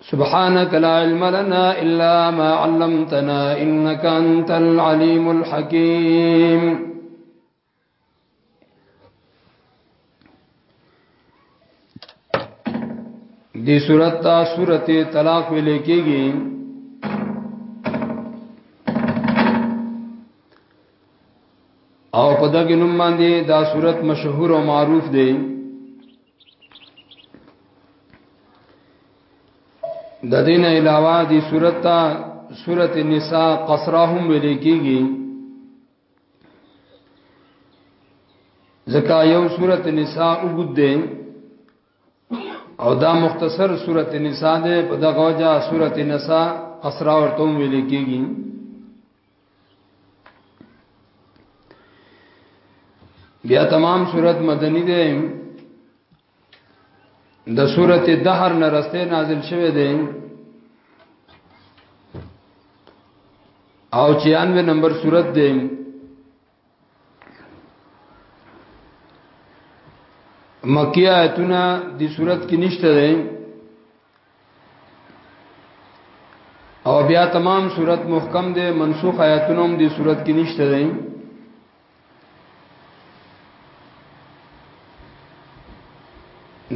سبحانك لا علم لنا إلا ما علمتنا إنك أنت العليم الحكيم دی صورت تا صورت طلاق میں لے کے گی او په دغه نوم باندې دا صورت مشهور او معروف دی د دین علاوه دی صورت ته صورت النساء قصراهم ویل کیږي زکا یو صورت النساء وګد دی او دا مختصر سورته نساء ده په دغه وجه سورته نساء اسرا ورته ویل کیږي بیا تمام صورت مدنی ده د صورت دهر نه رسته نازل شوه ده او 96 نمبر صورت ده مکی آیتونه د صورت کې نشته ده او بیا تمام صورت محکم ده منسوخ آیتونه هم د صورت کې نشته ده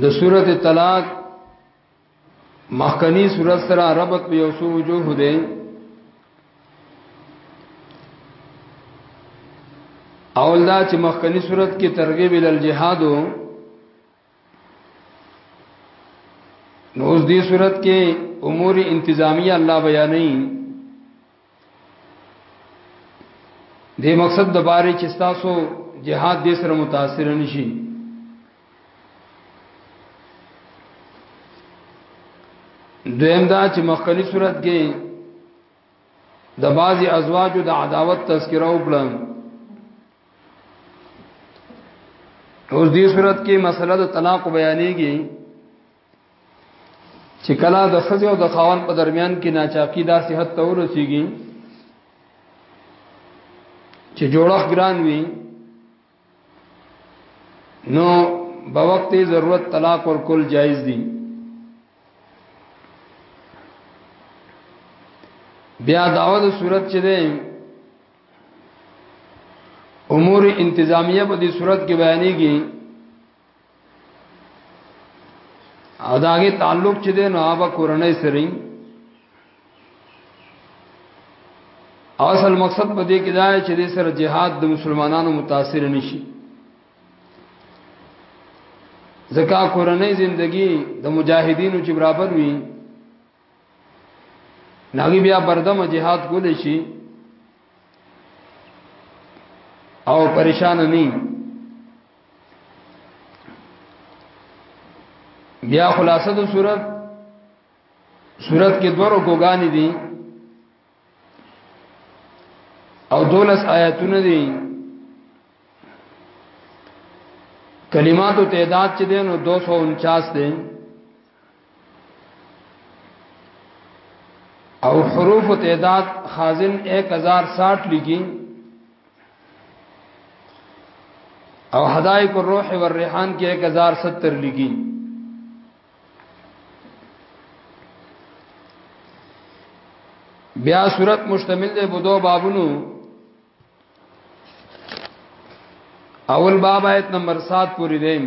د سورته طلاق مخکنی صورت سره ربط په یو سو وجوه دی اول دا چې مخکنی صورت کې ترغیب ال جهاد نو اوس دې صورت کې امور انتظامیه الله بیانې د مقصد د باره چې تاسو جهاد دې سره متاثر نشي دویم دا چې مخکنی صورت کې د بعضی ازواجو د عداوت تذکره وکړه اوس دې صورت کې مسله د طلاق بیانېږي چې کله د خزه او د خاون په درمیان کې ناچاقی دا صحت ته ورسیږي چې جوړخ ګران وي نو په وخت ضرورت طلاق ورکول جایز دي بیا داوه د صورت چې ده امور انتظامیه په دې صورت کې بیانېږي او داغه تعلق چې دی نو هغه کورنۍ سره اصل مقصد په دې کې دا چې د سره جهاد د مسلمانانو متاثر نشي زکا کورنۍ زندگی د مجاهدینو چې برابر وي ناګي بیا بردم جهاد کول شي او پریشان نه بیا خلاصه د صورت صورت کې دوه رکوګانی دي او دولس آیاتونه دي کلمات او تعداد چې دي نو 249 دي او حروف و تعداد خازن ایک ہزار ساٹھ لگی او حدائق الروح والریحان کی ایک ہزار ستر لگی بیا صورت مشتمل دے بدو بابنو اول باب آیت نمبر سات پوری دیم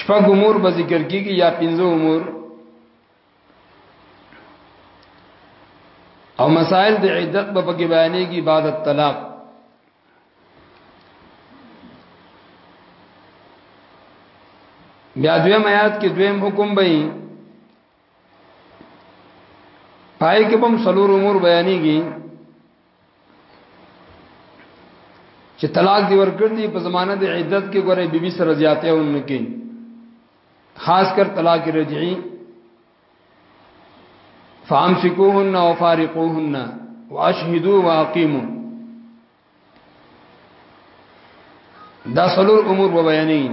شپږ امور به ذکر کیږي یا پنځه امور او مسائل د عدت په پکې بیانېږي بعد الطلاق بیا دویم آیات کې دویم حکم به پای کې بم سلور امور بیانېږي چې طلاق دی ورکړ دی په زمانه د عدت کې ګوره بیبي سره زیاته ونه کې خاص کر طلاق رجعي فامسكوهن وفارقوهن واشهدوا واقيموا دا سلور امور و بیانین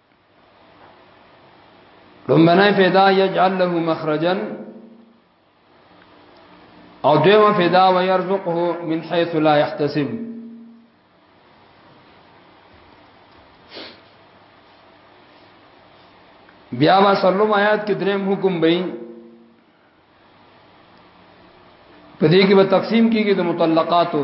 لمنه فدا یجعل له مخرجا او دیمه فدا ويرزقه من حيث لا يحتسب بیا ما سلم آیات کې دریم حکم به په دې کې به تقسیم کیږي د مطلقاتو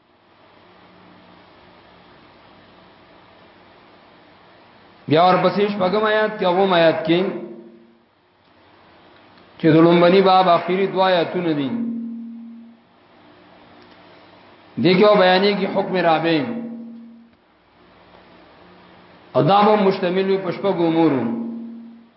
بیا ورپسې شپږم آیات کې هغه آیات کې چې د لومبني باب اخیری دوا آیاتونه دي دغه بیانې کې حکم رابع او دا به مشتمل وي په شپږ امورو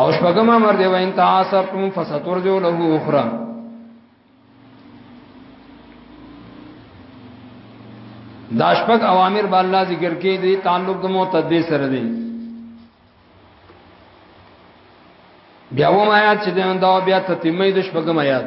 او شپږم امر دی وین تعاصرتم فسترجو له اخرى دا شپږ اوامر به الله ذکر کې دي تعلق د معتدی سره دی بیا و ما آیات چې دا بیا تتمه د شپږم آیات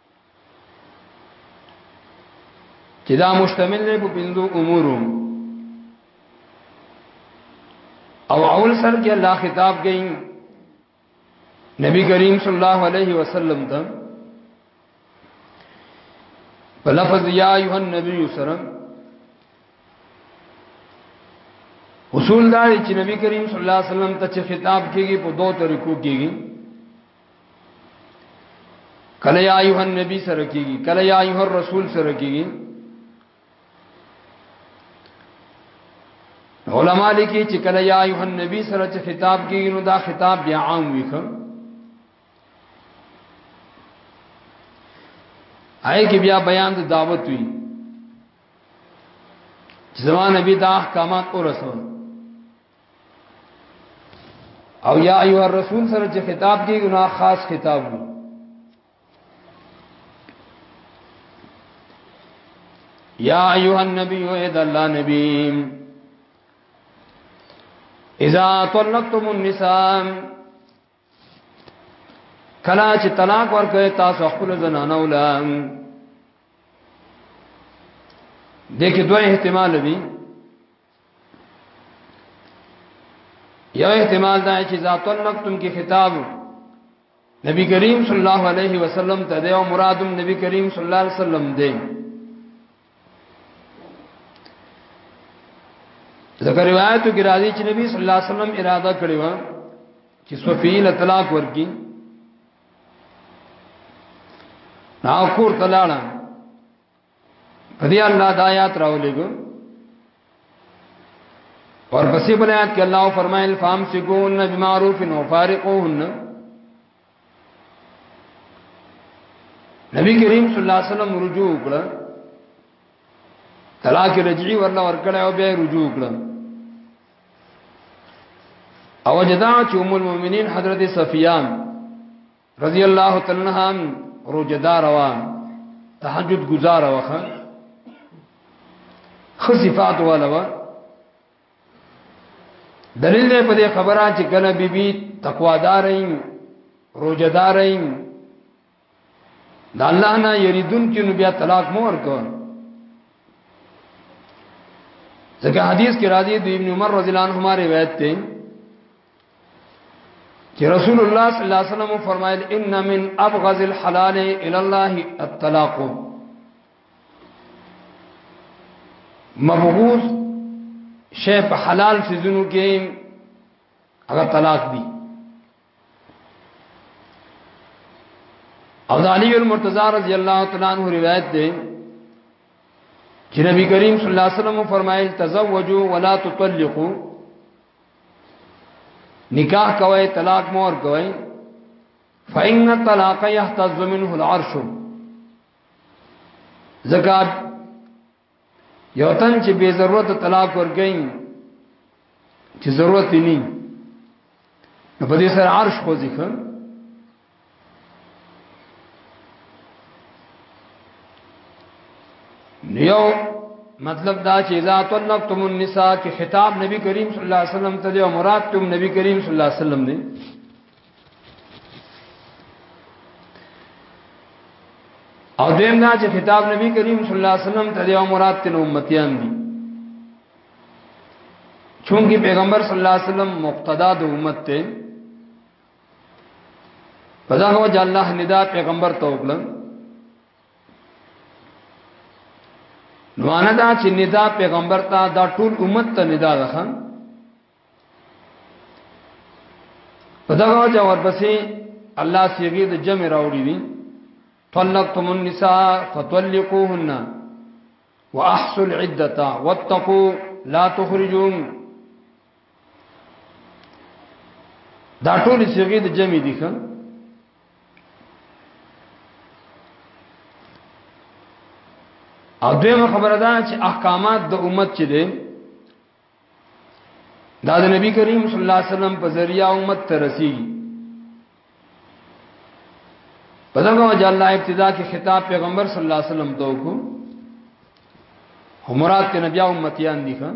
چې دا مشتمل دی په پنځو امورو او اول سر کې الله خطاب کوي نبی کریم صلی الله علیه وسلم ته په لفظ یا ایه النبی سره اصول دا چې نبی کریم صلی الله علیه وسلم ته خطاب کیږي په دوه طریقو کیږي کله یا ایه النبی سره کیږي کله یا ایه الرسول سره کیږي علماء لیکي چې کله یا ایه النبی سره چې خطاب کیږي نو دا خطاب بیا عام وي خو آئے کې بیا بیان د دعوت وی چې زمان نبی دا احکامات او رسول او یا ایو الرسول سره چې خطاب کې ګنا خاص خطاب وو یا ایو النبی او اذا الله نبی اذا طلقتم النساء کلا چې طلاق ورکړي تاسو خپل زنانه ولام دغه دوه احتمال دي یو احتمال دا چې ذات النقتم کې خطاب نبی کریم صلی الله علیه وسلم ته دی او مرادم نبی کریم صلی الله علیه وسلم دی ذکر روایتو کې راځي چې نبی صلی الله علیه وسلم اراده کړې و چې سفیل طلاق ورکی نا کور تلاړه پدې الله د آیات راولېګو اور پسې بل آیات کې الله فرمایل فام سکون بمعروف او فارقوهن نبی کریم صلی الله علیه وسلم رجوع وکړ طلاق رجعي ورنه ورکړ او بیا رجوع وکړ او جدا چې ام المؤمنین حضرت صفیان رضی الله تعالی عنها روزدار وا تهجد گزار وخه خصفات والا وا دلیل دې په دې خبره چې کنه بیبي تقوادارې روزدارې د الله نه یریدون کې نو بیا طلاق مو ورکو ځکه حدیث کې راځي د ابن عمر رضی الله عنهما روایت دی چې رسول الله صلی الله علیه وسلم فرمایل ان من ابغض الحلال الى الله الطلاق مبغوث شی په حلال سيزونو کې هغه طلاق دي او علی المرتضی رضی الله تعالی عنہ روایت ده چې نبی کریم صلی الله علیه وسلم فرمایل تزوجوا ولا تطلقوا نکاح کوي طلاق مور کوي فإن الطلاق يهتز منه العرش زکات یو تن چې به ضرورت طلاق ورګي چې ضرورت نه نو په دې سره عرش خو ځکه یو مطلب دا چې اذا طلقتم النساء کې خطاب نبی کریم صلی الله علیه وسلم ته دی او مراد تم نبی کریم صلی الله علیه وسلم دی او دیم دا چې خطاب نبی کریم صلی الله علیه وسلم ته دی او مراد تن امتیان دي چونکی پیغمبر صلی الله علیه وسلم مقتدا د امت ته په دا وجه الله ندا پیغمبر ته وکړل نو انا دا چې ندا پیغمبر ته دا ټول امت ته ندا ده په دا وجه ورپسې الله سیګي د جمع راوړي دي طلقتم النساء فطلقوهن واحصوا العده واتقوا لا تخرجون دا ټول صيغه د جمع دي خان او دویمه خبره ده چې احکامات د امت چې دي دا د نبی کریم صلی الله علیه وسلم په ذریعہ امت ته رسیږي په دغه وجه الله ابتدا کې خطاب پیغمبر صلی الله علیه وسلم ته وکړو همرات ته نبی امتیان دي خان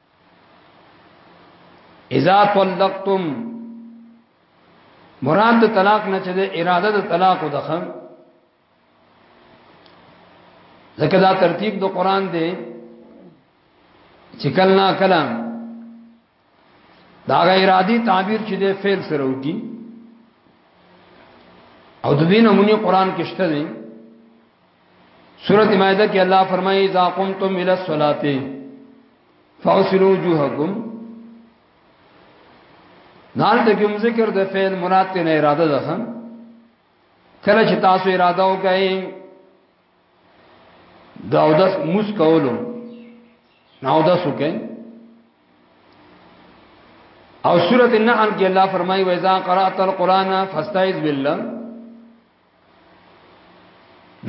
اذا طلقتم مراد د طلاق نه چې د اراده د طلاق ودخم ځکه دا ترتیب د قران دی چې کله کلام دا غیر ارادي تعبیر چې د فعل سره وږي او د دې نمونه قران کې شته دی سورۃ مائده کې الله فرمایي اذا قمتم الى الصلاه فاغسلوا وجوهكم نال ته کوم ذکر د فعل مراد ته نه اراده ده کله چې تاسو اراده وکړئ دا او داس موس کولو نو داس وکړئ او سورۃ النحل کې الله فرمایي واذا قرات القرآن فاستعذ بالله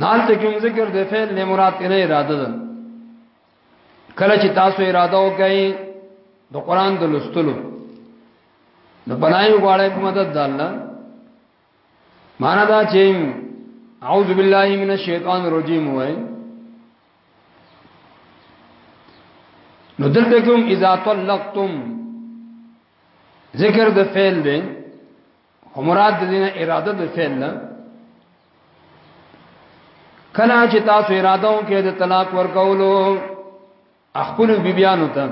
نال ته کوم ذکر د فعل نه مراد نه اراده ده کله چې تاسو اراده وکړئ د قران د لستلو نو بنای غواړی په مدد د الله معنا دا چې اعوذ بالله من الشیطان الرجیم وای نو دلته کوم اذا طلقتم ذکر د فعل دی همراد دینه اراده د فعل نه کله چې تاسو اراده وکړئ د طلاق ورکولو خپل بیبیانو ته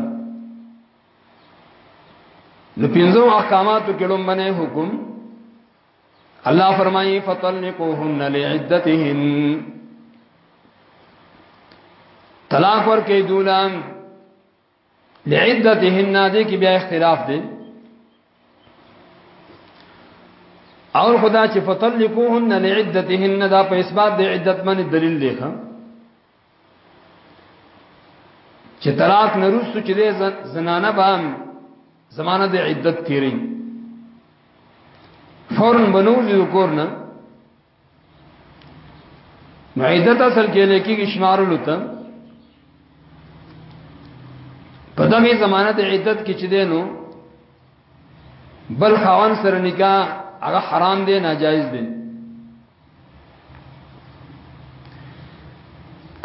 نو پینځو احکاماتو کې لومبنه حکم الله فرمایي فطلقوهن لعدتهن طلاق ورکې دولان لعدتهن دې کې بیا اختلاف دی اور خدا چې فطلقوهن لعدتهن دا په اثبات د عدت باندې دلیل دی ښا چې طلاق نرسو چې زنانه به زمانه د عدت تیري فورن بنوځي ذکر نه نو عدت اصل کې لیکي شمارلو ته په دمه زمانه د عدت کې چې دینو بل خاون سره نکاح هغه حرام دی ناجایز دی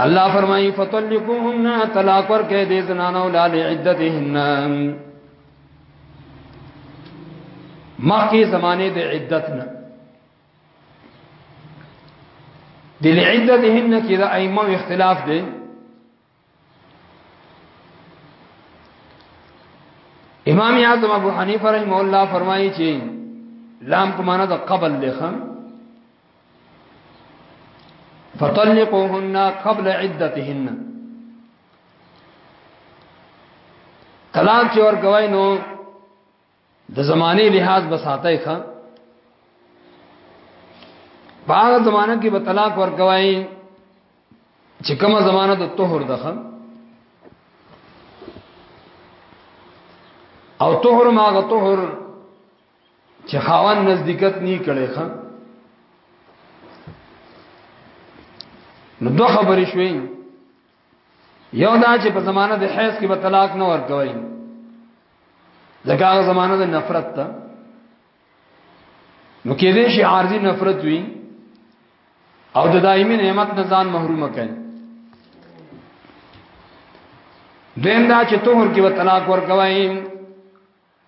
الله فرمایي فطلقوهن طلاق ورکې دې زنانو لال عدتهن مخکې زمانه د عدت نه د لعدتهن کې د ائمه اختلاف دی امام اعظم ابو حنیفه رحم الله فرمایي چې لام په معنا د قبل لخه فطلقوهن قبل عدتهن طلاق چې ورکوي نو د زمانه لحاظ بساته ښه باغ زمانہ کې به طلاق ورکوي چې کومه زمانہ د طهر ده او طهر ماغه طهر چې خاوان نزدېکت نه کړي ښه نو دوه خبرې شوې یو دا چې په زمانه د حیض کې به طلاق نه ورکوي ځکه هغه زمانه د نفرت ته نو کې دې شي عارضی نفرت وي او د دایمي نعمت نه ځان محروم کړي دین دا چې طهر کې به طلاق ورکوي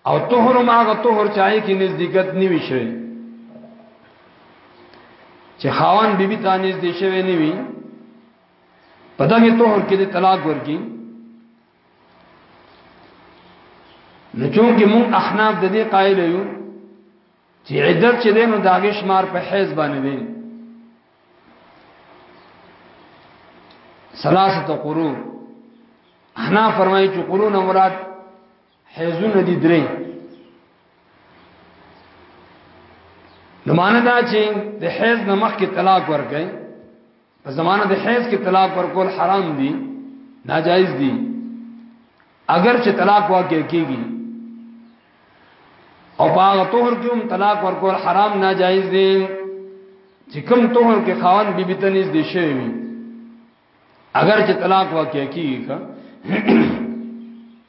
او طهر ما غ طهر چای کی نزدېکت نیوي شوی چې خاون بیبي ته نږدې شوی نیوي په دغه طهر کې د طلاق ورکی نو چونکه مون احناف د دې قائل یو چې عدت چې دینو داګه شمار په حیز باندې وي ثلاثه قرون احنا فرمایي چې قرون مراد حیزونه دي درې نو معنی دا چې د حیز نه مخکې طلاق ورکړي په زمانه د حیز کې طلاق ورکول حرام دي ناجایز دي اگر چې طلاق واقع کیږي او باغ طهر کې هم طلاق ورکول حرام ناجایز دي چې کوم طهر کې خاون بیبي ته نږدې شوی وي اگر چې طلاق واقع کیږي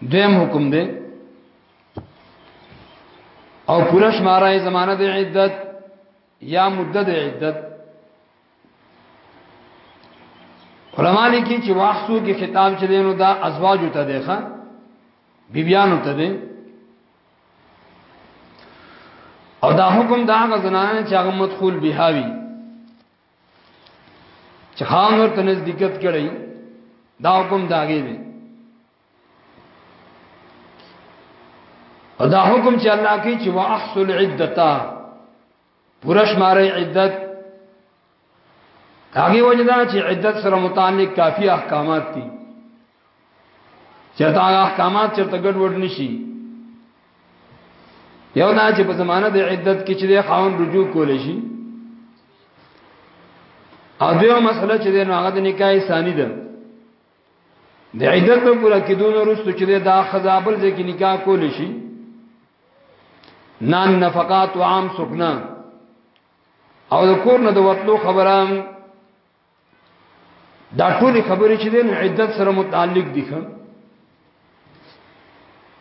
دویم حکم دی او پوره شماره زمانه د عدت یا مدت د عدت علماء لیکي چې واخصو کې خطاب چې دینو دا ازواج ته دی ښا بیبیانو ته دی او دا حکم دا غزنانه چې هغه مدخول بهاوی چې خان ورته نزدېکت کړی دا حکم داګه دی او دا حکم چې الله کوي چې واحصل عدتا پورا شمارې عدت هغه وجدا چې عدت سره متعلق کافی احکامات دي چرته هغه احکامات چرته ګډ وډ نشي یو نه چې په زمانه د عدت کې چې د خاون رجوع کول شي او دیو مسله چې د هغه د نکاح ثاني ده د عدت په پوره کېدون وروسته چې د خزابل ځکه نکاح کول شي نان نفقات او عام سکنا او د کور نه د وتلو خبرام دا ټول خبرې چې دین عدت سره متعلق دي خان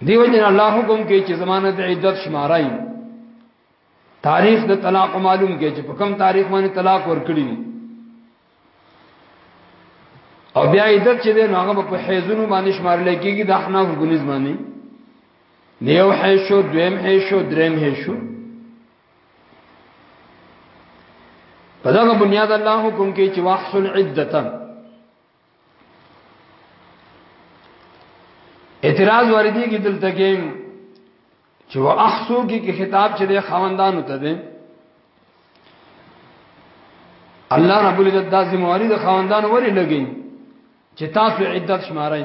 دیو جن الله حکم کې چې زمانه د عدت شمارای تاریخ د طلاق معلوم کې چې په کم تاریخ باندې طلاق ورکړي دي او بیا عدت چې دین هغه په حیزونو باندې شمارل کېږي د احناف غنځ باندې دیو حیشو دویم حیشو دریم حیشو په دغه بنیاد الله حکم کوي چې واحصل عدتا اعتراض واردی کی دلته کې چې واحصو کې کې خطاب چې د خواندانو ته دی الله رب العزت دا ذمہواری د خواندانو ورې لګي چې تاسو عدت شمارئ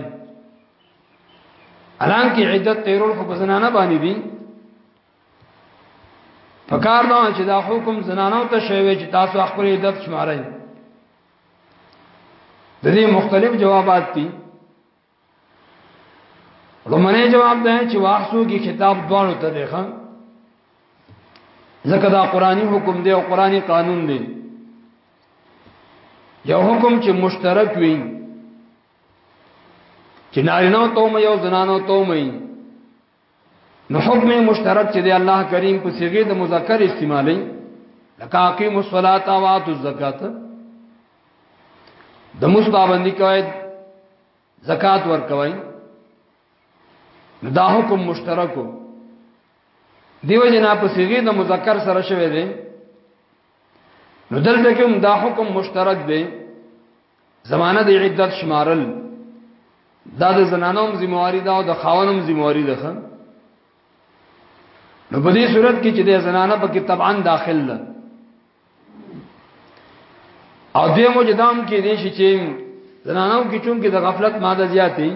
الان کې عدت تیرول خو بزنانه باندې دي پکار دا چې دا حکم زنانو ته شوی چې تاسو خپل عدت شمارئ د دې مختلف جوابات دي رومنه جواب ده چې واخصو کې خطاب دوانو ته دی خان ځکه دا قرآني حکم دی او قرآني قانون دی یو حکم چې مشترک وي چې نارینه ته مې یو زنانو ته مې نو حکم مشترک چې دی الله کریم په صيغه د مذکر استعمالي لکه اقیم الصلاۃ و اتو الزکات د مصبابندی کوي زکات ور کوي دا حکم مشترکو دیو جنا په صيغه د مذکر سره شوی دی نو دلته کوم دا حکم مشترک دی زمانه د عدت شمارل دا د زنانوم ذمہواری دا او د خاونوم ذمہواری ده نو په دې صورت کې چې د زنانه په کې طبعا داخل ده او دې موجدام کې دې شي چې زنانو کې چون کې د غفلت ماده زیاتې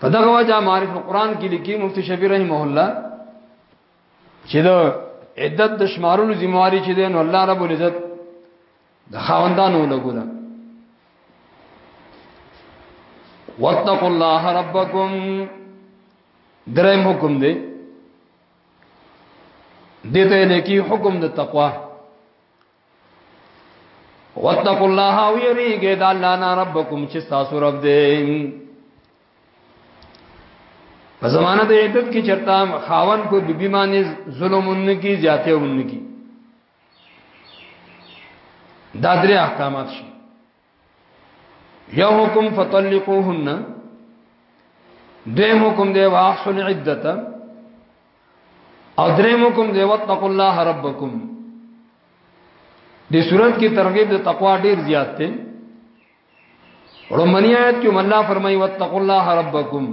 په دغه وجه معرف القرآن کې لیکي مفتی شفیع رحمه الله چې د عدت د شمارلو ذمہواری چې دین الله رب العزت د خاوندانو لګونه واتقوا الله ربکم دریم حکم دی دته لکی حکم د تقوا واتقوا الله او یریګه د الله نه ربکم چې تاسو رب دې په زمانه د عدت کې چرتا خاون کو بیبي باندې ظلم اونکی زیاته اونکی دا درې احکامات شي یو حکم فطلقوهن دویم حکم دی واحسن عدت او دریم حکم دی واتقوا الله ربکم د صورت کې ترغیب د تقوا ډیر زیات دی رومنی آیت کې الله فرمایي واتقوا الله ربکم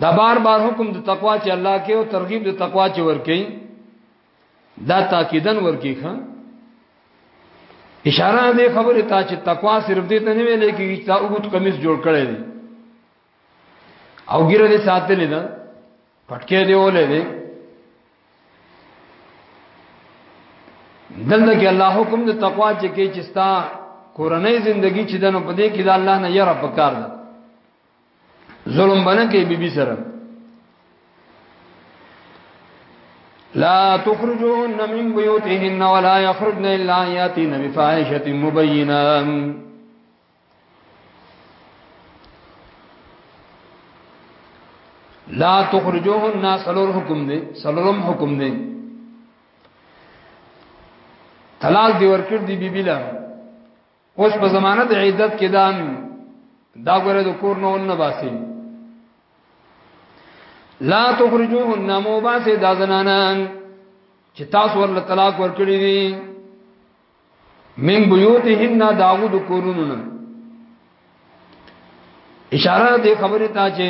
دا بار بار حکم د تقوا چې الله کې او ترغیب د تقوا چې ورکې دا تاکیدن ورکې خان اشاره دې خبره ته چې تقوا صرف دې ته نه ویلې کې چې تا وګت کمیس جوړ کړي دي او ګیره دې ساتلې ده پټکې دې ولې دې دلته کې الله حکم د تقوا چې کې چې ستا کورنۍ زندگی چې دنو په دې کې د الله نه یره پکار ده ظلم باندې کې بیبي سره لا تخرجون من بيوتهن ولا يخرجن الا ياتين بفاحشه مبينه لا تخرجوه الناس سلور حکم دی سلورم حکم دی طلاق دی ورکړ دی بیبی لا اوس په زمانه د عدت کې دام دا غره د کور نه ونه باسي لا تخرجوه النمو باسي دا زنانان چې تاسو ورله طلاق ورکړي دي من بیوتهن داود کورونو اشاره دې خبره ته چې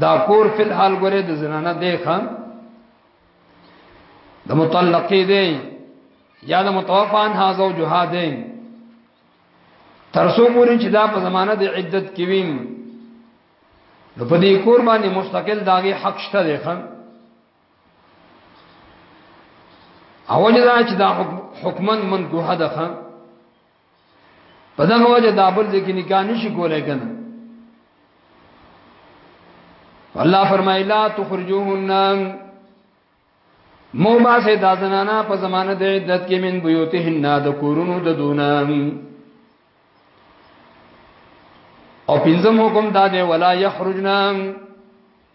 دا کور فل حال غره د زنانه دی خان د مطلقې دی یا د متوفان ها زو جها دی ترسو پوری چې دا په زمانه د عدت کې ویم نو په دې کور باندې مستقل داغي حق شته دی خان اول دا چې دا حکمن من کوه ده خان په دغه وجه دا بل ځکه نکاح نشي کولای کنه الله فرمایي لا تخرجوهن مو ما سه دا زنانا په زمانه د عدت کې من بيوتهن د کورونو د دونا او پنځم حکم دا دی ولا يخرجنا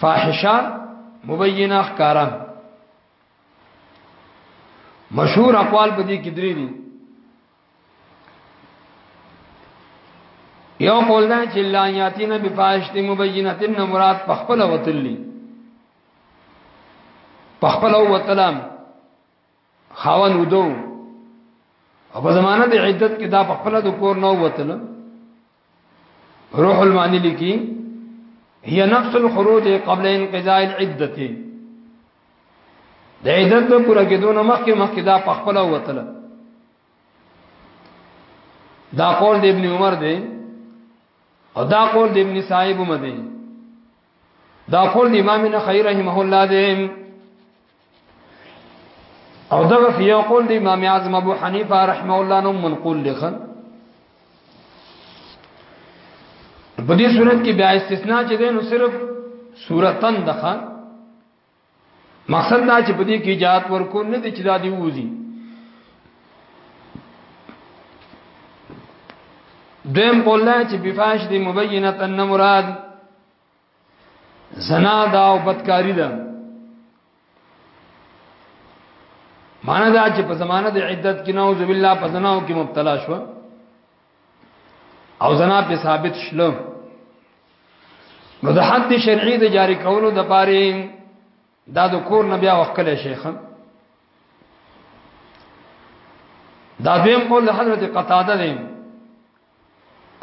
فاحشه مبینه ښکارا مشهور اقوال په دې کې درې دي یو قول دا چې لا یاتینا بفاحشت مبینه نه مراد په خپل وتلی په خپل وتلم خاون ودو او په زمانه د عدت کې دا په خپل د کور نو وتل روح المانی لکی هي نفس الخروج قبل انقضاء العدته د عدت د پوره کېدو نه مخکې مخکې دا پخپل وتل دا قول د ابن عمر دی او دا قول د ابن صاحب هم دی دا قول د امام نخعی رحمه الله دی او دغه فی قول د امام اعظم ابو حنیفه رحمه الله نو منقول لخن په دې صورت کې بیا استثناء چې ده نو صرف صورتن دخان مقصد دا چې په دې کې اجازه ورکول نه دي چې دا دی ووزي دیم بولا چې بفاش دی مبینه تن مراد زنا دا او بدکاری ده معنا دا چې په زمانه د عدت کې نوذ بالله په زناو کې مبتلا شوه او زنا په ثابت شلو نو د حد شرعي د جاری کولو د پاره دا د کور نه بیا وکړل شیخ دا دیم قول حضرت قتاده دی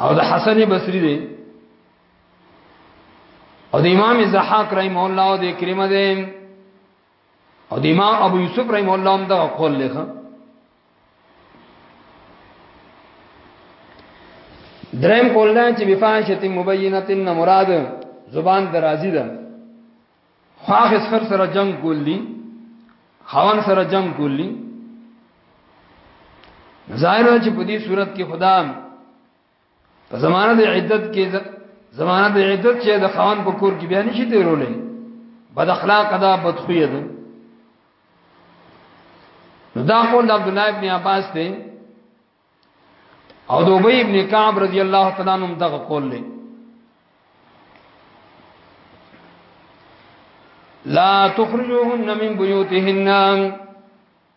او د حسن بصری دی او د امام زحاق رحم الله او د کریمه دی او د امام ابو یوسف رحم الله هم دا قول لخوا درم قول دا چې بفاحشه مبینه نه مراد زبان درازی ده خواخ اسخر سره جنگ کولی خوان سره جنگ کولی ظاهر چې په دې صورت کې خدام په زمانه د عدت کې زمانه د عدت چې د خوان په کور کې بیا نشي تیرولې بد اخلاق دا بد خوې ده دا قول عبد الله ابن عباس ته او دوبی ابن کعب رضی الله تعالی عنہ دغه قول له لا تخرجوهن من بيوتهن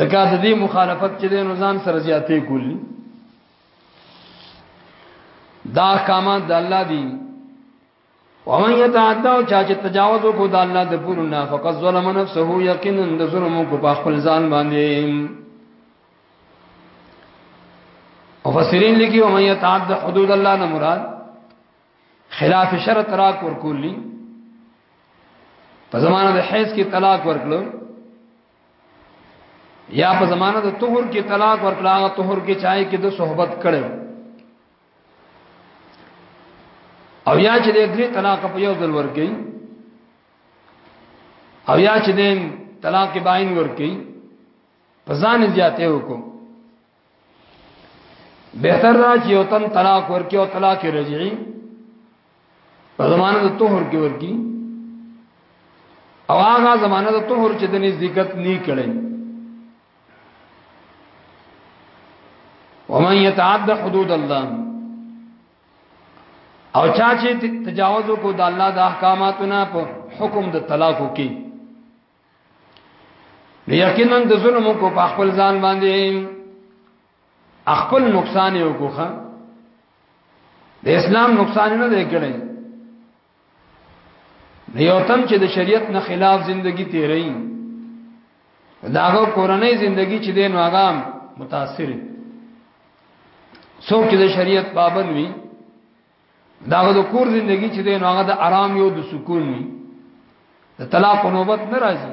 زکات دې مخالفت چې دین ځان سره زیاتې کولی دا احکامات د الله دي ومن يتعدى او چا چې تجاوز وکړ د الله د پور نه فقط ظلم نفسه یقینا د ظلم کو په خپل ځان باندې مفسرین لیکي ومن يتعدى حدود الله نه مراد خلاف شرع طلاق ورکولی په زمانه د حیض کې طلاق ورکړو یا په زمانه د طهور کې طلاق ورکړه هغه طهور کې چای کې د صحبت کړو او یا چې د درې طلاق په یو ځل ورکړي او یا چې د طلاق باین ورکړي په ځان زیاته وکړو بهتر را چې او تن طلاق ورکی او طلاق رجعي په زمانه د طهر کې ورکی او هغه زمانه د طهر چې د نزدېکت نه کړي ومن يتعد حدود الله او چا چې تجاوز کو د الله د احکاماتو نه په حکم د طلاق کې یقینا د ظلم کو په خپل ځان باندې خپل نقصان یو کوخه د اسلام نقصان نه دی کړی د یو تن چې د شریعت نه خلاف زندگی تیرې داغه کورنۍ زندگی چې دین واغام متاثر څوک چې د شریعت پابند وي دا د کور زندگی چې دی نو هغه د آرام یو د سکون وي د طلاق نوبت نه راځي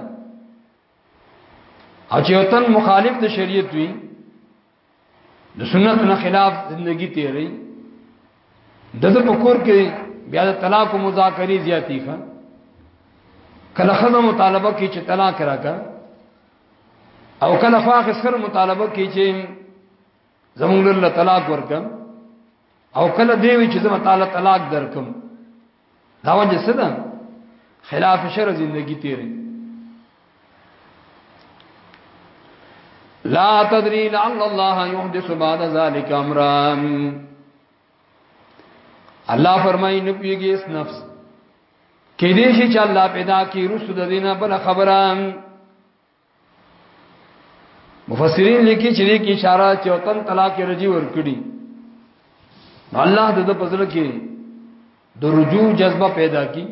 او چې وطن مخالف د شریعت وي د سنت نه خلاف زندگی تیری د د پکور کې بیا د طلاق مذاکره زیاتی ښه کله خزه مطالبه کې چې طلاق راکا او کله فاخ سر مطالبه کې چې زموږ له طلاق ورکم او کله دی وی چې زما تعالی طلاق درکم دا وجه څه ده خلاف شر زندگی تیرې لا تدري لعل الله يحدث بعد ذلك امرا الله فرمایي نه پیږي اس نفس کې دې شي چې الله پیدا کی رسو د دینه بل خبره مفسرین لیکي چې دې کې اشاره چې وطن طلاق رجی ور کړی نو الله د دې پزړه کې د رجوع جذبه پیدا کی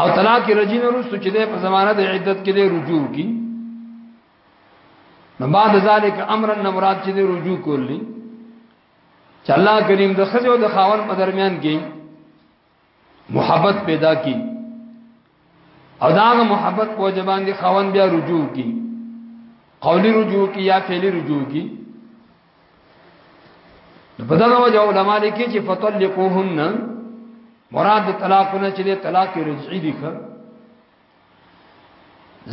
او طلاق رجی نه رسو چې دې په زمانه د عدت کې دې رجوع کی نو بعد ذالک امرن مراد چې دې رجوع کولی چې الله کریم د خځو د خاون په درمیان کې محبت پیدا کی او دا محبت په جبان دي خوان بیا رجوع کی قولی رجوع کی یا فعلی رجوع کی په دغه وجه علماء لیکي چې فطلقوهن مراد طلاقونه چې طلاق رجعي دي ښه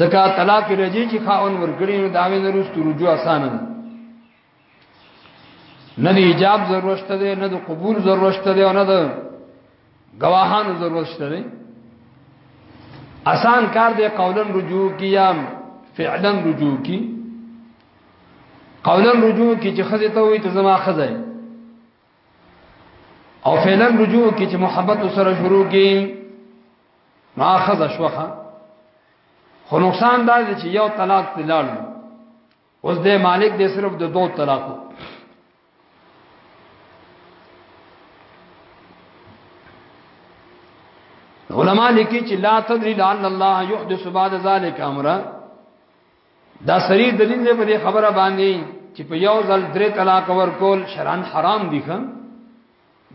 زکه طلاق رجعي چې خاون ورګړي نو داوی نرست رجوع اسانه ده نه د ایجاب ضرورت شته دی نه د قبول ضرورت شته دی او نه د گواهانو ضرورت شته دی آسان کار دی قولا رجوع کی یا فعلا رجوع کی قولا رجوع کی چې خزه ته وي ته زما خزه او فعلا رجوع کی چې محبت سره شروع کی ما خزه شوخه خو نقصان دا چې یو طلاق تلالو اوس د مالک د صرف د دوه طلاقو علما لیکي چې لا تدري لعل الله يحدث بعد ذلك امرا دا سری دلیل دی په دې خبره باندې چې په یو ځل درې طلاق ورکول شرعن حرام دي خان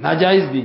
ناجایز دي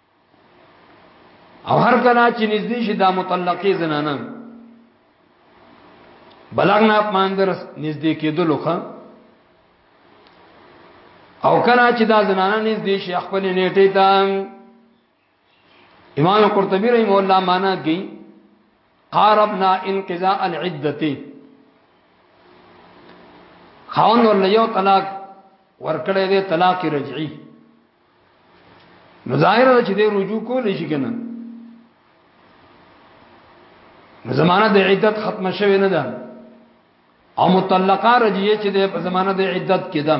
او هر کله چې نږدې شي دا مطلقې زنانه بلغ نه اپمان در نږدې کېدل خو او کله چې دا زنانه نږدې شي خپل نیټه ته امام قرطبي رحم الله معنا کوي قاربنا انقضاء العدته خاون ورلیو طلاق ورکړې دې طلاق رجعي نو ظاهر ده چې دې رجوع کول شي کنه زمانہ د عدت ختم شوه نه ده او مطلقه رجیه چې د زمانہ د عدت کې ده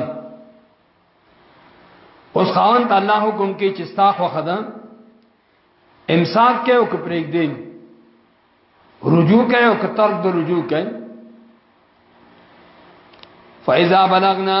اوس خاوند الله حکم کې چې ستا خو خدا امساک کې او کپریک دی رجوع کې او کتر د رجوع کې فاذا بلغنا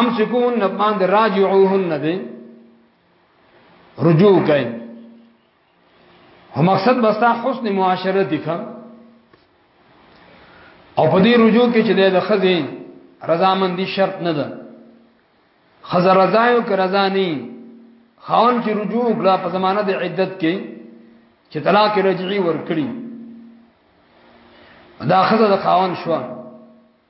امسکوهن باندې راجعوهن دې رجوع کړئ هم مقصد بستا حسن معاشره دي کوم او په دې رجوع کې چې د خزې رضامندي شرط نه ده خزر رضایو که رضا نه خاون چې رجوع کړه په زمانه د عدت کې چې طلاق رجعي ورکړي دا خزه د خاون شوه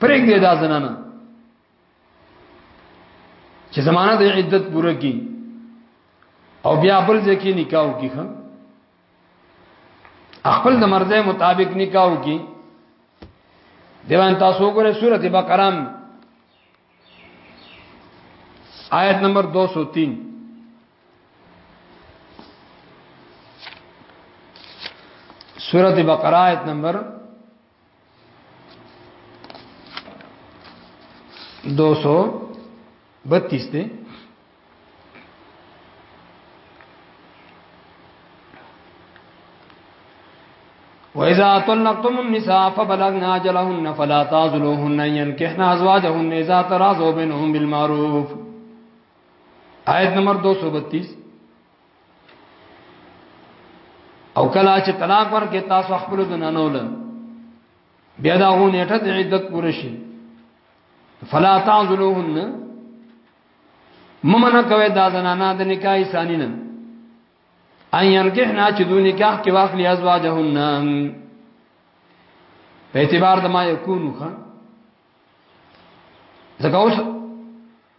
پرېګ دې دا زنانه چې زمانہ د عدت پوره کی او بیا بل ځکه نکاح وکړي خان خپل د مرزه مطابق نکاح وکړي دیوان تاسو وګورئ سورته بقره آیت نمبر 203 سورت بقرہ آیت نمبر دو سو 32 ته وإذا طلقتم النساء فبلغن أجلهن فلا تعذلوهن ينكحن أزواجهن إذا تراضوا بينهم بالمعروف آیت نمبر 232 او کلا چې طلاق ورکې تاسو خپل د ننول بیا دا غو نیټه د عدت پوره شي فلا تعذلوهن ممنه کوي دا زنانه د نکاح ثانی نه ان ينکحنا چې دوی نکاح کې واخلي ازواجهن په اعتبار د ما یکونو خان زګوس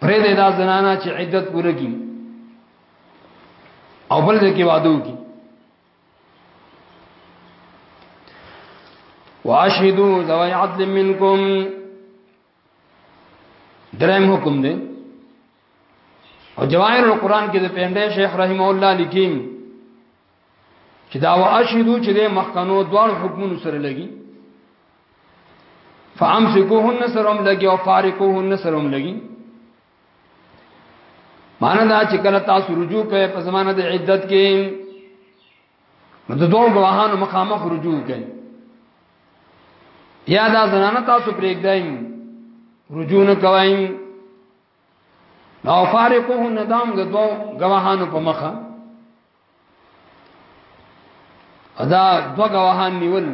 پرې دې دا زنانا چې عدت پوره کی او بل دې کې وادو کی واشهدوا ذوي عدل منکم درم حکم دې او جواهر القرآن کې د پیندې شیخ رحم الله لیکیم چې دا واشهدو چې د مخکنو دوه حکمونو سره لګي فامسکوهن سرهم لګي او فارقوهن سرهم لګي معنا دا چې کله تاسو رجوع کوئ په زمانه د عدت کې نو د دوه غواهانو مخامخ رجوع کوئ یا دا زنانه تاسو پرېږدئ رجوع نه کوئ نو فارقوهن دام د دوه غواهانو په مخه ادا دو غواهان نیول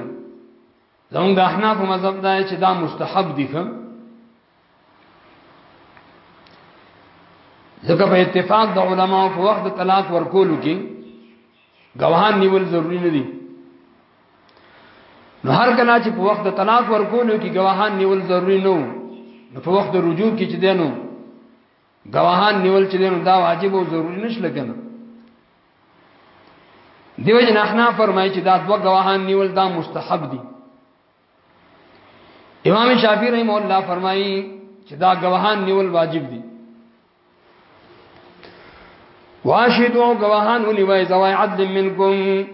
زموږ د احناف مذهب دا چې دا مستحب دي کوم ځکه په اتفاق د علماو په وخت د طلاق ورکولو کې غواهان نیول ضروری نه دي نو هر کله چې په وخت د طلاق ورکولو کې غواهان نیول ضروری نه وو په وخت د رجوع کې چې دینو گواهان نیول چې نو دا واجب او ضروری نشله کنه دیو جن احنا فرمایي چې دا دوه گواهان نیول دا مستحب دي امام شافعی رحم الله فرمایي چې دا گواهان نیول واجب دي واشهدوا گواهان ولي وای زوای عدل منکم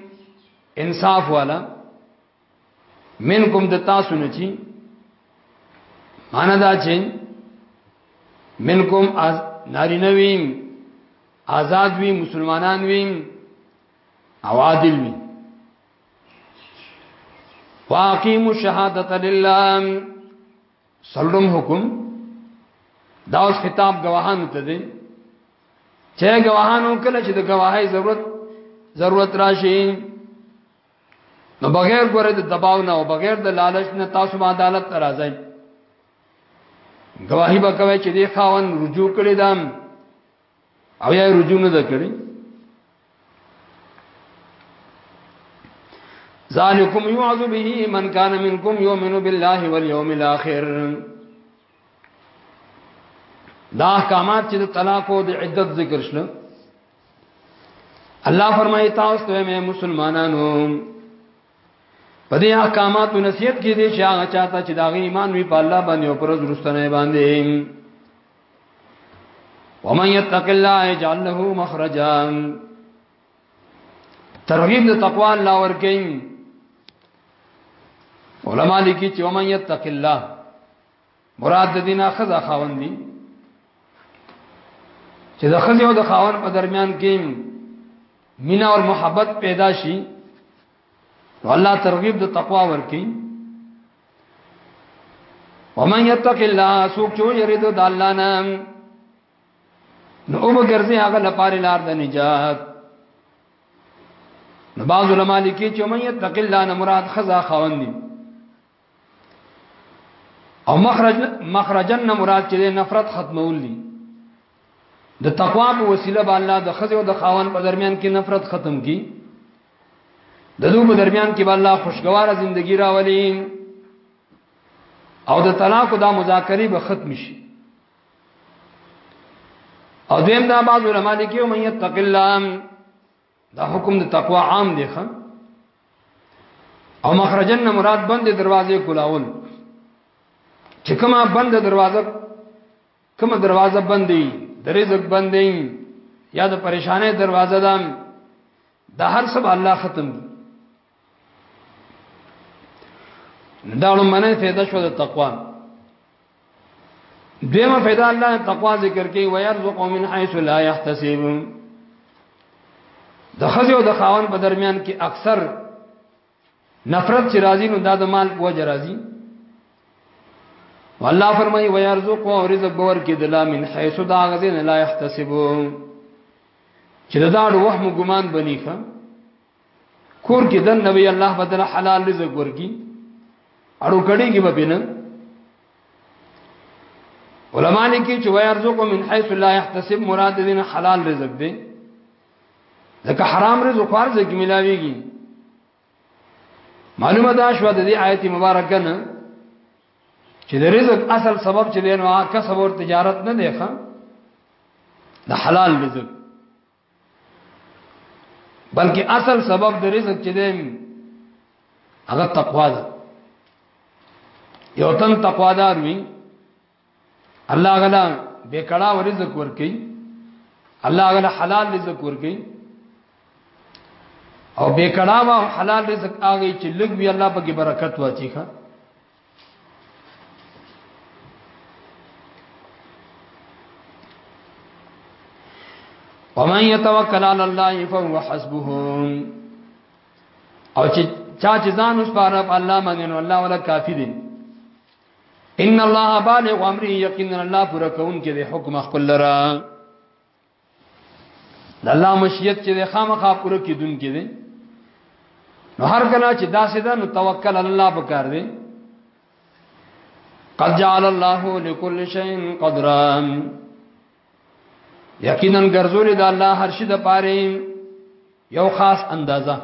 انصاف والا منکم د تاسو نه چی معنا دا چې منکم از نارینه ویم آزاد وی مسلمانان ویم او عادل وی واقیم الشهادت لله سلم حکم دا اوس خطاب گواهان ته دی چې گواهانو کله چې د گواهی ضرورت ضرورت راشي نو بغیر ګوره د دباو نه او بغیر د لالچ نه تاسو ما عدالت ته راځئ گواہی به کوي چې دی خاون رجوع کړی دام او یا رجوع نه کړی ذالکم یعذ به من کان منکم یؤمن بالله والیوم الاخر دا احکامات چې د طلاق او د عدت ذکر شله الله فرمایي تاسو ته مې مسلمانانو په دې احکامات او نصیحت کې دي چې هغه چاته چې دا غي ایمان وي په الله باندې او پر ورستنه باندې ومن يتق الله يجعل له مخرجا ترغیب د تقوا الله ورکین علما لیکي چې ومن يتق الله مراد د دینه خزا خاوند دي چې د خزې او د خاون په درمیان کې مینا او محبت پیدا شي نو الله ترغیب د تقوا ورکي ومن يتق الله سوق جو يريد د الله نام نو او ګرځي هغه لپاره لار د نجات نو بعض علماء لیکي چې ومن يتق الله نه مراد خزا خوندي او مخرج مخرجن نه مراد چې نفرت ختمول دي د تقوا په وسیله به الله د خزه او د خاون په درمیان کې نفرت ختم کی د دوی په درمیان کې به الله خوشگواره زندگی راولي او د طلاق دا مذاکره به ختم شي او دیم دا بعض علماء لیکي او مې تقلام دا حکم د تقوا عام دی خان او مخرجن مراد بند دروازې کولاول چې کومه بند دروازه کومه دروازه بندي د رزق بندي یا د پریشانې دروازه ده دا هر څه الله ختم دي دا لمنه فایده شو د تقوا دیمه فایده الله تقوا ذکر کوي ويرزق من حيث لا يحتسب د خځه او د خاون په درمیان کې اکثر نفرت چې راځي نو دا د مال په وجه راځي والله فرمایي ويرزق او رزق باور کې د لا من حيث دا غزين لا يحتسب چې دا د وهم ګمان بني خان کور کې دن نبی الله بدل حلال رزق ورکی اړو کړي کې بپینه علما نه کې چې ويرزق من حيث لا يحتسب مراد دین حلال رزق دی ځکه حرام رزق فرض کې ملاويږي معلومه ده شو د دې آیت مبارکه نه چې د رزق اصل سبب چې دی نو کسب او تجارت نه دی ښه د حلال رزق بلکې اصل سبب د رزق چې دی هغه تقوا ده یو تن تقوا دار وي الله غلا به کړه او رزق ورکي الله غلا حلال رزق ورکي او به کړه او حلال رزق هغه چې لګ وی الله پکې برکت واچي ښا ومن يتوکل علی الله فهو حسبه او چې چا چې ځان اوس پر الله باندې نو الله ولا کافی دی ان الله بالغ امره یقینا الله پر کون کې د حکم خپل لره د الله مشیت چې د خامخا پوره کیدونکې دي نو هر کله چې داسې ده نو توکل الله پکار دی قد جعل الله لكل شيء قدرا یقینا ګرځول د الله هر شي د پاره یو خاص اندازه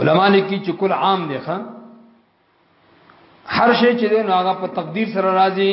علما لیکي چې کل عام دی ښا هر شي چې نو هغه په تقدیر سره راځي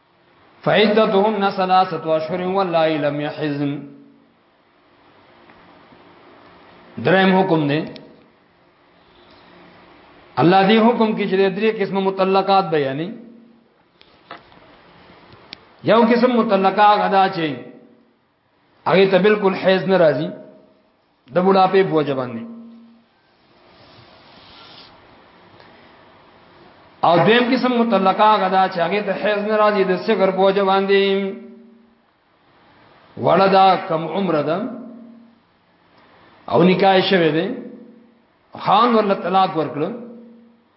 فعدتهن ثلاثه اشهر والله لم يحزن درم حکم دی الله دې حکم کې چې درې قسم مطلقات بیانې یو قسم مطلقه غدا چې هغه ته بالکل حیز نه راځي د بډاپې په وجه باندې او دویم قسم مطلقه غدا چې هغه ته حیز نه راځي د صغر په وجه باندې ولدا کم عمر ده او نکاح شوه دی خان ورله طلاق ورکړو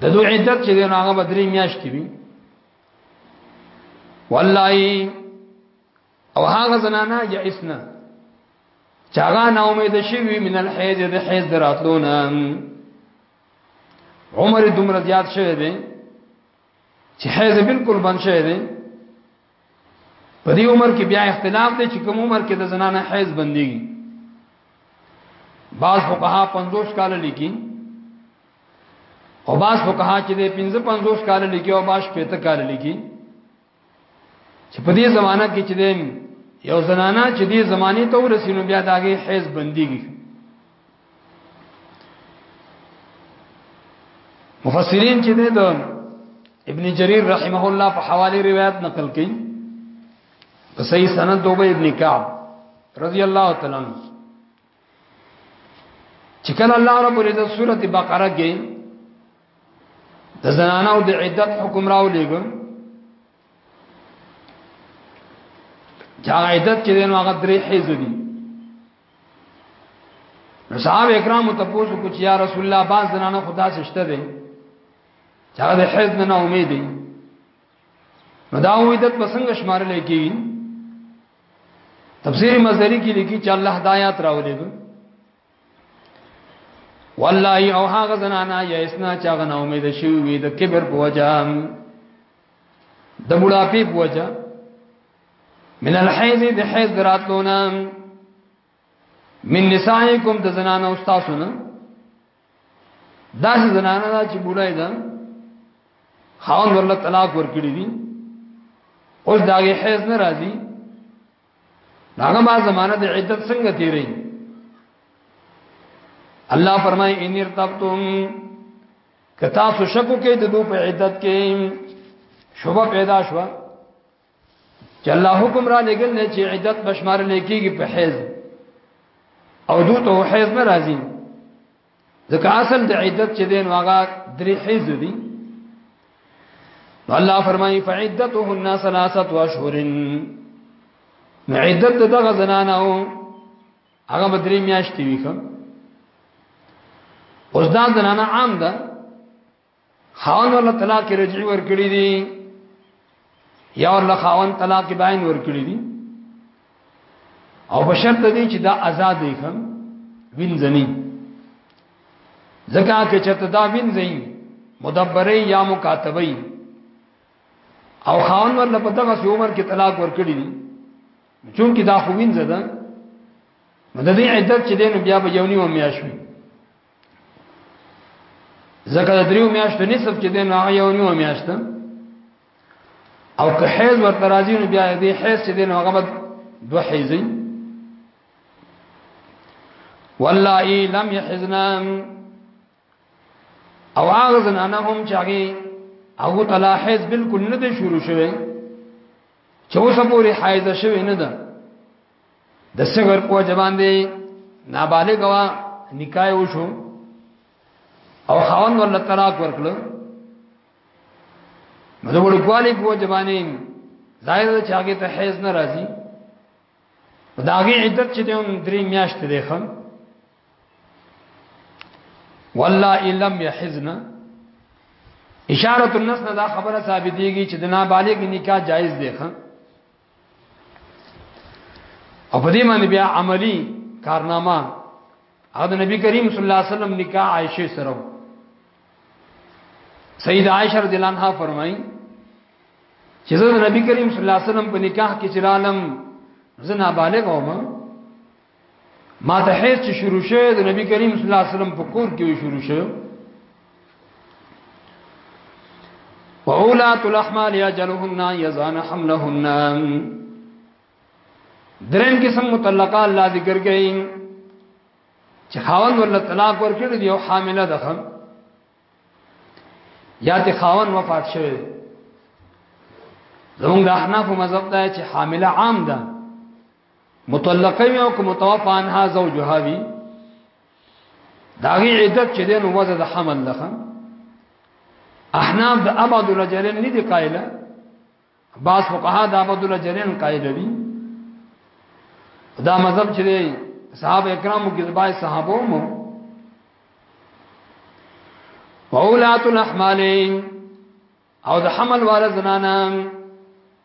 د دوی عدت چې دین هغه بدري میاشتې وي والله او هغه زنانا یا اسنا چاغه نا امید شوی من الحیض د حیض دراتلونه عمر دومره زیات شوی دی چې حیض بالکل بند شوی دی په دې عمر کې بیا اختلاف دی چې کوم عمر کې د زنانه حیض بنديږي بعض فقها 50 کال لیکي او بعض فقها چې د 55 کال لیکي او بعض 50 کال لیکي چې په دې زمانہ کې چې یو زنانه چې دې زمانه ته ورسینو بیا داګه حیض بنديږي مفسرین چې د ابن جرير رحمه الله په حواله روایت نقل کړي په صحیح سند دوبه ابن کعب رضی الله تعالی عنہ چې کله الله رب العزت سوره بقره کې د زنانو د عدت حکم راو لګو چې عدت چې دین هغه درې حیز دي نو صاحب اکرام ته پوښتنه کوي یا رسول الله باز زنانه خدا سشته دي چې هغه د حیض نه امید دي نو دا امیدت بسنګ شمار لکی تفسیر مزری کې لیکي چې الله دایات راولېګ والله او هغه زنانا یا اسنا چا غنا امید شوی د کبر په وجه د بډاپی په وجه من الحیض د حیض دراتلونا من نسائکم د زنانه استادونه داسې زنانه دا چې بولای ده خاون ورله طلاق ورکړي دي اوس داغه حیض نه راځي هغه ما زمانه د عدت څنګه تیرې الله فرمای ان ارتبتم کتا سو شکو کې د دو په عدت کې شوبه پیدا شوه چې الله حکم را لګل نه چې عدت بشمار لیکيږي په حیز او دوی ته حیز نه راځي ځکه اصل د عدت چې دین واغا درې حیز دي الله فرمایي فعدتهن ثلاثه اشهر عدت دغه زنانه او هغه بدري میاشتې وي کوم اوس دا زنانه عام ده خاون ولا طلاق رجعي ور کړی دي یا ولا خاون طلاق باین ور کړی دي او په شرط دی چې دا آزاد دی خم وینځنی زکه کې چرته دا وینځي مدبره یا مکاتبه او خاون ور په دغه عمر کې طلاق ور کړی دي چونکی دا خو وینځه ده نو د دې عدت چې دین بیا به یونی و میاشوي زکه دریو میاشتو نصف چې دین هغه یو نیو میاشت او که حیز ورته راځي نو بیا دې حیز چې دین هغه بد دوه حیزي والله لم يحزنا او هغه زنانه هم چې هغه هغه تعالی حیز بالکل نه دی شروع شوی چې اوسه پوری حایزه شوی نه ده د صغر په جوان دی نابالغ وا نکاح وشو او خاون ول طلاق ورکړو نو د وړوکوالي په ځبانه ظاهر چې هغه ته حیز نه راځي دا هغه عدت چې دوم درې میاشتې دی خان والله لم يحزنا اشاره النص نه دا خبره ثابتېږي چې د نابالغ نکاح جایز دی خان او په دې باندې بیا عملی کارنامه هغه د نبی کریم صلی الله علیه وسلم نکاح عائشه سره سید عائشه رضی الله عنها فرمایي چې زه د نبی کریم صلی الله علیه وسلم په نکاح کې چرالم زه نابالغ وم ما ته هیڅ چې شروع شوه د نبی کریم صلی الله علیه وسلم په کور کې شروع شوه وَأُولَاتُ الْأَحْمَالِ يَجْعَلُهُنَّ يَزَانَ حَمْلَهُنَّ دریم قسم مطلقه الله ذکر کوي چې خاوند ول طلاق ورکړي دی او حامله ده خم یا ته خاوند وفات شوی زموږ د احناف مذهب دا چې حامله عام ده مطلقه وي او کوم متوفا عنها زوجها وي داغي عدت چې دین وزه د حمل لخه احناف د ابد الجرین نه دي قائله بعض فقها د ابد الجرین قائله دي دا مذهب چې صحابه کرامو کې زبای صحابو مو وولات الاحمال او د حمل وال زنانه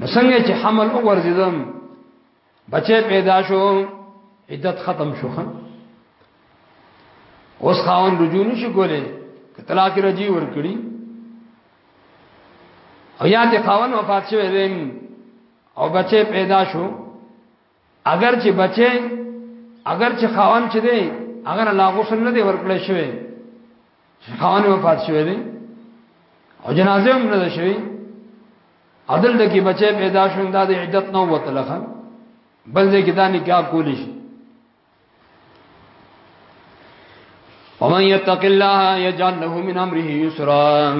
نو څنګه چې حمل او ورزیدم بچې پیدا شو عدت ختم شو خان اوس خاون رجوع نشي کولای که طلاق رجی ور کړی او یا ته خاون وفات شوی دی او بچې پیدا شو اگر چې بچي اگر چې خاون چې دی اگر لا غسل نه دی ورکړی شوی خاون وفات شوی دی او جنازه هم نه ده شوی عدل دکی بچي پیدا شون دا د عدت نو وتلخه بل دې کې دا نکاح کولی شي ومن يتق الله يجعل له من امره يسرا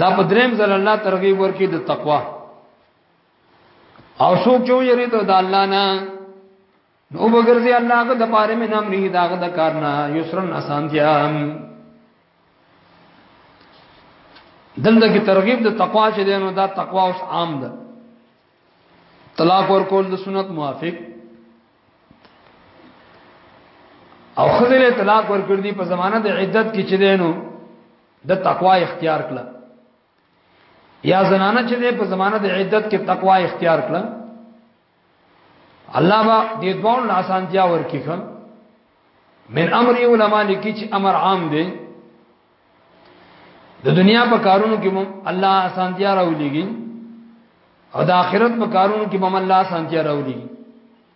دا په دریم ځل الله ترغیب ورکړي د تقوا او سوچ یو یری ته د الله نه نو وګرځي الله غو د پاره مې نام نه داغه د کار نه یسرن اسانتیا دلته کې ترغیب د تقوا چې دینو دا تقوا اوس عام ده طلاق ور کول د سنت موافق او خزل طلاق ور کړ دي په زمانه د عدت کې چې دینو د تقوا اختیار کړل یا زنانه چې په زمانه د عدت کې تقوا اختیار کړه الله با دې دوه له اسانتیا ورکی خان من امر علماء لیکي چې امر عام دی د دنیا په کارونو کې مم الله اسانتیا راولېږي او د آخرت په کارونو کې مم الله اسانتیا راولېږي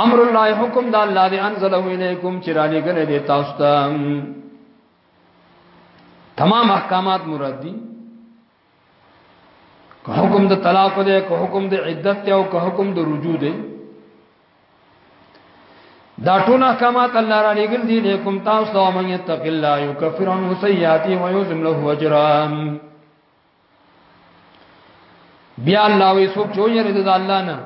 امر الله حکم د الله دی انزله الیکم چې را لګل دي تاسو ته تمام احکامات مراد دي که حکم د طلاق دی که حکم د عدت دی او که حکم د رجوع دی دا ټول احکامات الله را لګل دي لیکم تاسو ته من یتق الله یکفر عنه سیئاتی و یعظم له اجرا بیا الله وی سوچ یې د الله نه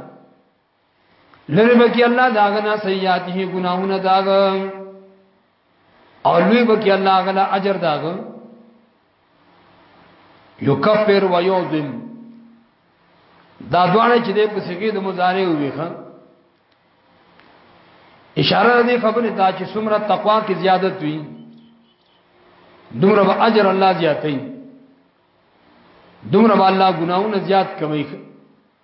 لری بکی الله داغه نه سیئاته ګناهونه داغه او لوی بکی الله غلا اجر داغه یکفر و یوزم دا دوانه چې د پسګې د مضارع وي خان اشاره دې خبره دا چې څومره تقوا کې زیادت وي دومره به اجر الله زیاتې دومره به الله ګناونه زیات کمي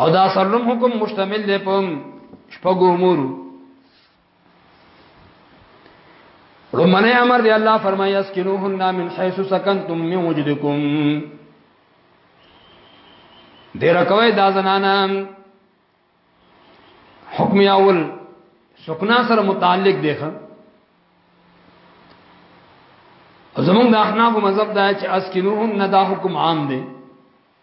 او دا سرلم حکم مشتمل دی په شپږو امور لمنه امر دی الله فرمایي اسکنوهن من حيث سكنتم من وجدكم دیر کوي دا زنانا حکم اول سکنا سره متعلق دی خان زمونږ د احناف مذهب دا چې اسکنوهن دا حکم عام دی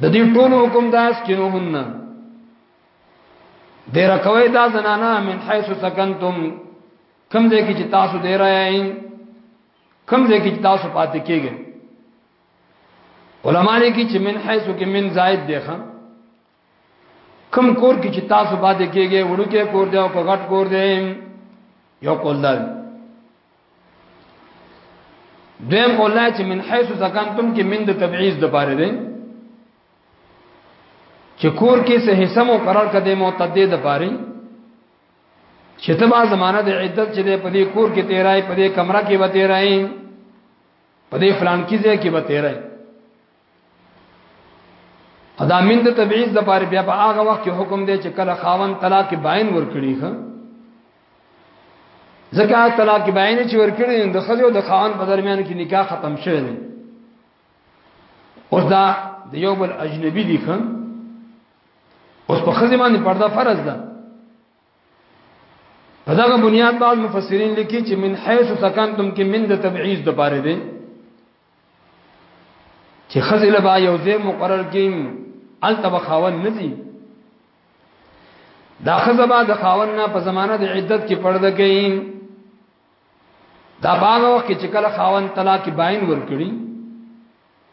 د دې ټول حکم داس کینوهن د رکوي دا زنانا من حيث سكنتم کم ځای کې چې تاسو دی راي کم ځای کې چې تاسو پاتې کېږئ علماء لیکي چې من حيث کې من زائد دی خان کم کور کې چې تاسو باندې کېږي وړوکې کور دی او کغټ کور دی یو قول دی دویم قول دی چې من حيث سكنتم کې من د تبعیض د پاره دی چې کور کې سه حصہ مقرر کده معتدی د پاره چې تبا زمانہ د عدت چې په دې کور کې تیرای په دې کمره کې و تیرای په دې فلان کې ځای کې و تیرای ادا من د تبعیض د پاره بیا په هغه وخت کې حکم دی چې کله خاون طلاق باین ور کړی ښه ځکه طلاق باین چې ور کړی د خځو د خاون په درمیان کې نکاح ختم شوی دی اوس دا د یو بل اجنبي دي ښه اوس په خځه باندې پرده فرض ده په دغه بنیاد بعض مفسرین لیکي چې من حيث سکنتم کې من د تبعیض د پاره دی چې خزل با یو ځای مقرر کیم الته بخاون ندی دا خزبا د خاون نه په زمانه د عدت کې پرده کوي دا باغ وخت چې کله خاون طلاق باین ور کړی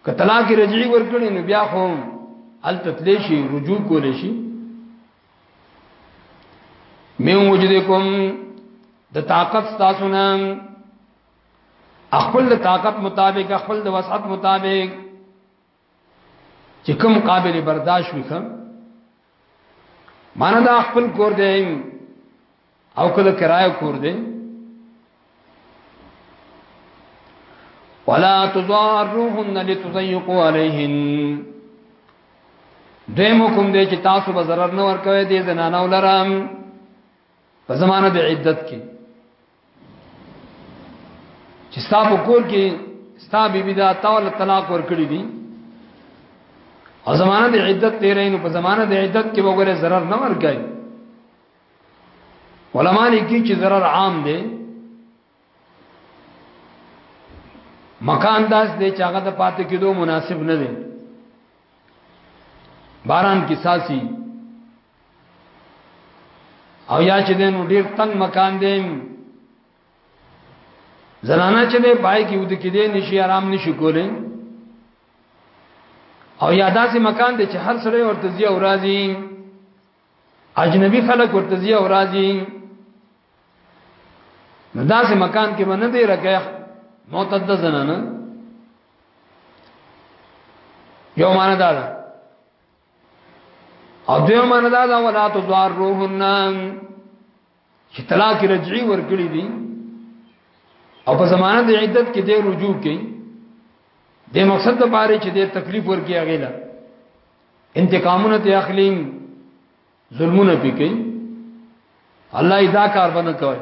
که طلاق رجعي ور کړی نو بیا خو الته تللی شي رجوع کول شي من وجدکم د طاقت تاسو نه خپل طاقت مطابق خپل د وسعت مطابق چې کوم قابل برداشت وکم مانه دا خپل کور دی او کله کرایه کور دی ولا تضاروهن لتضيقوا عليهن دیم حکم دی چې تاسو به zarar نه ورکوي دې زنانه ولرم په زمانه د عدت کې چې ستا په کور کې ستا بیبي دا تاول طلاق ورکړي دي او زمانه د عدت تیرې نو په زمانه د عدت کې وګوره zarar نه ورګای علماء لیکي چې zarar عام دی مکان داس دی چې هغه د پاتې کېدو مناسب نه دی باران کې ساسي او یا چې دین ډیر تنگ مکان دی زنانا چې به پای کې ود کې دی نشي آرام نشي کولای او یا داسې مکان دی چې هر سره ورته زی او راځي اجنبي خلک ورته زی او راځي نو داسې مکان کې باندې دی راکې معتد زنانا یو معنا دا ده او دیو من دا دا ولا تو دوار روحن چې طلاق رجعي ورکړي دي او په زمانه د عدت کې د رجوع کوي د مقصد د باره چې د تکلیف ورکی هغه لا انتقامونه ته اخلي ظلمونه پکې الله ادا کار باندې کوي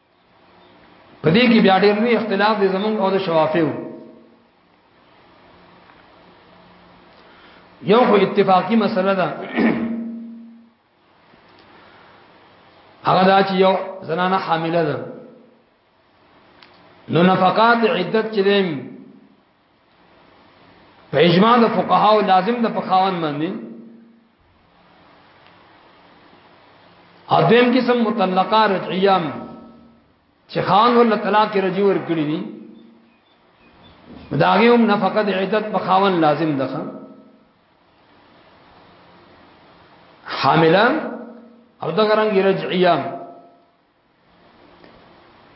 په دې کې بیا ډېر لوی اختلاف دی زمونږ او د شوافیو یو خو اتفاقی مسله ده هغه دا چې یو زنانه حامله ده نو نفقات عدت چې په اجماع د فقهاو لازم د پخاون باندې اذن قسم مطلقه رجعیام چې خان ول طلاق رجی ور کړی دي داغه هم نفقه د عدت په خاون لازم ده حاملان او دغه رنګ رجعیام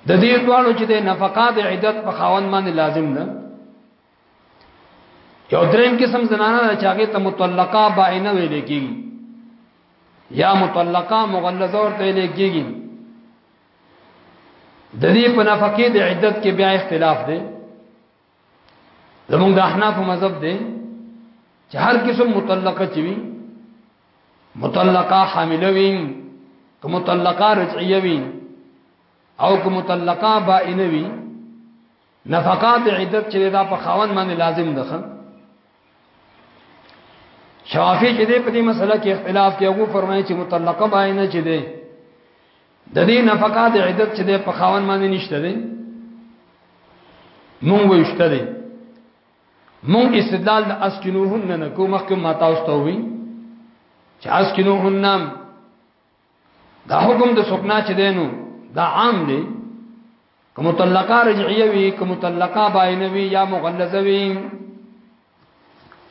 د دې دوالو چې د نفقات عدت په خاون باندې لازم ده یو دریم قسم زنانه چې هغه ته مطلقه باینه ویل کېږي یا مطلقه مغلظه ورته ویل کېږي د دې په نفقې د عدت کې بیا اختلاف دی زمونږ د احناف مذهب دی چې هر قسم مطلقه چي وي مطلقه حامله وي که مطلقه رجعيه وي او که مطلقه بائنه وي نفقات عدت چې دا په خاون باندې لازم ده شافعي چې دې په دې مسله کې اختلاف کې هغه فرمایي چې مطلقه باندې نه چې دې د دې نفقه د عدت چې دې په خاون باندې نشته دې مونږ وشته دې مونږ استدلال د اسکنوهن نه کوم مخکې ما تاسو ته وی چې اسکنوهن نام دا حکم د سکنا چې دینو دا عام دی کوم مطلقه رجعیه وی کوم مطلقه باینه وی یا مغلظه وی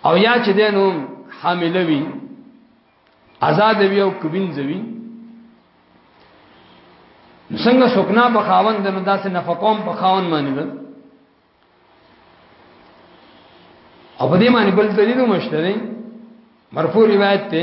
او یا چې دینو حامل وی آزاد وی او کبین زوی څنګه سکنا په خاوند د داسې نفقوم په خاوند باندې ده او په دې باندې بل دلیل مشته دی مرفوع روایت ته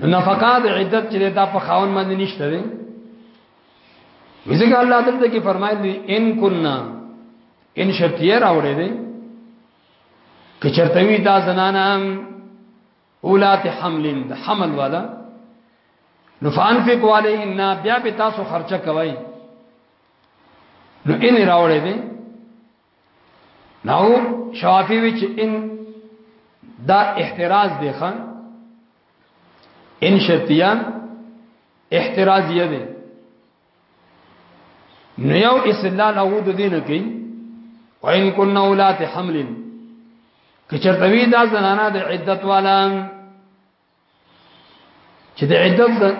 نفقات عدت چې دا په خاون باندې نشته دی وزګ الله دلته کې فرمایلی ان کنا ان شرطیه راوړې دی که چرته وی دا زنانه اولات حمل د حمل والا نو فانفق علیهن بیا به تاسو خرچه کوئ نو ان راوړې دي نو شوافی وچ ان دا احتراز دی خان ان شرطیه احترازیه دی نو یو استدلال هغه د دین کوي وان کن اولات حمل کچرتوی دا زنانه د عدت والا چې د عدت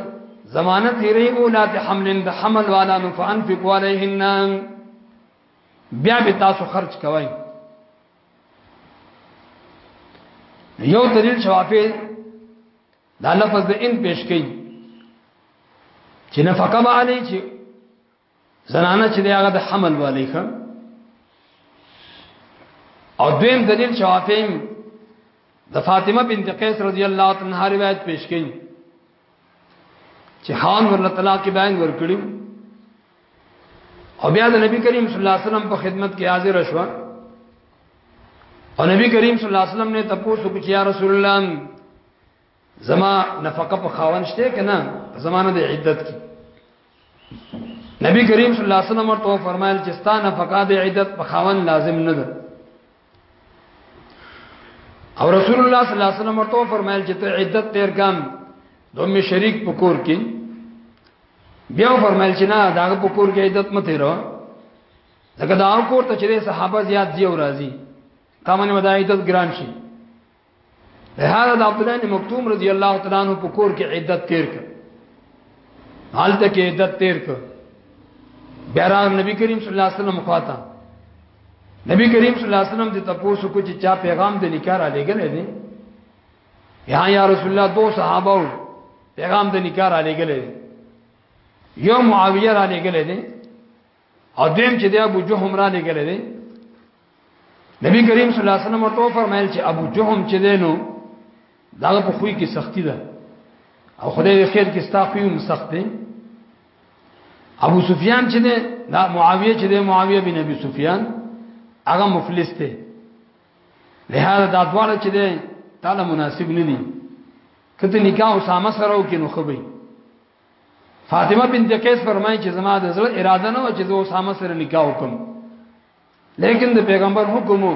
زمانه تیرې اولا د حملن د حمل والا نو فانفق علیهن بیا به تاسو خرج کوئ یو دلیل شوافی دا لفظ د ان پیش کړي چې نفقه علی چې زنانه چې هغه د حمل والی خان او دویم دلیل شوافیم د فاطمه بنت قیس رضی الله عنها روایت پیش کړي چې خان ورله طلاق بیان ورکړي او بیا د نبی کریم صلی الله علیه وسلم په خدمت کې حاضر شو او نبی کریم صلی الله علیه وسلم نے تپوس وکړ چې یا رسول الله زما نفقه په خاون شته کنه زمانه د عدت کې نبی کریم صلی الله علیه وسلم ورته فرمایل چې ستا نفقه د عدت په خاون لازم نه ده او رسول الله صلی الله علیه وسلم ورته فرمایل چې ته عدت تیر کم دومره شریک پکور کې بیا فرمایل چې نه دا پکور کې عدت مته رو ځکه دا کور ته چې صحابه زیات دی او راضي تامن مدایته ګران شي لهدا د عبد الله بن مکتوم رضی الله تعالی عنہ په کور کې عدت تیر کړ حالت کې عدت تیر کړ بیرام نبی کریم صلی الله علیه وسلم خواته نبی کریم صلی الله علیه وسلم د تاسو کو چې چا پیغام د نکاح را لګل دي یا یا رسول الله دو صحابه پیغام د نکاح را لګل دي یو معاویه را لګل دي او دیم چې د ابو جهم را لګل دي نبی کریم صلی الله علیه وسلم ورته فرمایل چې ابو جهم چې دینو دا په خوې کې سختی ده او خدای دې خیر کې ستا خوې هم سخت دي ابو سفیان چې ده دا معاویه چې ده معاویه بن ابي سفیان هغه مفلس دی لهدا دا دواړه چې ده تعالی مناسب نه دي کته نکاح اسامه سره وکینو خو به فاطمه بنت قیس فرمایي چې زما د زړه اراده نه و چې زه اسامه سره نکاح وکم لیکن د پیغمبر حکم وو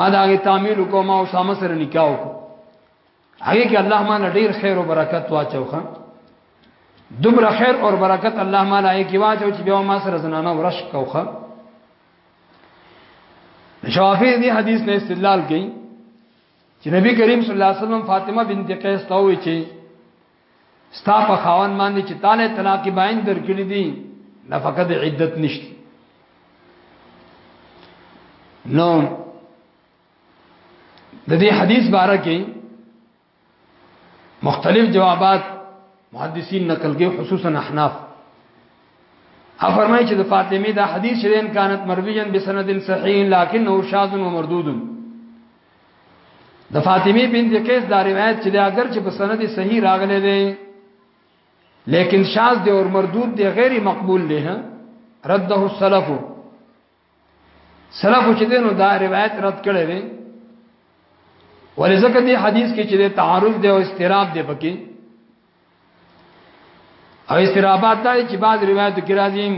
ما دا غي تعمیل وکم او اسامه سره نکاح وکم هغه کې الله ما ډیر خیر او برکت واچوخه دومره خیر او برکت الله ما لای کې واچو چې بیا ما سره زنانه ورش کوخه شوافی دې حدیث نه استدلال کړي چې نبی کریم صلی الله علیه وسلم فاطمه بنت قیس ته وی چې ستا په خاون باندې چې تعالی طلاق باین درکړي دي نفقه د عدت نشته نو د دې حدیث باره کې مختلف جوابات محدثین نقل کې خصوصا احناف افرمای چې د فاطمه دا حدیث شرین کانت مرویجن بسند صحیح لکنه شاذ و مردود د فاطمه بنت قیس دا روایت چې دا اگر چې په سند صحیح راغلی دی لیکن شاذ دی اور مردود دی غیر مقبول دی ها رده السلف سلف چې دینو دا روایت رد کړی دی ولذکه دی حدیث کې چې تعارض دی او استراب دی پکې او استرابات دا چې بعض روایت کې راځي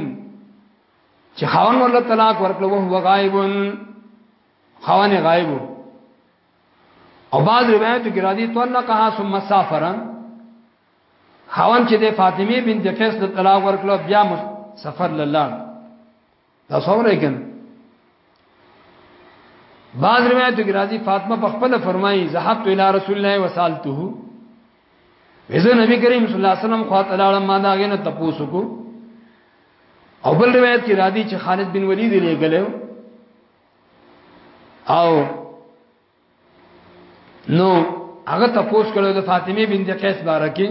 چې خاون ورله طلاق ورکړو هو غایبون خوان غایب او بعض روایتو کې راځي طلقها ثم سافرا خوان چې د فاطمه بنت قیس د طلاق ورکړو بیا سفر لاله دا څومره کېن بعض روایتو کې راځي فاطمه په خپل فرمایي ذهبت الى رسول الله وسالته وزه نبی کریم صلی الله علیه وسلم خواته لاړم ما دا غنه تپوسو کو او بل روایت کې راځي چې خالد بن ولید لري غلېو او نو هغه تپوس کړو د فاطمه بنت قیس بارکه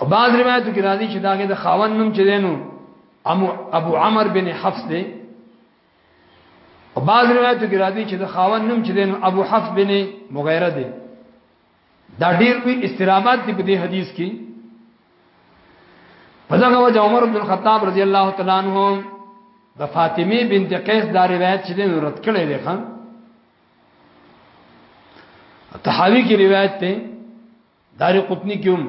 او بعض روایتو کې راځي چې داګه د خاوند نوم چې دینو ابو عمر بن حفص دی او بعض روایتو کې راځي چې د خاوند نوم چې دینو ابو حفص بن مغیره دی دا ډیر وی استرابات دی په دې حدیث کې په دغه وجه عمر بن الخطاب رضی الله تعالی عنہ د فاطمه بنت قیس دا روایت چې دین رد کړي دی خان تحاوی کی روایت ته دار قطنی کیوم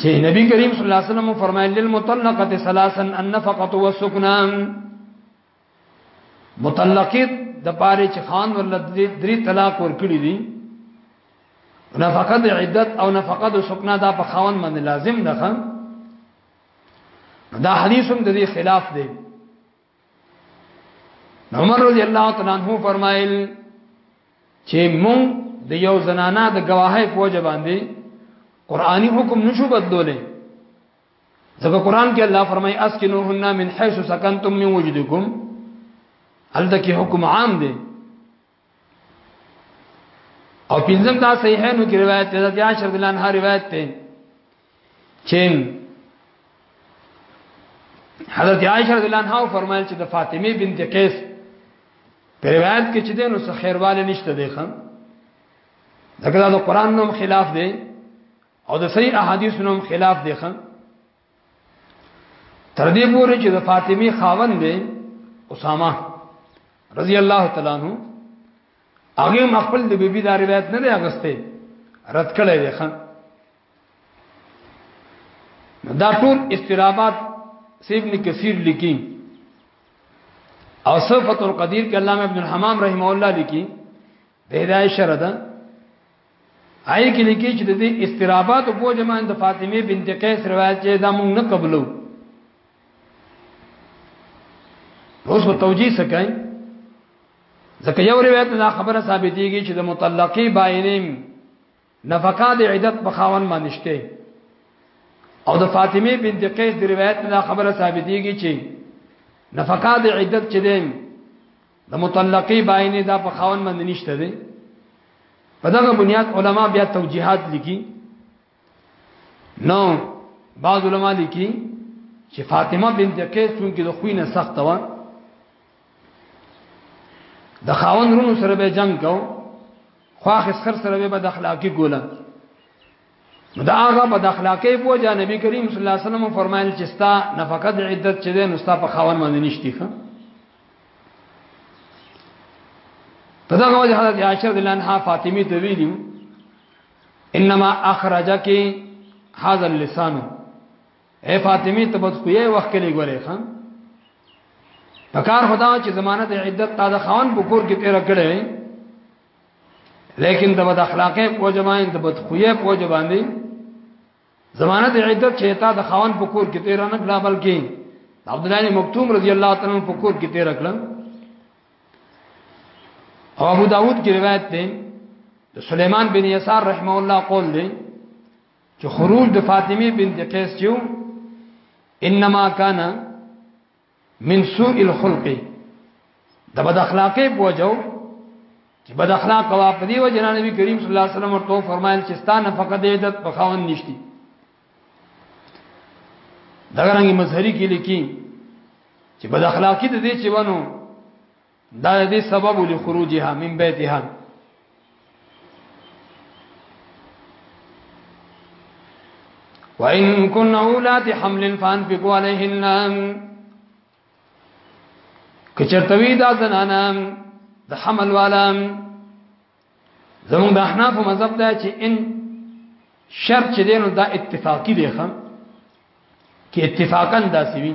چې نبی کریم صلی الله علیه وسلم فرمایلی المطلقه ثلاثا النفقه والسكنان مطلقه د پاره چې خان ول درې طلاق ورکړي دي نفقه د عدت او نفقه د سکنا دا په خاون باندې لازم ده خان دا حدیث هم د دې خلاف دی عمر رضی الله تعالی عنہ فرمایل چې مون د یو زنانا د گواهی په وجه باندې قرآنی حکم نشو بدلولې ځکه قران کې الله فرمایي اسکنوهن من حيث سكنتم من وجدكم هلته کې حکم عام دی او پنځم دا صحیحانو کې روایت ده د عائشہ رضی الله عنها روایت ده چې حضرت عائشہ رضی الله عنها فرمایل چې د فاطمه بنت قیس په روایت کې چې ده نو خیرواله نشته ده خان دغه د قران نوم خلاف دی او د صحیح احادیث نوم خلاف دی خان تر دې پورې چې د فاطمی خاون دی اسامه رضی الله تعالی عنہ هغه مخبل د بیبي دا روایت نه دی اغسته رد کړی دی خان دا ټول استرابات سیب نے کثیر لکی او صفت القدیر کې علامه ابن الحمام رحمه الله لکی د هدايه شردا آی کې لیکي چې د دې استرابات او بوجمان د فاطمه بنت قیس روایت چې دا مونږ نه قبلو اوس په توجیه سکای ځکه یو روایت دا خبره ثابتېږي چې د مطلقې باینیم نفقه د عدت په خاون باندې شته او د فاطمه بنت قیس د روایت دا خبره ثابتېږي چې نفقه د عدت چې دیم د مطلقې باینې دا په خاون باندې نشته دی په دغه بنیاد علما بیا توجیهات لیکي نو بعض علما لیکي چې فاطمه بنت قیس څنګه د خوینه سخت و د خاون رونو سره به جنگ کو خواخ اسخر سره به د اخلاقی ګوله نو دا هغه په اخلاقی په جا نبی کریم صلی الله علیه وسلم فرمایل چې ستا نفقت عدت چي ده نو ستا په خاون باندې نشتی ښه په دغه وجه حضرت عائشہ رضی الله عنها فاطمه ته ویلي انما اخرجک هذا اللسان اے فاطمه ته بس خو یې وخت کې لګورې خان پکار خدا چې ضمانت عدت تا د خان بکور کې تیر کړې لیکن د بد اخلاقې په جماعت د بد خوې په جباندې زمانه د عدت چې تا د خوان په کور کې تیر نه کړه بلکې عبد الله بن مکتوم رضی الله تعالی عنہ په کور کې تیر کړه او ابو داود کې روایت ده د سليمان بن يسار رحمه الله قول دی چې خروج د فاطمه بنت قیس چې انما کان من سوء الخلق د بد اخلاقی په وجو چې بد اخلاق وا په دی وجه نبی کریم صلی الله علیه وسلم ورته فرمایل چې ستانه فقط عزت په خاون نشتی دغه رنګ مظهری کې لیکي چې بد اخلاقی د دې چې ونه دا دې سبب لخروجها من بیتها وان كن اولاد حمل فانفقوا عليهن کچرتوی دا زنانا د حمل والا زمون د احناف مذهب دا چې ان شرط چې دینو دا اتفاقی دی خام کې اتفاقا داسې وي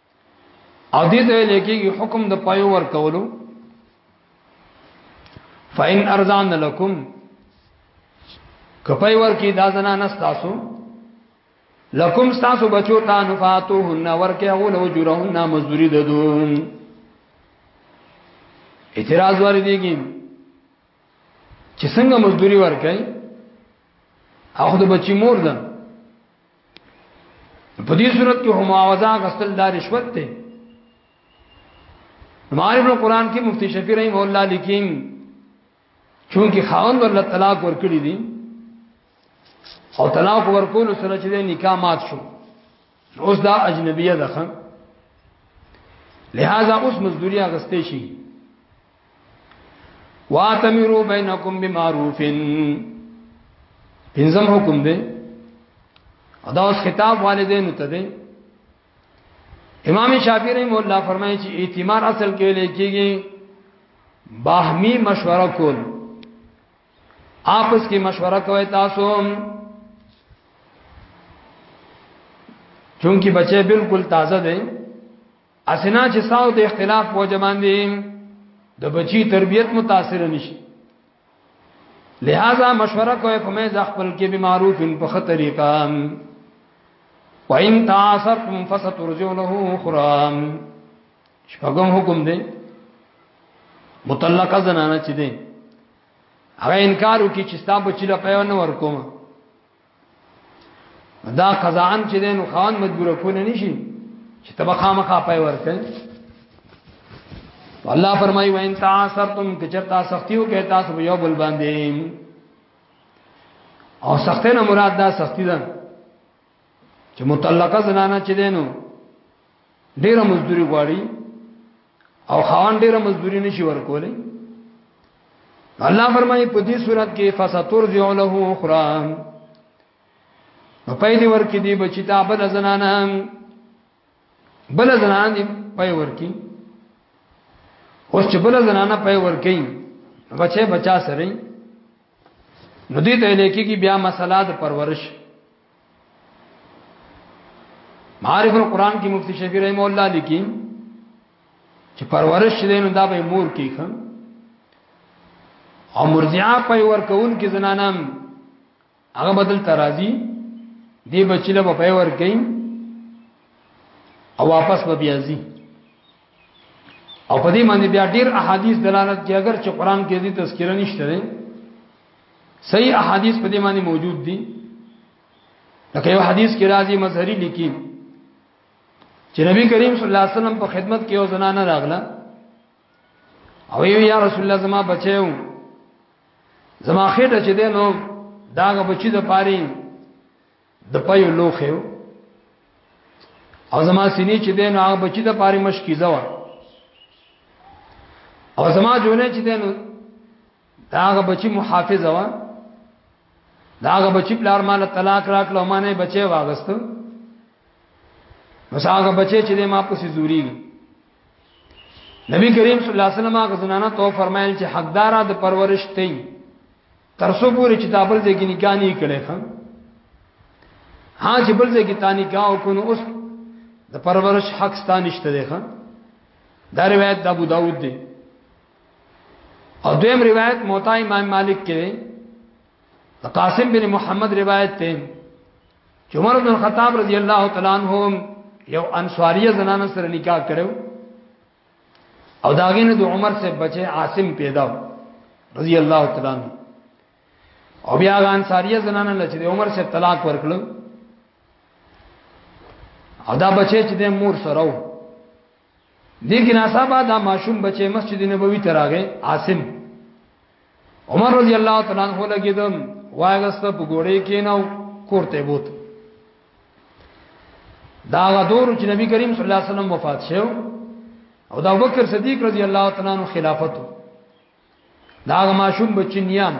او دې ته لیکيږي حکم د پایو ور کولو فإن ارزان لكم کپای ور کی دا زنا نستاسو لکم تاسو بچو تا نفاتوهن ورکه او لو جرهن مزدوری ددون اعتراض واري دیږي چې څنګه مزدوری ورکای اخو د بچی مور ده په دې صورت کې معاوضه غسل دار رشوت ته معارف القرآن کې مفتی شفیع رحم الله لیکین چونکی خاون ورله طلاق ورکړي دي او طلاق ورکول سره چې نکاح مات شو اوس دا اجنبیه ده لہذا اوس مزدوري اغستې شي واتمروا بينكم بمعروف پنځم حکم دی ادا اوس خطاب والدین ته دی امام شافعی رحم الله فرمایي چې اعتمار اصل کې لیکيږي باهمي مشوره کول آپس کې مشوره کوي تاسو چونکی بچے بالکل تازه دی اسنا چې ساو د اختلاف په جمان دي د بچی تربیت متاثر نشي لہذا مشوره کوي په مې ځخپل کې به معروف په خطرې کام وان تعاصرتم فسترجو له اخرى شپږم حکم دی مطلقه زنانه چې دی هغه انکار وکړي چې ستاسو بچی له پیو نه ورکوم دا قضاان چې دین خان مجبور کول نه شي چې تبه خامخا پای ورکړي الله فرمایي وان تعاصرتم کچتا سختیو کې تاسو یو بل باندې او سخت نه مراد دا سختی ده چې متعلقه زنانه چې دینو ډیره مزدوري غواړي او خان ډیره مزدوری نشي ورکولې الله فرمایي په دې صورت کې فساتور دی له اخرى په پیدي ورکې دی بچی تا بل زنانه بل زنان دی پي ورکی اوس چې بل زنانه پي ورکی بچي بچا سره نو دې ته لیکي کې بیا مسله د پرورش معارف القرآن کې مفتی شفیع رحم الله لیکي چې پرورش دینو دا به مور کې خم او مرضعه په ورکون کې زنانم هغه بدل ترازی دی بچی له په ور کوي او واپس به بیازي او په دې باندې بیا ډیر احادیث دلالت کوي اگر چې قران کې دې تذکرہ نشته ده صحیح احادیث په دې باندې موجود دي لکه یو حدیث کې راځي مظهری لیکي چې نبی کریم صلی الله علیه وسلم په خدمت کې یو زنانه راغله او یو یا رسول الله زما بچیو زما خېټه چې دینو داغه بچی د پاره د پيو لوخه او زما سینې چې دین هغه بچی د پاره مشکی زوا او زما جونې چې دین دا هغه بچی محافظ وا دا هغه بچی پلار مال طلاق راکړو ما نه بچي واغستو بس هغه بچی چې ما پسې زوري نبی کریم صلی الله علیه وسلم هغه زنانه تو فرمایل چې حقدار د پرورش ته تر څو پورې چې دا بل ځای کې نکاح نه کړي خان ها چې بل ځای کې تانی کاو کو نو اوس د پرورش حق ستانشته دی خان دا روایت د ابو داود دی او دویم روایت موتا امام مالک کې دی د قاسم بن محمد روایت ته چې عمر بن الخطاب رضی الله تعالی عنہ یو انصاریه زنانه سره نکاح کړو او داغه نه د عمر سے بچي عاصم پیدا رضی الله تعالی عنہ او بیا غان ساریه زنانه لچ د عمر سے طلاق ورکړو او دا بچي چې د مور سره و دغه ناسبه دا ماشوم بچي مسجد نبوي ته راغی عاصم عمر رضی الله تعالی عنہ لګیدم وایغست په ګوړې کې نو کوړته بوت دا غدور چې نبی کریم صلی الله علیه وسلم وفات شو او دا بکر صدیق رضی الله تعالی عنہ خلافت دا ماشوم بچنیان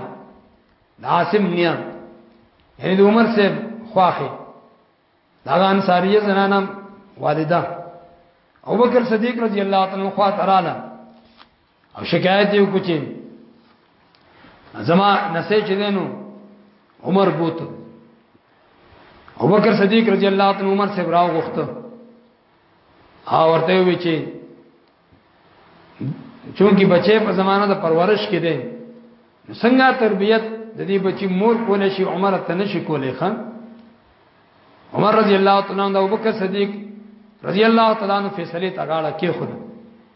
دا عاصم نیان یعنی د عمر سے خواخه دا انصاریه زنانه والده ابو بکر صدیق رضی الله تعالی عنہ خوا تراله او شکایت یو کوچی زما نسې چې دینو عمر بوت او بکر صدیق رضی الله عنه عمر سے براو غوښته او ورته وی چې چونکی بچې په زمانہ د پرورش کې دي څنګه تربيت د دې بچي مور کولې شي عمر ته نشي کولې خان عمر رضی الله تعالی عنہ او بکر صدیق رضی الله تعالی عنہ فیصله تاغاړه کې خود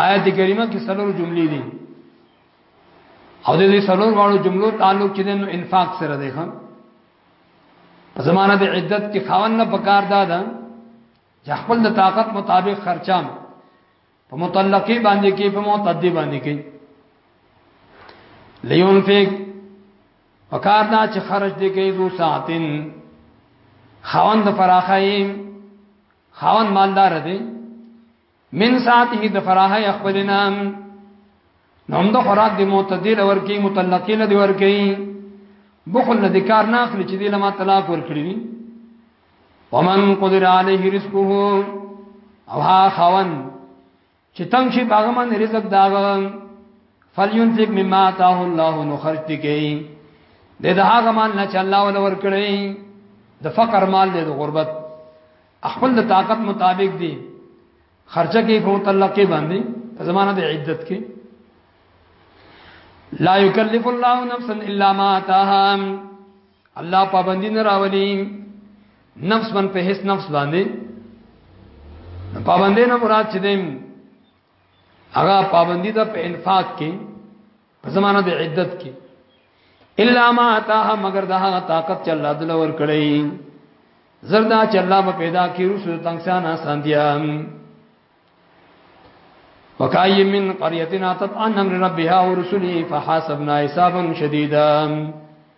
آیت کریمه کې څلور جملې دي او د دې څلور غاړو جملو تعلق چې نو انفاق سره دی خان په زمانه د عدت کې خاون نه پکار دادا چې خپل د طاقت مطابق خرچام په متعلقي باندې کې په معتدي باندې کې لیون فیک پکار دا چې خرج دې کې دو ساعتن خاون د فراخایم خاون مالدار دی من ساعته د فراحه خپل نام نوم د خوراک دی معتدل ورکی متلقین دی ورکی بخل نه د کار نه اخلي چې دی لما طلاق ورکړي وي ومن قدر عليه رزقه او ها خوان چې تنگ شي باغ باندې رزق داغه فلینفق مما اتاه الله نو خرج پکې د دا هغه مال نه چې الله ول ور کړی د فقر مال دی د غربت خپل د طاقت مطابق دی خرچه کې په متعلق کې باندې په زمانه د عدت کې لا یکلف الله نفسا الا ما اتاها الله پابندی نه راولي نفس من په هیڅ نفس باندې پابندی نه مراد چې دیم هغه پابندی ده په انفاق کې په زمانه د عدت کې الا ما اتاها مگر ده طاقت چې الله دل ور کړی زردا چې الله په پیدا کې رسول تنگسان آسان دي وکای من قريه اتت عن امر ربها ورسله فحاسبنا حسابا شديدا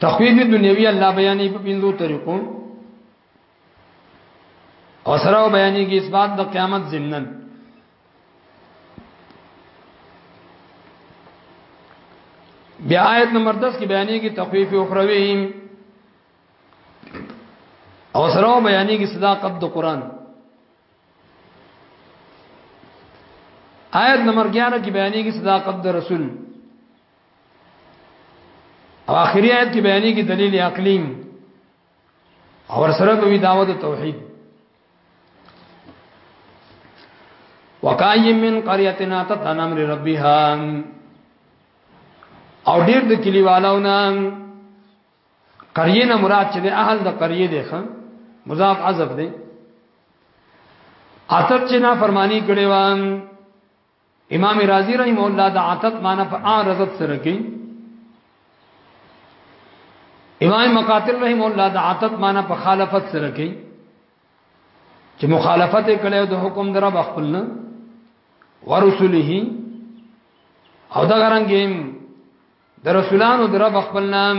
تخویف دنیوی الله بیانې په پینځو طریقو او سره بیانې کې اثبات د قیامت ضمنن بیا آیت نمبر 10 کې بیانې کې تخویف اخروی او سره بیانې کې صداقت د قران آیت نمبر 11 کې بیانې کې صداقت د رسول او اخري آیت کې بیانې کې دلیل عقلی او سره به دعوت توحید وکایم من قريتنا تتن امر ربها او ډیر د کلیوالونه قریه نه مراد چې د اهل د قریه دی خان مضاف عذف دی اتب چې نه فرمانی کړي وان امام رازی رحمه الله د عتت معنی په اعرضت سره کوي امام مقاتل رحمه الله د عتت معنی په خالفت سره کوي چې مخالفت کړي د حکم در خپل نه ورسله او دا غرانګیم د رسولانو در خپل نام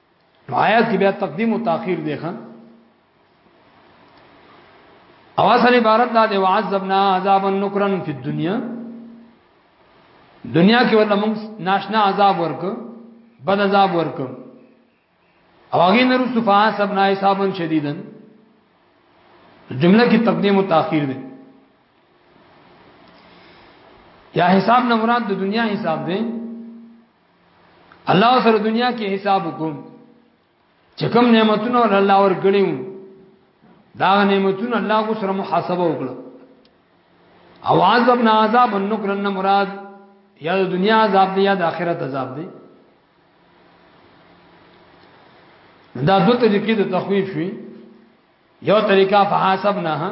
نو آیات کې بیا تقدیم او تاخير دی خان او اصل عبارت دا دی وعذبنا عذابا نکرا فی الدنیا دنیا کې ورته موږ ناشنا عذاب ورک بد عذاب ورک او هغه نور صفا سب نه حسابن شدیدن جمله کې تقدیم او تاخير دی یا حساب نه مراد د دنیا حساب دی الله سره دنیا کې حساب وکوم چې کوم نعمتونه الله ورګړیو دا نعمتونه الله کو سره محاسبه وکړه او عذاب نه عذاب نکرن مراد یا د دنیا عذاب دی یا د آخرت عذاب دی دا دو طریقې د تخویف شوي یو طریقہ فحاسب نه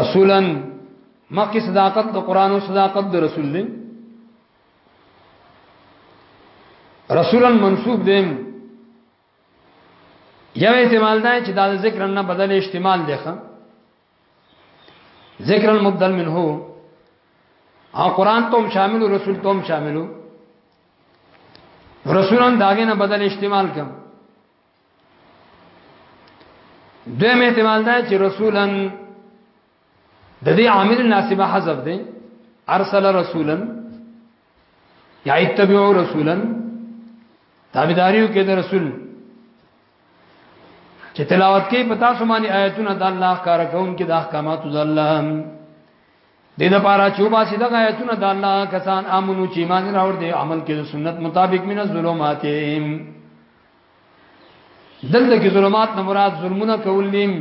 رسولا مکه صداقت د قران او صداقت د رسول دی رسولا منسوب دی یو احتمال دا چې دا ذکر نه بدل احتمال دی ښه ذکر المبدل منه او قران ته هم شامل او رسول ته هم شامل رسولان داګه نه بدل استعمال کم دویم احتمال دا چې رسولا د دې عامل ناسبه حذف دی ارسل رسولا یا اتبعوا رسولا تابعداریو کې د رسول چې تلاوت کې پتا سمانی آیتونه د الله کار کوم کې د احکامات د الله د دې لپاره چې وباسي د آیتونه د الله کسان امنو چې ایمان راوړ دي عمل کې د سنت مطابق من الظلمات دلته کې ظلمات نه مراد ظلمونه کول نیم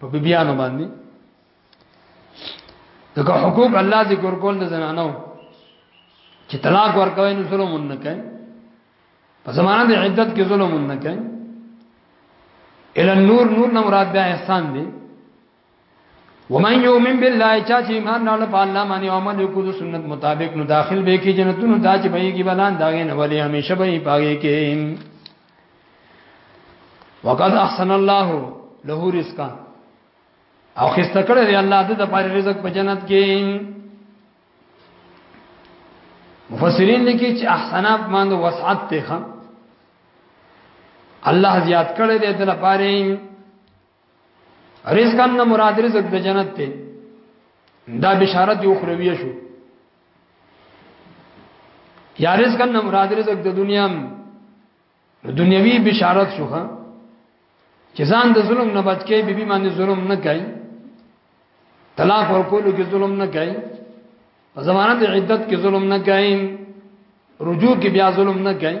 په بیانو باندې دغه حقوق الله ذکر کول د زنانو چې طلاق ورکوي نو ظلم نه کوي په زمانه د عدت کې ظلم نه کوي ال نور نور نه مراد بیا احسان دی ومن یؤمن بالله چا چې ایمان راوړ په الله باندې او عمل وکړو د سنت مطابق نو داخل به کې جنتونو دا چې بهږي بلان داګه نه ولي همیشه به پاګه کې وقد احسن الله له رزقا او خسته کړی دی الله د پاره رزق په جنت کې مفسرین لیکي چې احسنات باندې وسعت ته الله زیات کړی دی د لپاره رزق نه مراد رزق د جنت ته دا بشارت یو خرویه شو یا رزق نه مراد رزق د دنیا دنیوي بشارت شو ها چې ځان د ظلم نه بچ کې بیبي باندې ظلم نه کوي طلاق ورکولو کې ظلم نه کوي په زمانه د عدت کې ظلم نه کوي رجوع کې بیا ظلم نه کوي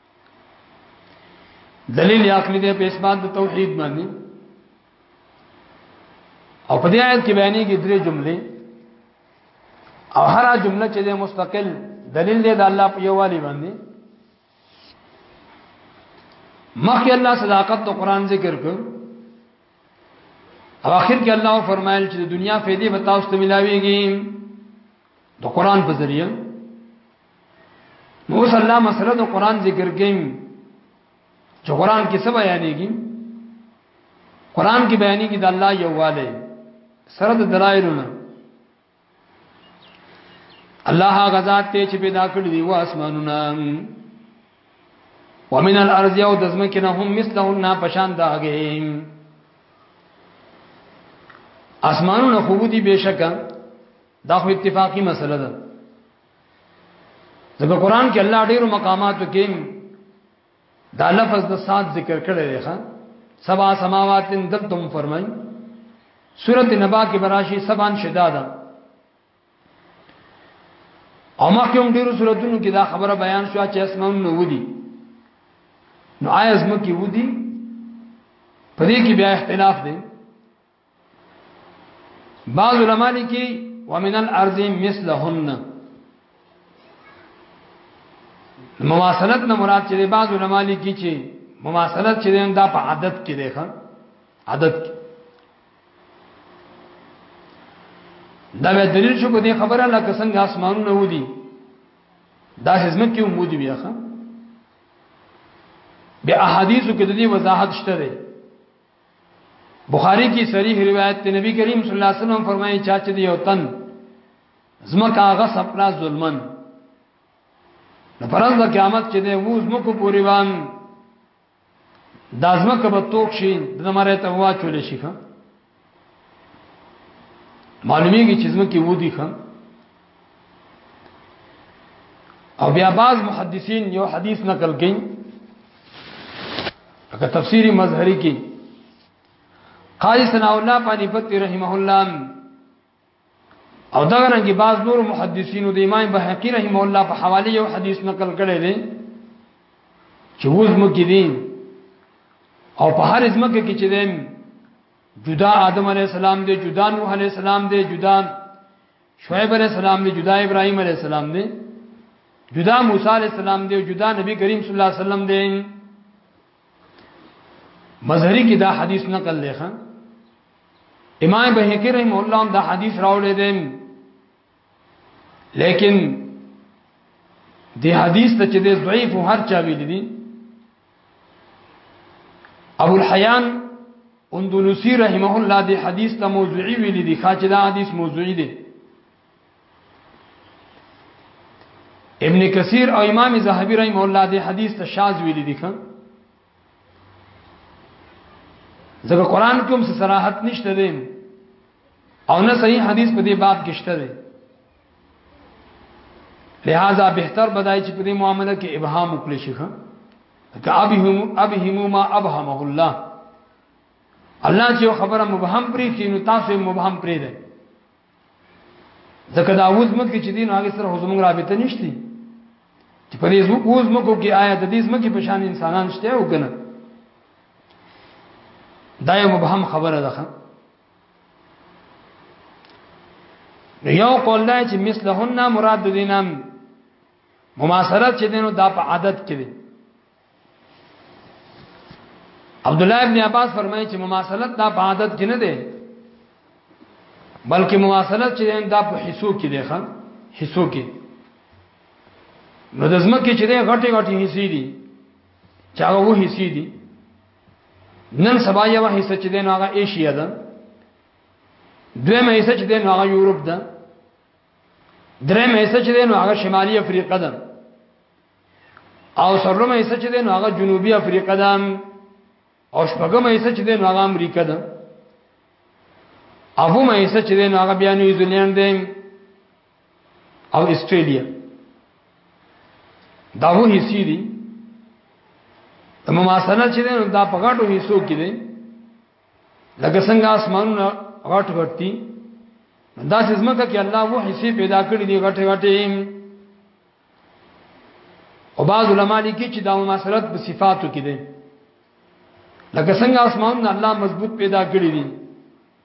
دلیل عقلی دی په اثبات د توحید باندې او په دې آیت کې بیانې کې درې جملې او هر جمله چې ده مستقل دلیل دی د الله په یووالي باندې مخکې الله صداقت د قران ذکر کړ او اخر کې الله فرمایل چې د دنیا فائدې به تاسو ته ملاويږي د قران په ذریعہ نو اوس الله مسله د قران ذکر کوي چې قران کې څه بیانېږي قران کې بیانېږي د الله یواله سره د دلایلونه الله غزاد ته چې پیدا کړی دی و اسمانونه ومن الارض یو د زمکه نه هم مثلهن پشان داګه اسمانونه خو دي بشکه دا خو اتفاقی مسله ده ځکه قران کې الله ډیرو مقاماتو کې دا لفظ د سات ذکر کړی دی ښا سبا سماوات دلتم فرمای سورته نبا کې براشي سبان شدادا او مخکې هم ډیرو سوراتونو کې دا خبره بیان شو چې اسمان نو ودی نو آیا اسمه کې ودی په دې کې بیا اختلاف دی بعض علماء لیکي ومن الارض مثلهن مواصلت نه مراد چې بعض علماء لیکي چې مواصلت چې دا په عادت کې دی ښه عادت کې دا به دلیل شو په دې خبره لکه څنګه اسمانونه ودی دا حزمت کې مودي بیا ښه به احادیثو کې د دې وضاحت شته بخاری کی صریح روایت ته نبی کریم صلی الله علیه وسلم فرمایي چا چې یو تن زمکه هغه سپلا ظلمن نو پرز د قیامت چې دی وو زمکو پوری وان دا زمکه به توک شي د مره ته وا چول شي ښه معلومیږي چې زمکه وو دي ښه او بیا بعض محدثین یو حدیث نقل کین اکا تفسیر مظهری کی قاضی ثناء الله پانی پتی رحمه الله او دا رنګ بعض نور محدثین د امام بهقی رحمه الله په حواله یو حدیث نقل کړی دی چې وزم کې دي او په هر ازمه کې چې دیم جدا آدم علی السلام دی جدا نوح علی السلام دی جدا شعیب علیہ السلام دی جدا ابراهیم علیہ السلام دی جدا موسی علیہ السلام دی جدا نبی کریم صلی الله علیه وسلم دی مظهری کی دا حدیث نقل دی خان امام بهقی رحم الله دا حدیث راوړی دی لیکن دی حدیث ته چې دی ضعیف هر چا ویل دي ابو الحیان اندلسی رحمه الله دی حدیث ته موضوعی ویلی دی خاچ دا حدیث موضوعی دی ابن کثیر او امام زاهبی رحمه الله دی حدیث ته شاذ ویلی دی خان ځکه قران کوم صراحت نشته دی او نه صحیح حدیث په دې باب کې شته دی لہذا بهتر بدای چې په دې معاملې کې ابهام وکړي شي ښه که ابهم ابهم ما ابهمه الله الله چې خبره مبهم پرې کې نو تاسو مبهم پرې ده ځکه دا اوس مکه چې دین هغه سره زموږ رابطه نشته چې په دې اوس مکه کې آیا د دې مکه په شان انسانان شته او کنه دا یو مبهم خبره ده نو یو قول دا چې مثلهن مراد دینم مماثلت چې دینو دا په عادت کې دی عبد الله ابن عباس فرمایي چې مماثلت دا په عادت کې نه دی بلکې مماثلت چې دا په حصو کې دی خان حصو کې نو د زمکه چې دی غټي غټي حصي دي چا وو حصي دي نن سبا یو حصہ چې دین هغه ایشیا ده دویمه حصہ چې دین هغه یورپ ده درېمه حصہ چې دین هغه شمالي افریقا ده او سرلومه حصہ چې دین هغه جنوبي افریقا ده او شپږمه حصہ چې دین هغه امریکا ده اومه حصہ چې دین هغه بیا نیوزیلند ده او استرالیا دا وو حصي دي د مماثله چې دا په غټو حصو کې دي لکه څنګه اسمانونه غټ غټ دي دا چې زمکه کې الله وو حصي پیدا کړی دي غټه غټه او بعض علما لیکي چې دا مماثلت په صفاتو کې دي لکه څنګه اسمانونه الله مضبوط پیدا کړی دي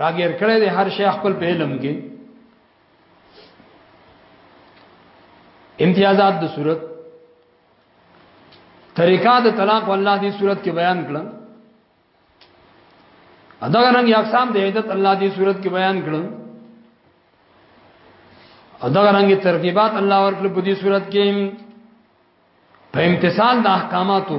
راګیر کړی دی هر شیخ خپل په علم کې امتیازات د صورت طریقہ د طلاق الله دی صورت کې بیان کړم ادا رنګ اقسام د عدت الله دی صورت کې بیان کړم ادا رنګ ترغیبات الله ورکړ په دې صورت کې په امتثال د احکاماتو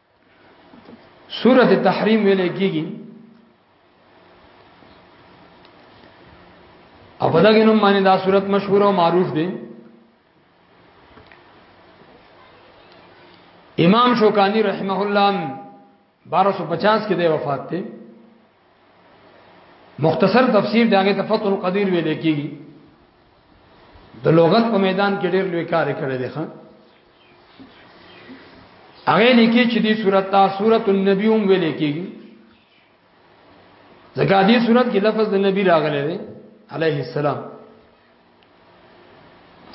سورة تحریم ویلې کېږي او په دغه نوم باندې دا صورت مشهور او معروف دی امام شوکانی رحمه الله 1250 کې د وفات دی مختصر تفسیر داګه ته فتح القدیر ویل کیږي د لغت په میدان کې ډېر لوی کار کړی دی ښا هغه لیکي چې دې سورته تا سورۃ النبی هم ویل کیږي ځکه دې سورته کې لفظ د نبی راغلی دی علیه السلام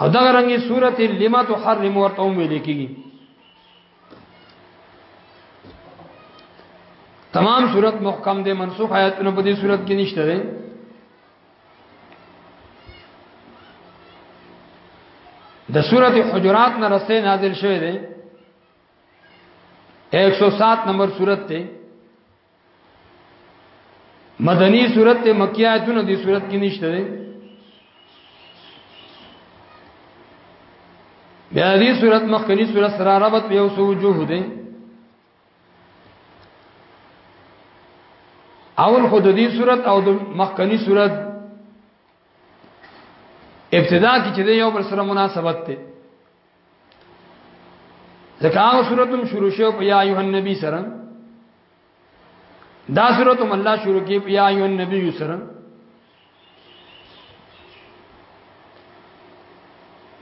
او دا رنګي سورته لما تحرم ورته هم ویل کیږي تمام صورت محکم دی منسوخ آیاتونه په دې صورت کې نشته دی د سورته حجرات نه رسې نازل شوه دی 107 نمبر صورت ته مدنی صورت ته مکی آیتونه دی صورت کې نشته دی بیا دې صورت مخکنی صورت سره ربط په یو سو وجوه دی اول خود دې صورت او د مخکنی صورت ابتدا کې چې یو بل سره مناسبت ته ځکه هغه صورت هم شروع شو په یا ایه النبی سره دا صورت هم الله شروع کی په یا ایه النبی سره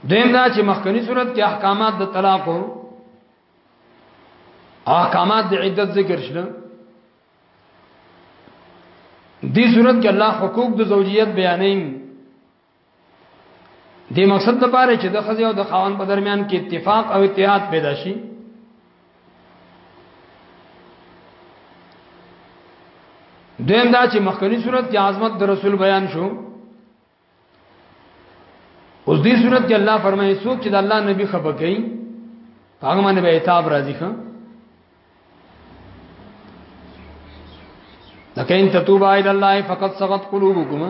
دیم دا چې مخکنی صورت کې احکامات د طلاق او احکامات د عدت ذکر شله دې صورت کې الله حقوق د زوجیت بیانې دې مقصد د پاره چې د خزې او د خاون په درمیان کې اتفاق او اتحاد پیدا شي دویم دا چې مخکنی صورت کې عظمت د رسول بیان شو اوس دې صورت کې الله فرمایي څوک چې د الله نبی خپه کوي هغه باندې به عتاب راځي ښه لکه ان تتوبا الى الله فقد صغت قلوبكما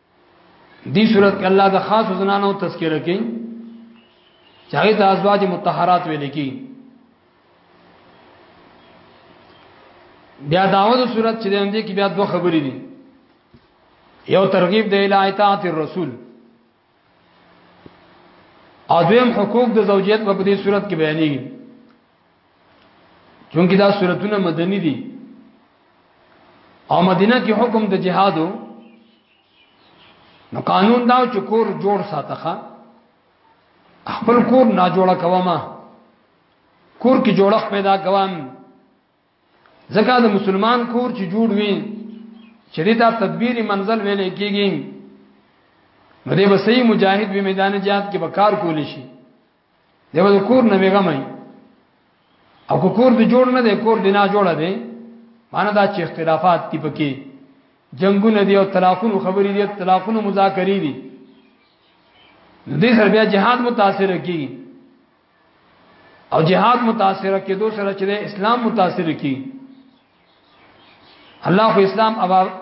دې صورت کې الله د خاص زنانو تذکرہ کوي چې هغه د ازواج متطهرات ویل کی بیا داوود صورت چې هم دې کې بیا دوه خبرې دي یو ترغیب د الایتات الرسول اذیم حقوق د زوجیت په دې صورت کې بیانېږي چونکی دا سورتونه مدنی دي او مدینه کې حکم د جهادو نو قانون دا چې کور جوړ ساتخه خپل کور نه جوړه کوما کور کې جوړخ پیدا کوم ځکه د مسلمان کور چې جوړ وي چې دا تدبیر منزل ویلې کېږي نو دې وسې مجاهد به میدان جهاد کې بکار کول شي دیو د کور نه بیغمای او کو کور دی جوړ نه دی کور دی نه جوړ دی معنی دا چې اختلافات دی پکې جنگونه دی او طلاقونو خبرې دی طلاقونو مذاکرې دي دې سره بیا جهاد متاثر کی او جهاد متاثر کی دو سره چې اسلام متاثر کی الله خو اسلام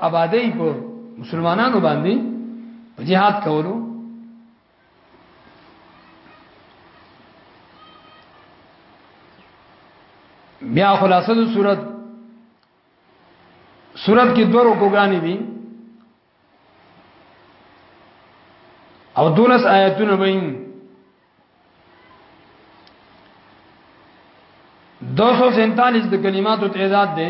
آبادی په مسلمانانو باندې جهاد کولو بیا خلاصه د صورت صورت کې دوه رکوګانی دي او دولس آیاتونه وین دو سو سینتالیس د کلماتو تعداد دي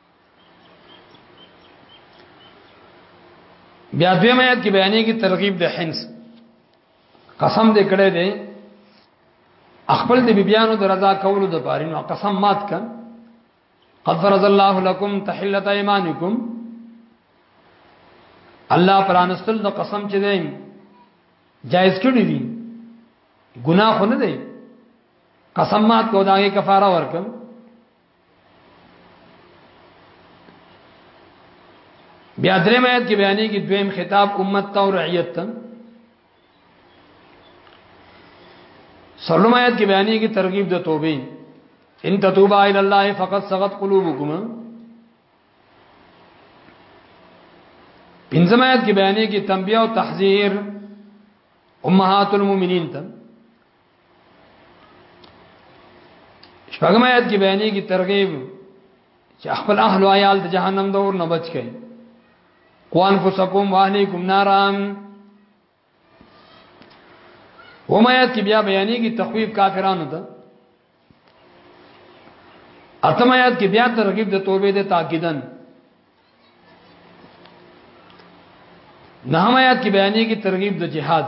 بیا دویم آیات کې بیانې کې ترغیب د حنس قسم دې کړې دې خپل دې بیانو د رضا کولو د پاره نو قسم مات کړ قد فرض الله لكم تحله ايمانكم الله پرانستل د قسم چې دی جائز کړی دی ګناه خو نه دی قسم مات کو داګه کفاره ورکم بیا درې آیت کې بیانې کې دویم خطاب امت ته او رعیت ته سلم آیت کې بیانې کې ترغیب د توبې ان تتوبا الى الله فقد صغت قلوبكم پنځم آیت کې بیانې کې تنبیه او تحذير امهات المؤمنین ته شپږم آیات کې بیانې کې ترغیب چې خپل اهل او عیال د جهنم د اور نه بچ کړي قوان فسکم واهلیکم نارام وما آیات کې بیا بیانې کې تخویب کافرانو ته اتم آیات کې بیا ترغیب د توبې د تاکیدن نهم آیات کې بیانې کې ترغیب د جهاد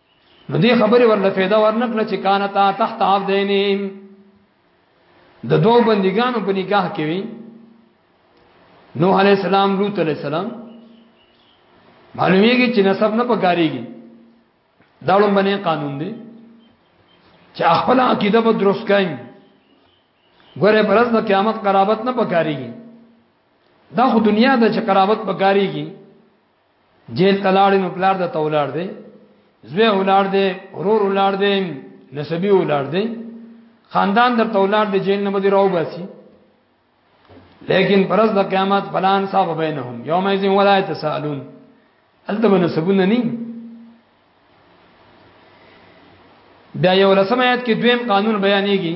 نو دې خبره ورله فایده ورنکړه چې کان تا تحت عبدین د دوه بندګانو په نکاح کې وی نوح علی السلام لوط علی السلام معلومیږي چې نسب نه پکاريږي دا لومبنه قانون دی چې خپل عقیده به درست کړي ګوره پرز د قیامت قرابت نه پکاريږي دا خو دنیا د چې قرابت پکاريږي جیل تلاړ نو پلار د تولار دی زوی ولار دی ورور ولار دی نسبی ولار دی خاندان در تولار دی جیل نه مدي راو باسي لیکن پرز د قیامت فلان صاحب بینهم یوم یذ ولا تسالون التب نسبون نه بیا یو لسم آیات کې دویم قانون بیانېږي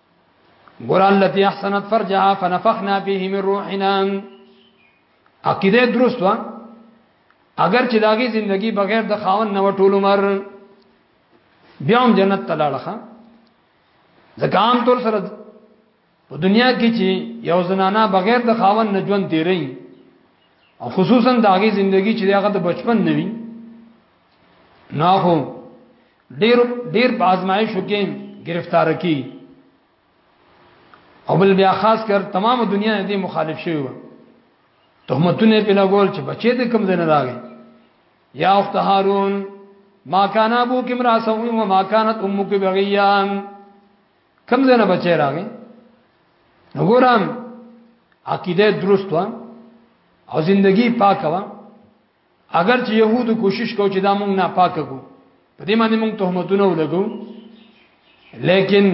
ګور التي احسنت فرجها فنفخنا به من روحنا عقیده درست وا اگر چې داګه زندگی بغیر د خاون نو ټول عمر بیا هم جنت ته لاړه ځکام تور سره په دنیا کې چې یو زنانا بغیر د خاون نه ژوند تیري او خصوصا داګه زندگی چې هغه د بچپن نوي نه هو ډیر ډیر په آزمایشو کې گرفتار کی او بل بیا خاص کر تمام دنیا دې مخالف شوی و تهمتونه په لګول چې بچې دې کم زنه راغی یا اخت هارون ما کان ابو کم راسو و ما کانت امک بغیان کم زنه بچې راغی وګورم عقیده درست و او زندگی پاک و اگر چې يهودو کوشش کو چې دا مونږ نه پاک کو په دې باندې مونږ تهمتونه ولګو لیکن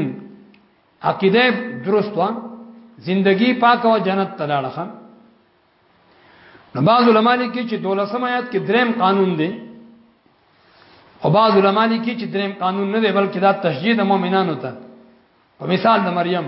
عقیده درست وا زندگی پاک او جنت تلاړه نو بعض علما لیکي چې دولسم آیات کې دریم قانون دی او بعض علما لیکي چې دریم قانون نه دی بلکې دا تشجیه د مؤمنانو ته په مثال د مریم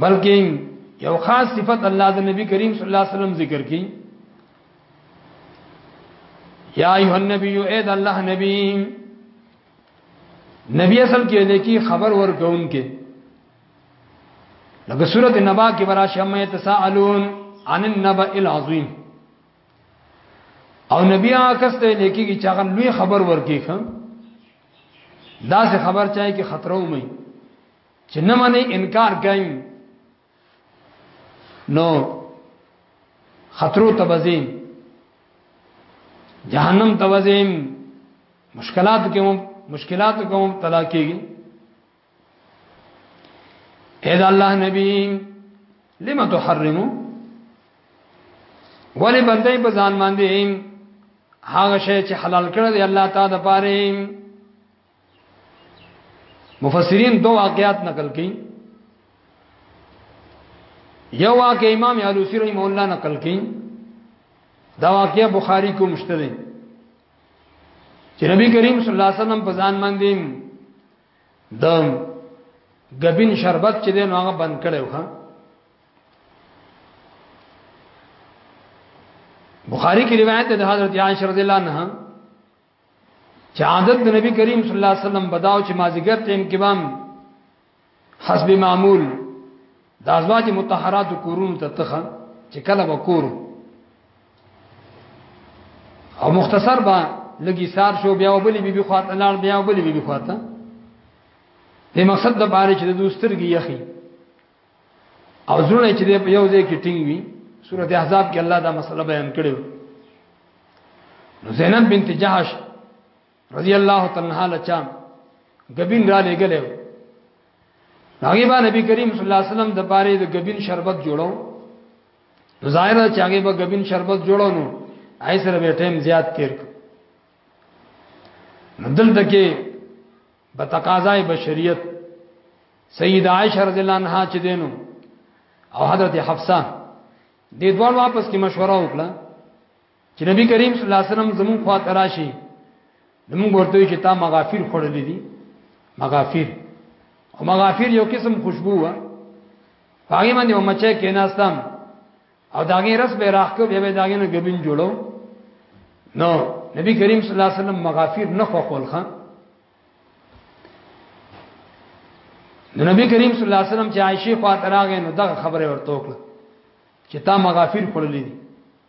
بلکې یو خاص صفت الله د نبی کریم صلی الله علیه وسلم ذکر کړي یا ایه النبی اے د الله نبی نبی اصل کې لیکي خبر ورکون کې لکه سورۃ النبا کې برا شمه تساءلون عن النبأ العظیم او نبی هغه کس ته لیکي چې هغه لوی خبر ورکي خان دا څه خبر چای کې خطر و مې چې نه منې انکار کوي نو خطرو تبزیم جهنم تبزیم مشکلات کې مشکلات کوم طلاق کېږي اې دا الله نبی لما تحرمو ولی بندې په ځان باندې هغه شی چې حلال کړی دی الله تعالی د پاره مفسرین دوه واقعات نقل کړي یو واقع امام علوسی رحم الله نقل کړي دا واقعیا بخاری کو مشته دی چې نبی کریم صلی الله علیه وسلم په ځان باندې د غبین شربت چې دین هغه بند کړو ها بخاری کی روایت ده حضرت عائشہ رضی الله عنها چې عادت د نبی کریم صلی الله علیه وسلم بداو چې مازیګر تیم کې بام حسب معمول د ازواج مطهرات کورونو ته تخه چې کله وکورو او مختصر با لګي سار شو بیا وبلی بي بي خواته لاړ بیا وبلی بي بي خواته د مقصد د باره چې د دوسترګي یخي او زړه چې په یو ځای کې ټینګ وي سورته احزاب کې الله دا مسله بیان کړو نو زینب بنت جهش رضی الله تعالی عنها چا غبین را لګلې هغه باندې نبی کریم صلی الله علیه وسلم د باره د غبین شربت جوړو ظاهر ده چې هغه به غبین شربت جوړونو آی سره به ټیم زیات تیر دلته کې په تقاضای بشریت سید عائشہ رضی الله عنها چې دینو او حضرت حفصه دې دوه واپس کې مشوره وکړه چې نبی کریم صلی الله علیه وسلم زمون خوا تراشي موږ ورته چې تا مغافیر خړلې دي مغافیر او مغافیر یو قسم خوشبو و هغه باندې مچه کې ناستم او داګه رس به راخ کو به داګه نه غبین جوړو نو نبی کریم صلی الله علیه وسلم مغافیر نه خو خپل خان نو نبی کریم صلی الله علیه وسلم چې عائشه خوا تراغه نو دغه خبره ورته وکړه چې تا مغافیر خړلې دي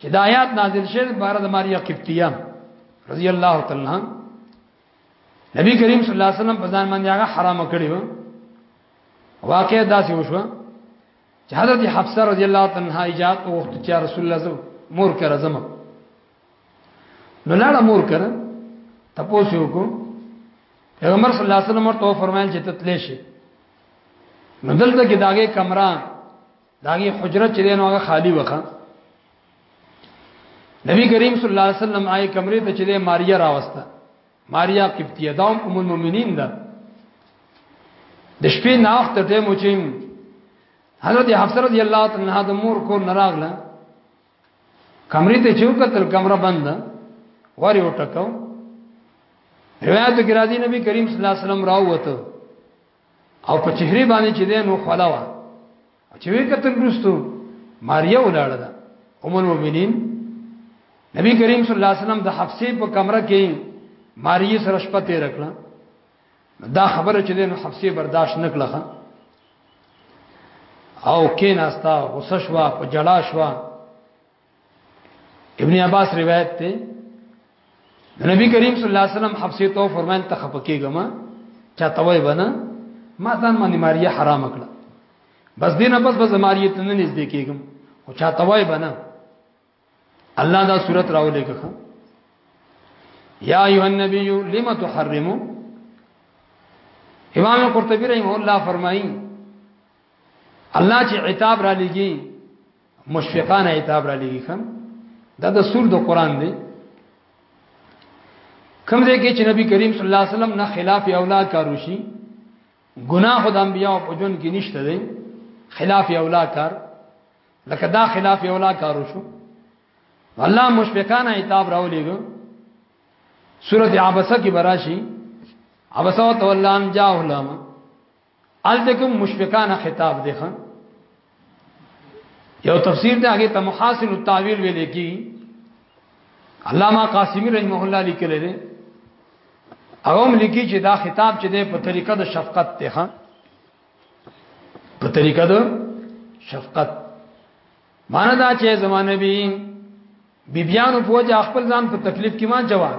چې د آیات نازل شوه د بار د ماریا قبطیه رضی الله تعالی عنها نبی کریم صلی الله علیه وسلم په ځان باندې هغه حرام کړی و واقع داسې وشو چې حضرت حفصه رضی الله تعالی عنها ایجاد او وخت چې رسول الله زو مور کرا زما نو لاړه مور کرا تاسو یو کو پیغمبر صلی الله علیه وسلم ورته فرمایل چې تتلی شي نو دلته کې داګه کمره داغي حجره چې دینو هغه خالی وکړه نبی کریم صلی الله علیه وسلم آی کمرې ته چې ماریا راوسته ماریا قبطیه دا ام المؤمنین ده د شپې ناخ ته ټیم وچیم حضرت حفصه رضی الله تعالی عنها د مور کو نراغله کمرې ته چې وکتل کمره بند وری وټکاو روایت کې راځي نبی کریم صلی الله علیه وسلم راووته او په چهره باندې چې دینو خلاوا چې وی کتل رستو ماریا ولاړه ده ام المؤمنین نبی کریم صلی الله علیه وسلم د حفصه په کمره کې ماریا سره شپه تیر کړه دا خبره چې دینو حفصه برداشت نکړه او کیناستا غصه شوا په جلا شوا ابن عباس روایت ته نبی کریم صلی الله علیه وسلم حبسه تو فرمایل ته خپکیګه ما چا توي بنا ما ځان باندې ماریه حرام کړه بس دینه پس بس ماریه ته نه نږدې کیګم او چا توي بنا الله دا صورت راولې کخه یا ایه النبی لم تحرمو امام قرطبی رحمه الله فرمایي الله چې عتاب را لګي مشفقانه عتاب را لګي خام دا د سور د قران دی کوم ځای کې چې نبی کریم صلی الله علیه وسلم نه خلاف اولا کارو شي ګناه خدای انبیا او پجن کې نشته دی خلاف اولا کار لکه دا خلاف اولا کارو شو الله مشفقانه عتاب راولېګو سورته عبسه کې براشي عبسه وتولان جاء علماء الته کوم مشفقانه خطاب دی خان یو تفسیر ته هغه ته محاسن التاویل ویل کی علامہ قاسمی رحمه الله لیکل دی هغه هم لیکي چې دا خطاب چې دی په طریقه د شفقت دی ها په طریقه د شفقت معنی دا چې زمانه بي بیبيانو په وجه خپل ځان په تکلیف کې ما جواب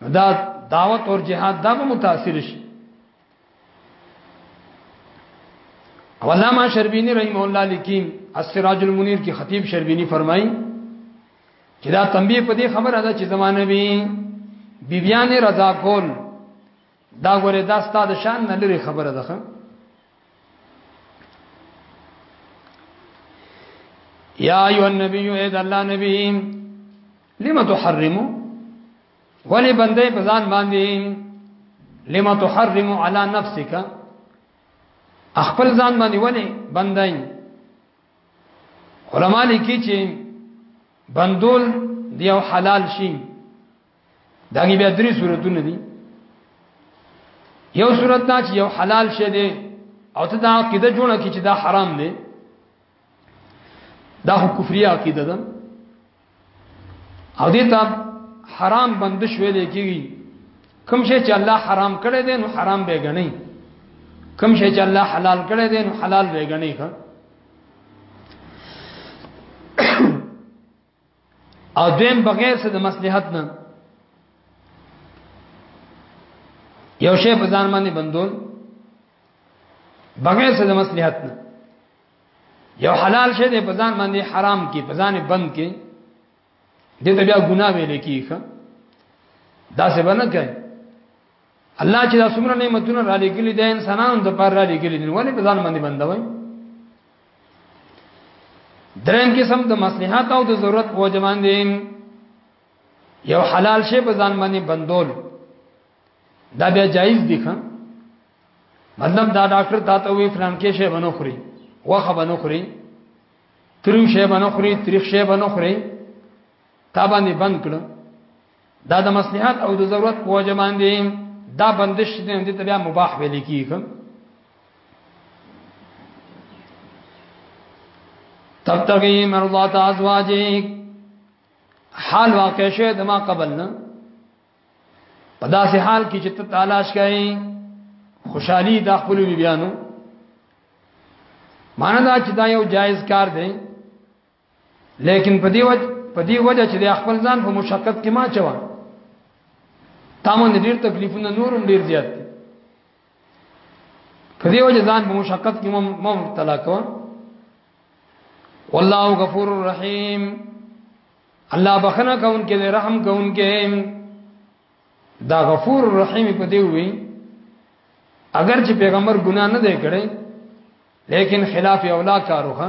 دا دعوت او جهاد دا به متاثر شي علامہ شربینی رحم الله لیکي السراج المنیر کې خطیب شربینی فرمایي چې دا تنبیه په دې خبره ده چې زمانه بي بیبیان رضا کول دا غره دا ستاد شان نه لري خبره ده یا ایو النبی اے د الله نبی لما تحرمو ولی بندې په ځان باندې لما تحرمو علی نفسک خپل ځان باندې ولی بندای علما لیکي چې بندول دیو حلال شي داګه بیا درې صورتونه دي یو صورت دا چې یو حلال شې دي او ته دا عقیده جوړه کی چې دا حرام دی دا خو کفریه عقیده ده او دې ته حرام بندش ویل کېږي کوم شی چې الله حرام کړی دی نو حرام به غني کوم شی چې الله حلال کړی دی نو حلال به غني ښه او دویم بغیر څه د مصلحت نه یو شی په ځان باندې بندول بغیر څه د مصلحت نه یو حلال شی دی په ځان باندې حرام کی په ځان بند کی دې ته بیا ګناه ویل کیږي دا څه باندې کوي الله چې دا څومره نعمتونه را لګلې دي انسانانو د پر را لګلې دي ولې په ځان باندې بندوي دریم قسم د مصلحت او د ضرورت په وجه باندې یو حلال شی په ځان باندې بندول دا بیا جایز دي خان مطلب دا ډاکټر تا ته وی فلان کې شی بنو خوري واخه بنو خوري تریو شی بنو خوري تریخ شی بنو خوري تا باندې بند کړو دا د مصلحت او د ضرورت په وجه باندې دا بندش دې دې ته بیا مباح ویل کیږي تبتغي مرضات ازواجک حال واقع شه د ما قبل نه په داسې حال کې چې ته تلاش کوي خوشحالي د خپل بیانو معنی دا چې دا یو جایز کار دی لیکن په دې وجه په دې وجه چې د خپل ځان په مشقت کې ما چوا تامو ډیر تکلیفونه نورم ډیر زیات دي په دې وجه ځان په مشقت کې مم مبتلا کو والله غفور رحیم الله بخنه کون کې رحم کون کې دا غفور رحیم په دې وی اگر چې پیغمبر ګناه نه دی کړی لیکن خلاف اولا کاروخه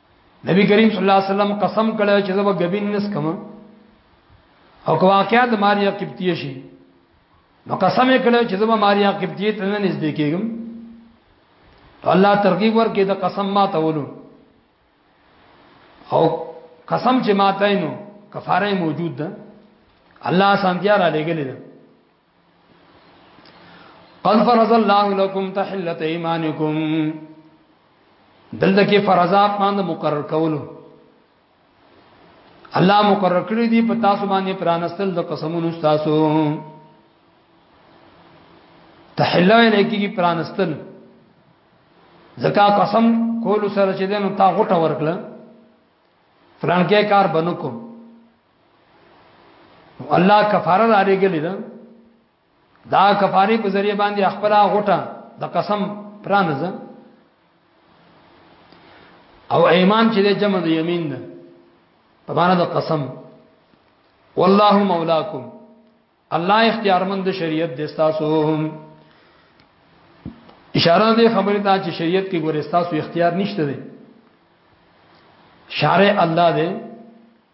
نبی کریم صلی الله علیه وسلم قسم کړی چې زما غبین نس کم او کو واقعیا د ماریا قبطیه شي نو قسم یې کړی چې زما ماریا قبطیه ته نه نږدې کېږم الله ترغیب ورکې د قسم ما ته ولو او قسم چې ما ته نو کفاره موجود ده الله سانتیا را لګلې ده قد فرض الله لكم تحلت ايمانكم دلته کې فرضات باندې مقرر کولو الله مقرر کړی دی په تاسو باندې پرانستل د قسمونو تاسو تحلل نه کیږي پرانستل زکا قسم کول سره چې دنو تا غټه ورکړه فلان کې کار بنو کوم الله کفاره را لګلې ده دا کفاره په ذریعہ باندې خپل غټه د قسم پرانځه او ایمان چې د جمع د یمین ده په معنا د قسم والله مولاکم الله اختیارمند شریعت د تاسو اشاره دې خبره ته چې شریعت کې ګورې تاسو اختیار نشته دی شارع الله دې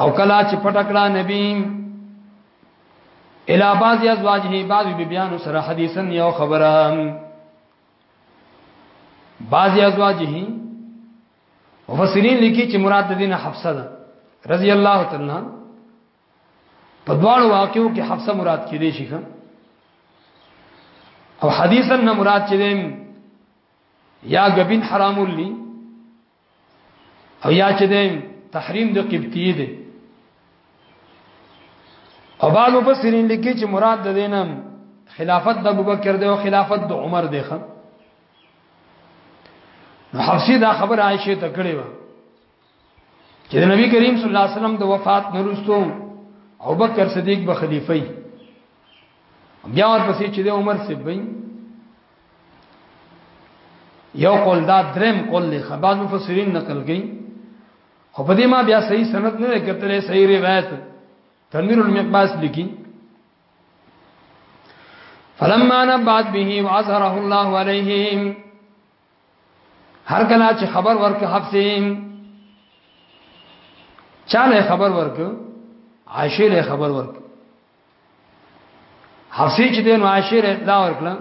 او کلا چې پټکړه نبی الا بعض ازواجه بعض بیبیان سره حدیثا یو خبره بعض ازواجه مفسرین لیکي چې مراد د دینه حفصه ده رضی الله تعالی عنها په دواړو واقعو کې حفصه مراد کې دي شي او حدیثا نه مراد چې یا غبین حرام لی او یا چې دی تحریم د قبطی دی او بعض مفسرین لیکي چې مراد د دینم خلافت د ابوبکر دی او خلافت د عمر دی خان نو حفصی دا خبر عائشه ته کړې و چې د نبی کریم صلی الله علیه وسلم د وفات نورستو او بکر صدیق به خلیفہ بیا ورپسې چې د عمر سي بین یو قول دا درم قول دی خباز مفسرین نقل کړي خو په دې ما بیا صحیح سند نه کتلې صحیح روایت تنویر المقباس لیکي فلما نبعت به واظهره الله عليهم هر کله چې خبر ورک حفصیم چاله خبر ورک عائشه له خبر ورک حفصه چې دین عائشه رضی الله ورکړه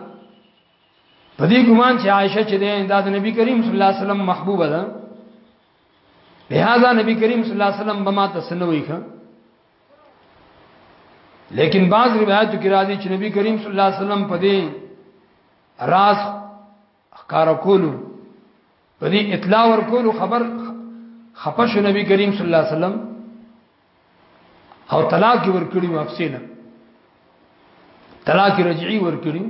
په دې ګمان چې عائشه چې دین د نبی کریم صلی الله علیه وسلم محبوبه ده لہذا نبی کریم صلی الله علیه وسلم بما تسنوي ښه لیکن بعض روایتو کې راځي چې نبی کریم صلی الله علیه وسلم په دې راز اخکار کولو په دې اطلاع ور کولو خبر خپش نبی کریم صلی الله علیه وسلم او طلاق ور کړی مفصله طلاق رجعي ور کړی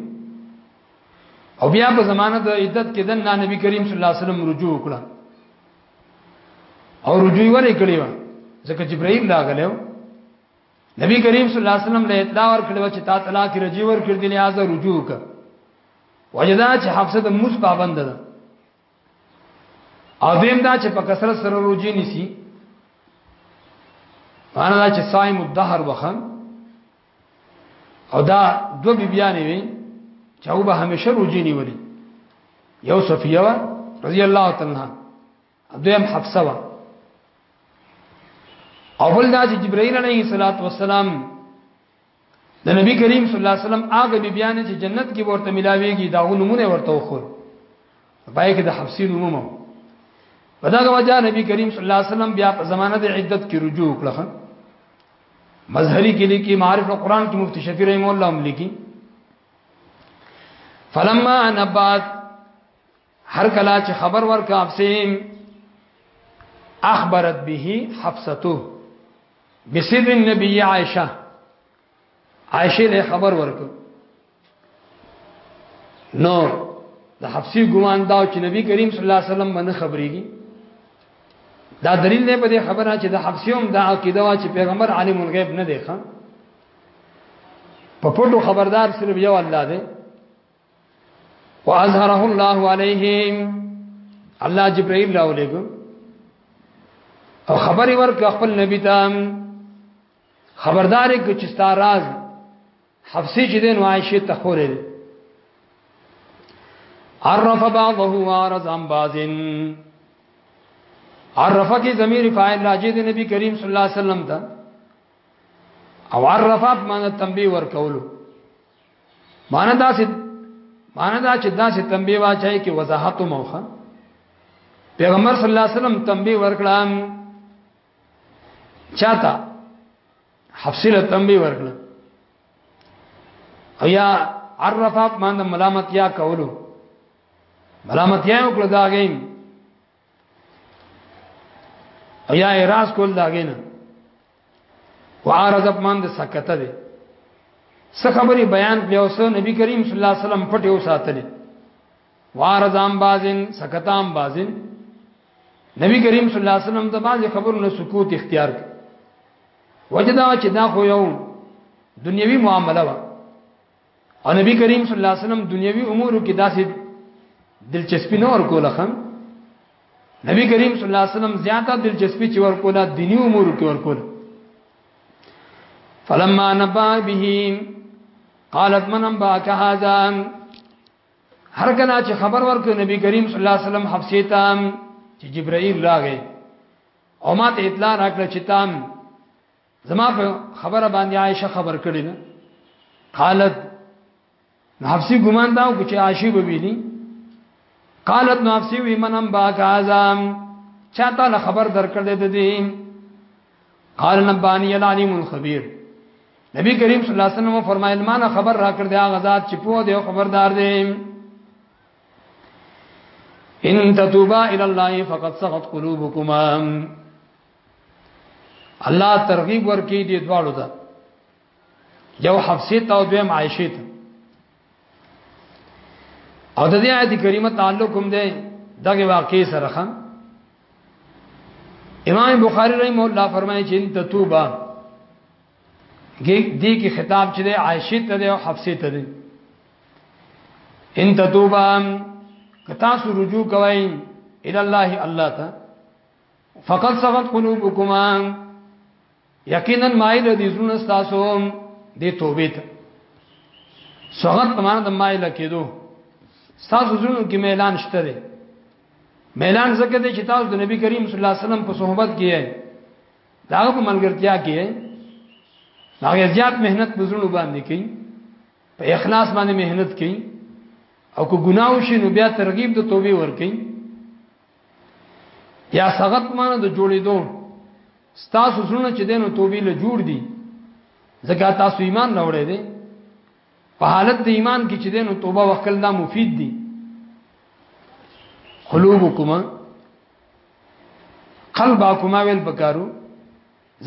او بیا په زمانه د عدت کې د نبی کریم صلی الله علیه وسلم رجوع وکړه او رجوع ورې کړی و ځکه جبرائیل راغلو نبی کریم صلی الله علیه وسلم له اطلاع ورکړو چې تا طلاق رجی ورکړ دی لہذا رجوع ک وجدا چې حفصه د موس پابند ده او دیم دا چې په کثرت سره روجی نیسی انا دا چې صائم الدهر وخم او دا دو بی بیانې وي چې او به همیشه روجی نیولې یو صفیه رضی الله تعالی عنها دویم حفصه وا او بل دا چې جبرائیل علیه الصلاۃ والسلام د نبی کریم صلی الله علیه وسلم هغه بی بیان چې جنت کې ورته ملاويږي دا نمونه ورته وخور پای کې د حفصین عموما په دا وجه نبی کریم صلی الله علیه وسلم بیا په زمانه د عدت کې رجوع وکړه مظهری کې لیکي معارف القرآن کې مفتی شفیع رحم الله هم لیکي فلما نبات هر کله چې خبر ورکا افسیم اخبرت به حفصته بسر النبي عائشه عائشه له خبر ورکو نو د حفصي ګمان دا چې نبی کریم صلی الله علیه وسلم باندې خبرېږي دا دلیل دی په دې خبره چې د حفصي هم دا عقیده وا چې پیغمبر عالم الغیب نه دی ښا په پټو خبردار صرف یو الله دی واظهره الله عليهم الله جبرائيل له ولګو او خبري ورک خپل نبی ته خبرداري کې چې ستاره راز حفصي چې دین عائشه ته خورې عرف بعضه وارض عن بعض عرف کی ضمیر فاعل راجی دی نبی کریم صلی الله علیه وسلم ته او عرفات معنی تنبیه ورکولو معنا دا چې معنا دا چې دا چې تنبيه واچای کې وضاحت موخه پیغمبر صلی الله علیه وسلم تنبيه ورکړه چاته حفصله تنبيه ورکړه او یا عرفات باندې ملامت یا کولو ملامت یا وکړه دا غیم او یا اعتراض کول داګه نه وعارض اپمان د سکته دی څه خبري بیان کړي او سو نبی کریم صلی الله علیه وسلم پټه وساتلې وعارض ام بازن سکتام بازن نبی کریم صلی الله علیه وسلم د بعض خبرونو سکوت اختیار کړ وجدا چې دا خو یو دنیوي معامله وه او نبی کریم صلی الله علیه وسلم دنیوي امور کې داسې دلچسپي نه ورکوله خان نبی کریم صلی الله علیه وسلم زیاته دلچسپي چې ورکوله دینی امور کې ورکوله فلما نبا به قالت من انباك هذا هر کله چې خبر ورکړ نبی کریم صلی الله علیه وسلم حفصه تام چې جبرائیل راغی او ماته اطلاع راکړه چې تام زما په خبره باندې عائشه خبر کړي نه قالت نفسي ګمان دا او چې عائشه به ویني قالت نفسي وی منم با کازم چاته له خبر درکړ دې دې قال نبانی العلیم الخبیر نبی کریم صلی الله علیه وسلم فرمایل ما نه خبر را کړ دې هغه ذات چې په دې خبردار دې ان تتوبا الى الله فقد سقط قلوبكما الله ترغیب ورکړي دې دواړو ته یو حفصه ته او دویم عائشه ته او د دې آیت کریمه تعلق هم دی دغه واقعي سره خان امام بخاری رحم الله فرمایي چې ان تتوبا دې کې خطاب چې د عائشه ته او حفصه ته دی ان تتوبا کتا سو رجوع کوي الى الله الله ته فقط سغت قلوبکما یقینا مایل دي زړه تاسو دې توبې ته سغت په معنا د مایل کېدو تاسو زړه کې ميلان شته دي ميلان زکه دي چې تاسو د نبی کریم صلی الله علیه وسلم په صحبت کې یې دا په ملګرتیا کې هغه زیات مهنت بزرګ باندې کوي په اخلاص باندې مهنت کوي او کو ګناو شي نو بیا ترغیب د توبې ور کوي یا سغت معنی د جوړېدو ستاسو سونه چې دینو توبې له جوړ دي زکات تاسو ایمان نه وړې دي په حالت د ایمان کې چې دینو توبه وکړ دا مفید دي قلوبکم قلبکم ویل پکارو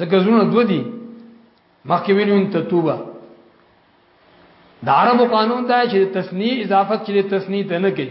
زکه زونه دو دي مخکې ویلو ان توبه د عربو قانون دا چې تسنی اضافت چې تسنی ته نه کوي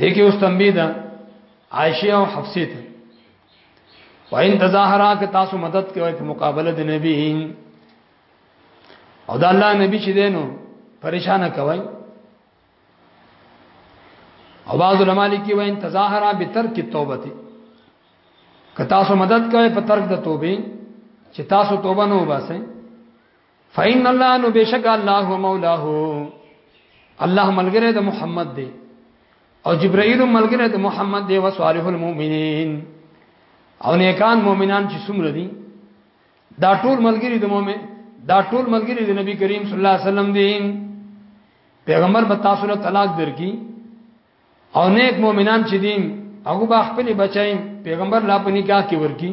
دغه اوس تنبیه ده عائشه او حفصه ته وان تظاهرا که تاسو مدد کوي په مقابله د نبی او د الله نبی چې دینو پریشان کوي او بعض علماء لیکي وان تظاهرا بترک توبه که تاسو مدد کوي په ترک د توبې چې تاسو توبه نه وباسئ فإن الله نو بشک الله مولاه الله ملګری د محمد دی او جبرائیل ملګری د محمد دی او صالح المؤمنین او نیکان مؤمنان چې څومره دي دا ټول ملګری د مؤمن دا ټول ملګری د نبی کریم صلی الله علیه وسلم دي پیغمبر به تاسو له طلاق درکې او نیک مؤمنان چې دي هغه به خپل بچایم پیغمبر لا په نکاح کې ورکی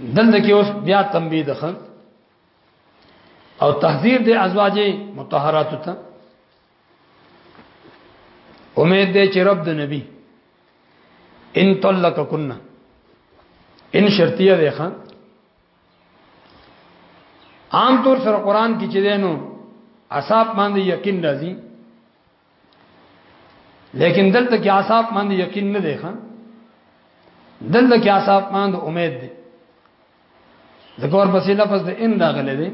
دلته کې اوس بیا تنبیه ده او تحذير دي ازواج مطهرات ته امید دې چې رب د نبی ان طلق كنا ان شرطیه ده خان عام طور سره قران کې چې دینو اصحاب باندې یقین راځي لیکن دلته کې عصاب باندې یقین نه دی خان دلته کې عصاب باندې امید دی ځکه ورپسې لفظ د ان راغلی دی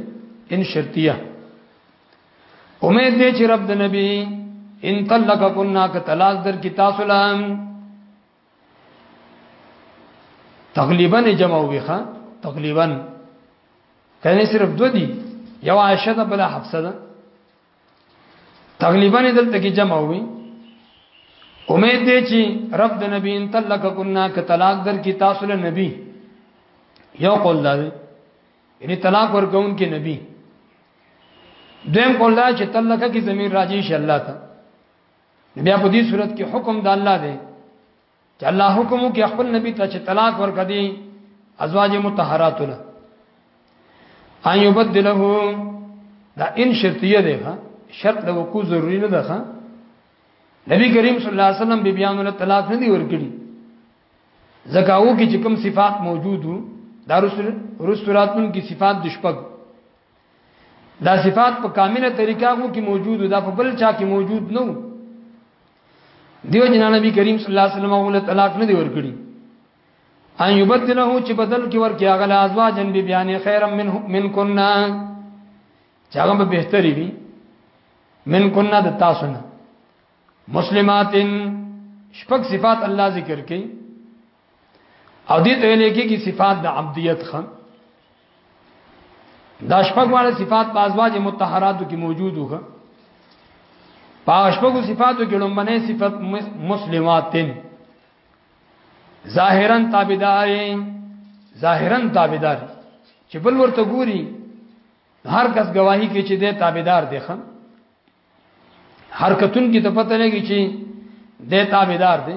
ان شرطیه امید دی چې رب د نبی ان طلق کنا ک طلاق در کی تاسو لام تقریبا جمع وی ښا تقریبا کنه صرف دو دی یو عائشه ده بل حفصه ده تقریبا دلته کې جمع وي امید دی چې رب د نبی ان تلک کنا ک طلاق در کی تاسو له نبی یو قول دا دی یعنی طلاق ورکون کې نبی دیم قول دا چې تلک کی زمين راځي ش الله ته بیا په دې صورت کې حکم د الله دی چې الله حکم کې خپل نبی ته چې طلاق ورکړي ازواج متطهرات له ان يبدله دا ان شرطیه ده ها شرط د وقوع ضروری نه ده ها نبی کریم صلی الله علیه وسلم بی بیان له طلاق نه دی ورکړي زکاو کې چې کوم صفات موجود وو دا رسول رسولاتن کی صفات د شپږ دا صفات په کامله طریقه هغه کې موجود دا په بل چا کې موجود نه دیو جنا نبی کریم صلی الله علیه وسلم ول طلاق نه دی ورکړي ان یبدله چې بدل کې ورکړي هغه ازواجن بی بیان خیرم من من کنا چې هغه به بهتري وي من کنا د تاسو نه مسلماتن شپږ صفات الله ذکر کړي او دې ته لګي کې صفات د عبدیت خان دا شپږ واړه صفات په ازواج متطهراتو کې موجود وو په شپږو صفاتو کې لومبنه صفت مسلماتن ظاهرا تابعدار ظاهرا تابعدار چې بل ورته ګوري هر کس گواہی کې چې د تابعدار دي خان حرکتون کې ته پته لګي چې د تابعدار دي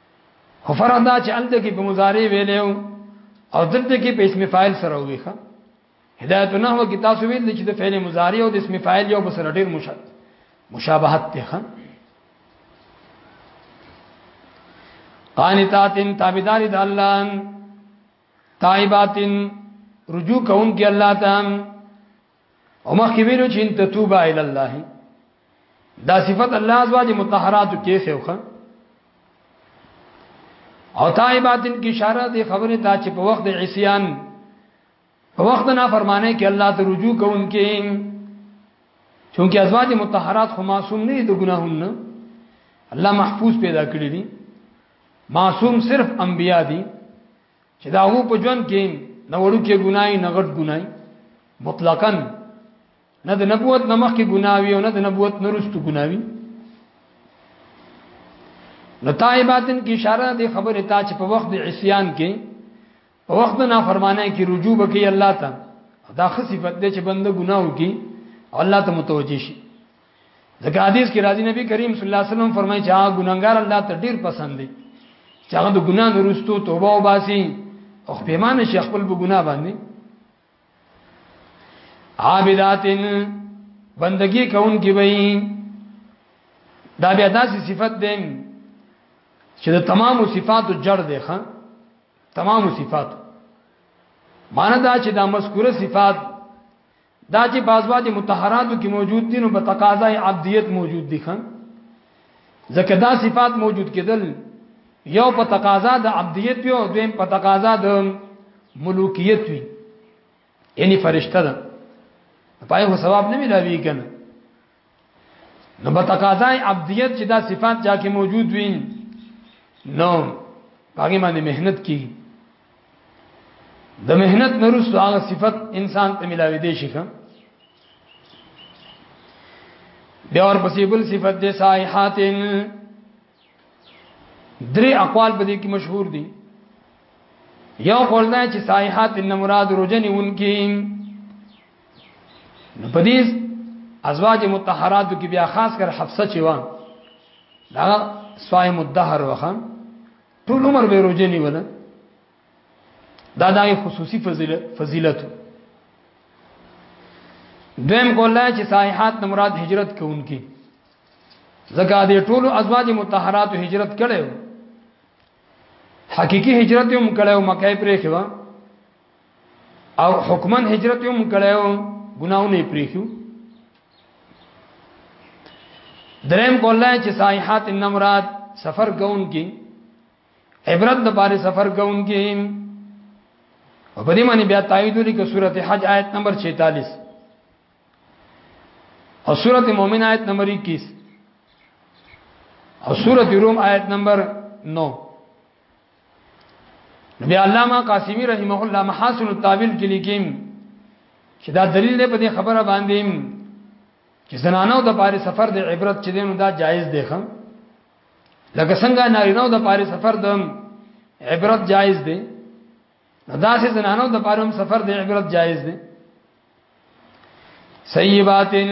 خو فرض دا چې الته کې په مضارع ویلو او دلته کې په اسم فاعل سره وي ښا هدایت نحو کې تاسو ویل چې د فعل مضارع او د اسم فاعل یو بسره ډیر مشابهت دی ښا قانتات تابعدار د الله تائبات رجوع کون کې الله ته او مخکې ویلو چې ان تتوبا ال الله دا صفت الله ازواج مطهرات کې سوخه او تایبات ان کی اشاره دی خبره دا چې په وخت عصیان په وخت نه فرمانه کې الله ته رجوع کوونکې چونکه ازواج مطهرات خو معصوم نه دي د ګناهونو الله محفوظ پیدا کړی دي معصوم صرف انبیا دي چې دا هو په ژوند کې نه وړو کې ګناي نه غټ ګناي مطلقاً نه د نبوت نمخ کې ګناوي او نه د نبوت نرستو ګناوي نو تایباتن کی اشاره دی خبره تا چې په وخت د عصیان کې په وخت نه فرمانه کې رجوع وکي الله ته دا خصيفت دې چې بنده ګناو کی الله ته متوجي شي ځکه حدیث کې راځي نبی کریم صلی الله علیه وسلم فرمایي چې هغه ګناګار الله ته ډیر پسند دی چې هغه د ګناه نورستو توبه او باسي او پیمانه شي خپل په ګناه باندې عابداتن بندگی کون کی وای دا بیا داسې صفت ده چې د تمامو صفاتو جړ ده ښا تمامو صفاتو معنی دا چې دا مذکوره صفات دا چې بازواد متحراتو کې موجود دي نو په تقاضای عبدیت موجود دي خان ځکه دا صفات موجود کېدل یو په تقاضا د عبدیت یو دویم په تقاضا د ملوکیت وی یعنی فرشتہ ده پای هو ثواب نه ملاوي کنه نو په تقاضای عبدیت چې دا صفات جا کې موجود وي نو هغه باندې مهنت کی د مهنت نورس هغه صفت انسان ته ملاوي دي شي کوم بیا اور پسې بل صفت دې صایحاتن درې اقوال په دې کې مشهور دي یو قول دا چې صایحات ان مراد روزنی اونکي نو په دې ازواج متطهرات کې بیا خاص کر حفصه چې و دا صائم الدهر وخه ټول عمر به روزه نیوله دا دغه خصوصي فضیلت فضیلت دویم کوله چې صحیحات نه مراد هجرت کوونکی زکه دې ټول ازواج متطهرات هجرت کړو حقيقي هجرت هم کړو مکه پرې خوا او حکمن هجرت هم کړو ګناونه پریخو دریم کوله چې صحیحات النمرات سفر کون کې عبرت د بارے سفر کون کې او په دې باندې بیا تایید لري کې سورته حج آیت نمبر 46 او سورته مؤمن آیت نمبر 21 او سورته روم آیت نمبر 9 بیا علامه قاسمی رحمه الله محاسن التاویل کې لیکیم چې دا دلیل دی په دې خبره باندې چې زنانو د پاره سفر د عبرت چې دینو دا جایز دی خان لکه څنګه نارینو د پاره سفر د عبرت جایز دی دا چې زنانو د پاره هم سفر د عبرت جایز دی سیباتن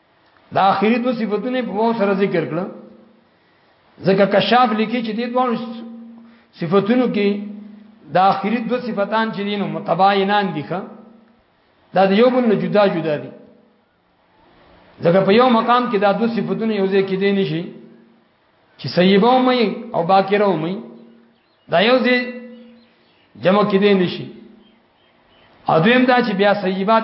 دا اخیری دو صفاتونه په وو سره ذکر کړل ځکه کشاف لیکي چې دې دوه صفاتونو کې دا اخیری دو صفاتان چې دینو متباینان دي ښه دا د یو بل نه جدا جدا دي ځکه په یو مقام کې دا دو صفاتونه یو ځای کې دي نشي چې سیبه ومي او باکره ومي دا یو ځای جمع کې دي نشي اذیم دا چې بیا سیبات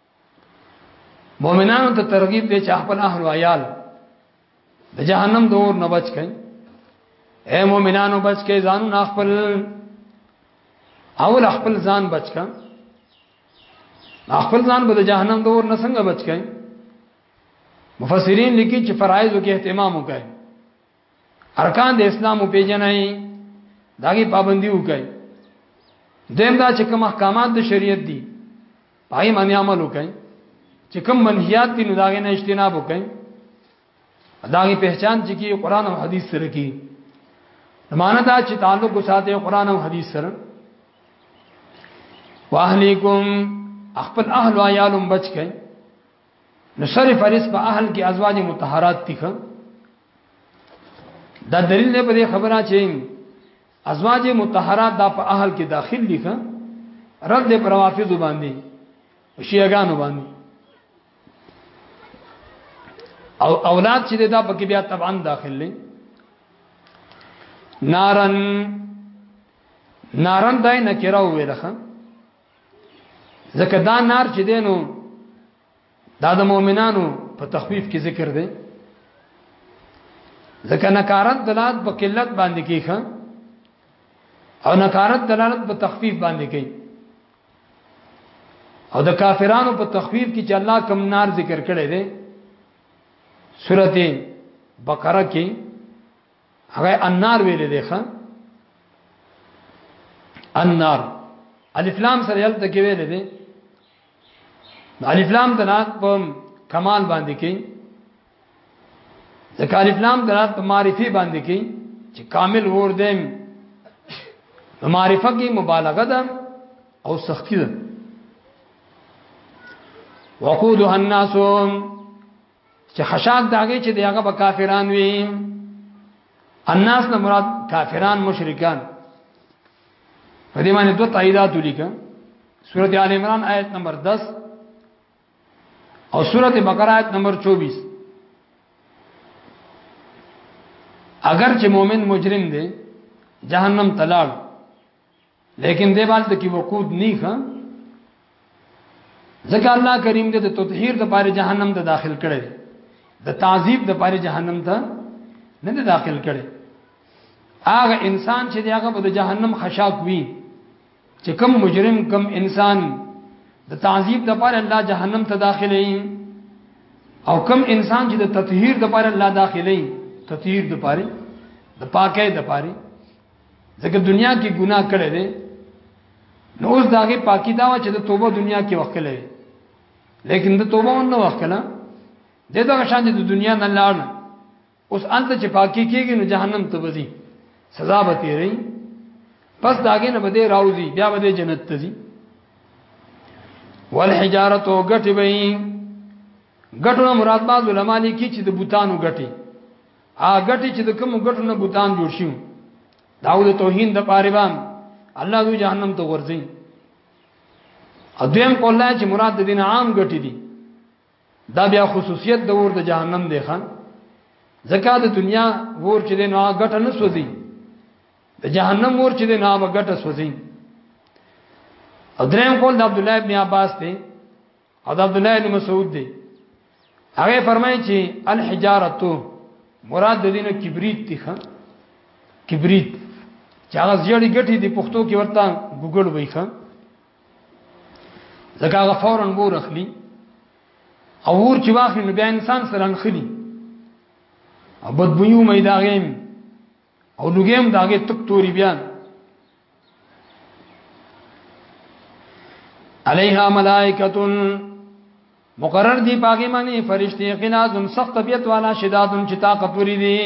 مؤمنانو ته ترغیب دی چې خپل اهل او عیال د جهنم د اور نه بچ کړئ اے مؤمنانو بچ کړئ ځان نه خپل اول خپل ځان بچ کړئ خپل ځان به د جهنم د اور نه څنګه بچ کړئ مفسرین لیکي چې فرایض کې اهتمام وکړئ ارکان د اسلام په پیژنې داګي پابندي وکړئ دیم دا چې کوم احکامات د شریعت دي پای باندې عمل وکړي چې کوم منهیات دي نو داغه نه اجتناب وکړي داغه پہچان چې کی قران او حدیث سره کی معنا دا چې تعلق وساته قران او حدیث سره واهلیکم خپل اهل او عیالم بچ کئ نو سر فرض په اهل کې ازواج مطهرات تخه دا دلیل نه په خبره چې ازواج متطهرات دا په اهل کې داخل دي ښه رد پر روافض باندې شیعاګانو باندې او اولاد چې دا پکې بیا طبعا داخل لې نارن نارن دای نه کراو ویلخه ځکه دا نار چې دینو دا د مؤمنانو په تخفیف کې ذکر دی ځکه نکارت دلالت په قلت باندې کیخه او نکارت دلالت په تخفیف باندې کوي او د کافرانو په تخفیف کې چې الله کم نار ذکر کړی دی سورته بقره کې هغه النار ویل دی ښا النار الف لام سره یلته کې ویل دی الف لام دلالت په کمال باندې کوي ځکه الف لام دلالت په معرفي باندې کوي چې کامل ور دیم معرفه کې مبالغه ده او سختی ده وقودها الناس چې خشاک داږي چې دغه به کافران وي الناس نه مراد کافران مشرکان په دې باندې دوه تاییدات ولیکه سورۃ آل عمران آیت نمبر 10 او سورۃ بقرہ آیت نمبر 24 اگر چې مؤمن مجرم دی جهنم تلاړ لیکن دې بالته کې وقود نه ښه ځکه الله کریم دې د تطهیر د پاره جهنم ته داخل کړي د تعذیب د پاره جهنم ته نه ده داخل کړي هغه انسان چې هغه به د جهنم خشاک وي چې کم مجرم کم انسان د تعذیب د پاره الله جهنم ته داخلي او کم انسان چې د تطهیر د پاره الله داخلي تطهیر د پاره د پاکۍ د پاره ځکه دنیا کې ګناه کړی دی نو اوس داغه پاکی دا و چې د توبه دنیا کې وکړه لیکن د توبه ون نه وکړه د دغه شان د دنیا نه لاړ اوس انت چې پاکی کېږي نو جهنم ته وځي سزا به تیری پس داګه نه بده راوځي بیا بده جنت ته ځي والحجاره تو غټي وي غټو مراد باز علماء لیکي چې د بوتانو غټي ا غټي چې د کوم غټو نه بوتان جوړ شي داو د توهین د پاره بام الله دې جهنم ته ورځي اذیم کولا چې مراد د دین عام غټي دي دا بیا خصوصیت د ور د جهنم دی خان زکات د دنیا ور چې د نه غټه نه سوځي د جهنم ور چې د نه غټه سوځي او دریم کول د عبد الله ابن عباس ته او د عبد الله بن مسعود دی هغه فرمایي چې الحجارت مراد د دینو کبریت دی ښا کبریت چې هغه زیړی ګټي دی پښتو کې ورته ګوګل وای ښا ځکه هغه فورا ور اخلي او ور چې واخلي نو بیا انسان سره انخلي او بدبویو مې داغیم او لګیم داګه تک توري بیا علیها ملائکۃ مقرر دی پاګې معنی فرشتي قنازم سخت طبيعت والا شدادم چې طاقت وري دي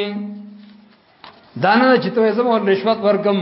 دانه چې ته زمو رشوت ورکم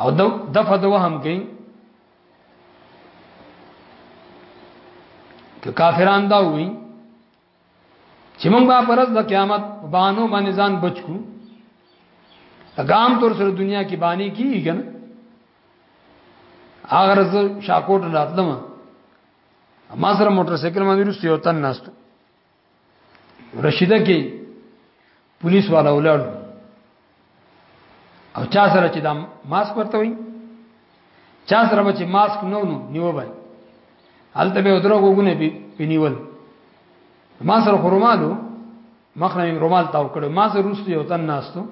او دو دفع دو هم کوي که کافران دا وي چې موږ به پرز د قیامت بانو باندې ځان بچو اګام تور سره دنیا کې باندې کیږي کنه اگر زه شاکوټ راتلم ما سره موټر سایکل باندې رسیو تن ناستو رشیده کې پولیس والا ولاړ او چا سره چې دا ماسک ورته وي چا سره چې ماسک نو نو نیو بای هلته به درو وګونه پی پینیول ما سره خرمالو مخنه رومال تاو کړو ما سره روستي او تن ناستو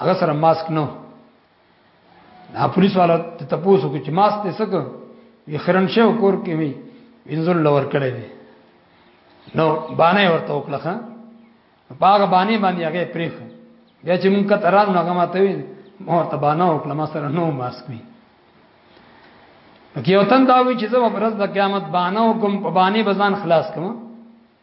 هغه سره ماسک نو دا پولیس والا ته تاسو کو چې ماس ته سکه وی خرن شو کور کې می انزل لور کړی دی نو باندې ورته وکړه پاګه باندې باندې هغه پریخ بیا چې مونږ کته راغلو هغه ماته وی مور ته باندې وکړه ما سره نو ماسک وی کې یو تن دا وی چې زما پرز د قیامت باندې وکم په باندې بزان خلاص کوم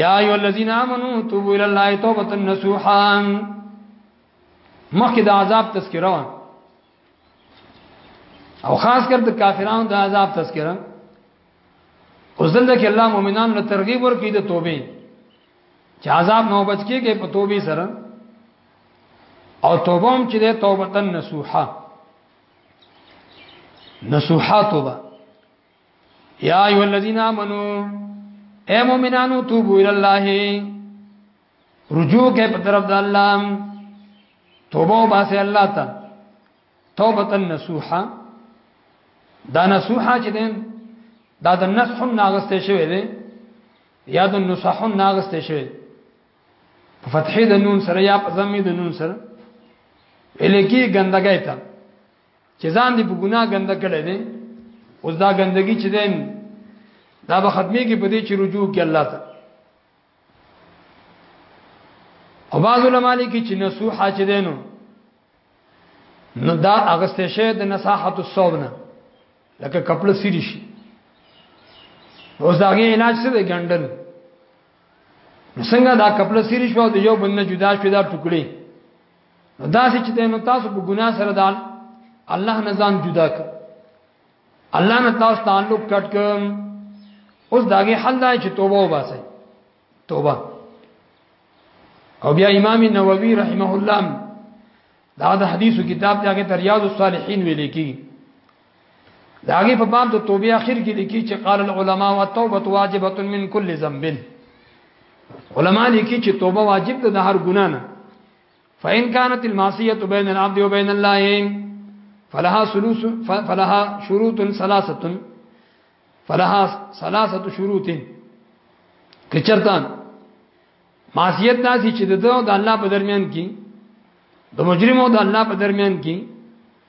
یا ایو الذین آمنو توبوا الی الله توبه نصوحا مخکې د عذاب تذکرہ او خاص کر د کافرانو د عذاب تذکرہ اوس دلته کې الله مؤمنان له ترغیب ورکړي د توبې چې عذاب نه بچ کېږي په توبې سره او توبه هم چې ده توبه نصوحه نصوحه توبه یا ایو الذین آمنو اے مومنانو توبو الی الله رجوع کې په طرف د الله توبه واسه الله ته توبه النصوحه دا نصوحه چې دین دا د نصح ناغسته شوی دی یا د نصح ناغسته شوی په فتحې د نون سره یا په ضمې د نون سره الکی ګندګی ته چې ځان دې په ګناه ګنده کړي دي اوس دا ګندګي چې دین دا به ختمي کې په دې چې رجوع کې الله ته او بعض علماء لیکي چې نصوحه چې دینو نو دا اغسته شه د نصاحت الصوبنه لکه کپل سری شي اوس دا غي علاج څه دی ګندل څنګه دا کپل سری شو د یو بنه جدا شو دا ټوکړي دا چې دینو تاسو په ګناه سره دال الله نه ځان جدا کړ الله نه تاسو تعلق کټ کړ اوس داګه حل دی چې توبه وباسئ توبه او بیا امام نووي رحمه الله دا د حدیثو کتاب ته هغه ریاض الصالحین ویل کیږي دا هغه په باب د توبې اخر کې لیکي چې قال العلماء والتوبه واجبه من كل ذنب علما لیکي چې توبه واجب ده د هر ګنا نه فإن كانت المعصية بين العبد وبين الله فلها ثلث فلها شروط ثلاثه فلها ثلاثه شروط کچرتا معصیت داسي چې د دوه د الله په درمیان کې د مجرم او د الله په درمیان کې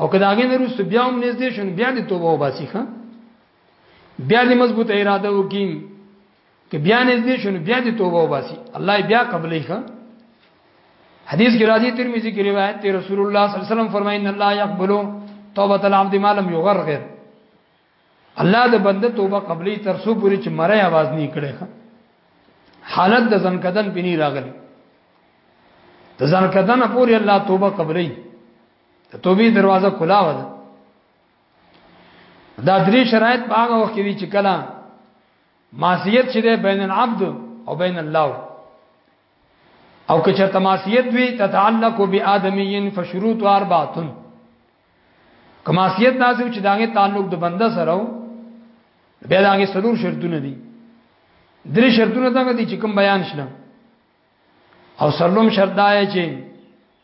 او کله هغه نه روس بیا هم نږدې شون بیا دې توبه وباسي ښا بیا دې مضبوطه اراده وکړي که بیا نږدې شون بیا دې توبه وباسي الله بیا قبلې ښا حدیث کې راځي ترمذی کې روایت دی رسول الله صلی الله علیه وسلم فرمایي ان الله يقبل توبه العبد ما لم يغرغر الله د بنده توبه قبلې تر څو پوری چې مړی आवाज نه کړي ښا حالت د ځن کدن پني راغلی د ځان کدن پورې الله توبه قبلې د توبې دروازه کلا و ده دا درې شرایط په هغه وخت کې وی چې کله معصیت چې ده بین العبد او بین الله او که چرته معصیت وی تتعلق بآدمین فشروط اربعه کماسیت نازو چې داغه تعلق د بنده سره و بیا داغه سلور شرطونه دي درې شرطونه دغه دي چې کوم بیان شنه او سلوم شرط دا چې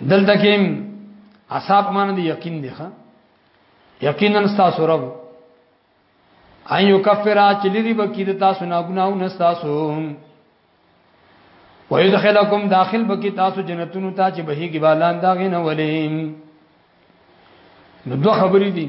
دلته کې اصحاب معنی دی یقین دی ښا یقینا تاسو رب ایو کفرا چې لري بکی د تاسو نه ګناو نه تاسو ويدخلکم داخل بکی تاسو جنتونو ته چې بهيږي بالان دا غنه ولې نو دوه خبرې دي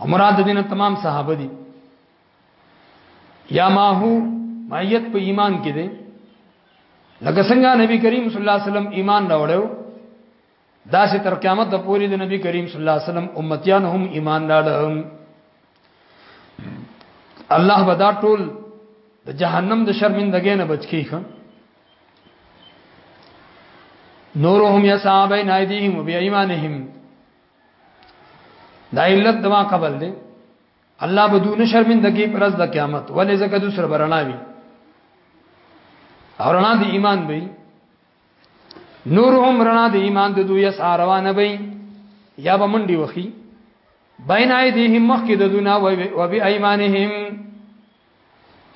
او مراد دینه تمام صحابه دي یا ماهو مایت په ایمان کې دي لکه څنګه نبی کریم صلی الله علیه وسلم ایمان راوړو دا چې تر قیامت پورې د نبی کریم صلی الله علیه وسلم امتیان هم ایمان راړم الله به دا ټول د جهنم د شرمندګۍ نه بچ کیږي نورهم یسعا بین ایدیهم و بی ایمانهم دا علت دما قبل دی الله بدون شرمندګي پر ورځ د قیامت ولې زکه دوسر برنا وي او رڼا د ایمان به نورهم رڼا د ایمان د دوی ساروانه به یا به منډي وخی بین ایدیهم مخکې د دونا او بی ایمانهم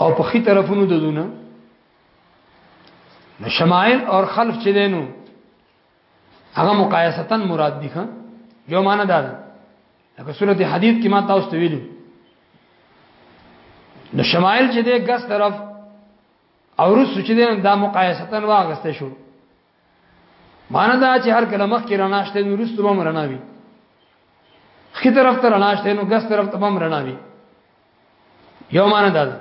او په خي طرفونو د دونا شمائل اور خلف چې دینو هغه مقایسه مراد دي ښه یو معنی دا ده لکه سورته حدید کې ما تاسو ته ویلو نو شمایل چې د ګس طرف او رس چې دا مقایسه تن واغسته شو معنی دا چې هر کله مخ کې راناشته نو رس ته هم راناوي خې طرف ته راناشته نو ګس طرف ته هم راناوي یو معنی دا ده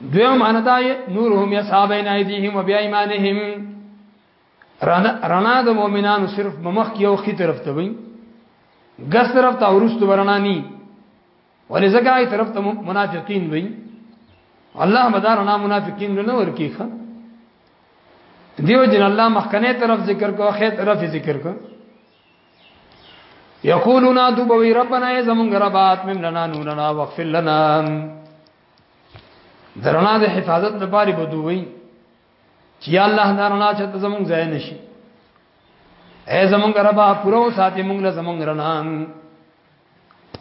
دویم معنی دا نورهم یسعا بین ایدیهم و بیا ایمانهم رنا د مؤمنانو صرف ممخ کې او خي طرف ته وي ګس طرف ته ورستو ورنا ني ولې زګای طرف ته منافقین وي الله مدار نه منافقین نه ورکیخه دیو جن الله مخکنه طرف ذکر کو خیر طرف ذکر کو یقولون ادو بوی ربنا ای زمونږ رب اتمم لنا نورنا واغفر لنا درنا د حفاظت لپاره بدوي چې الله درنا چې زمونږ ځای نشي اے زمونږ رب پرو ساتي مونږ له زمونږ رنا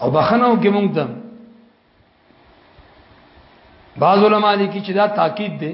او بخنو کې مونږ ته بعض علماء لیکي چې دا تاکید دی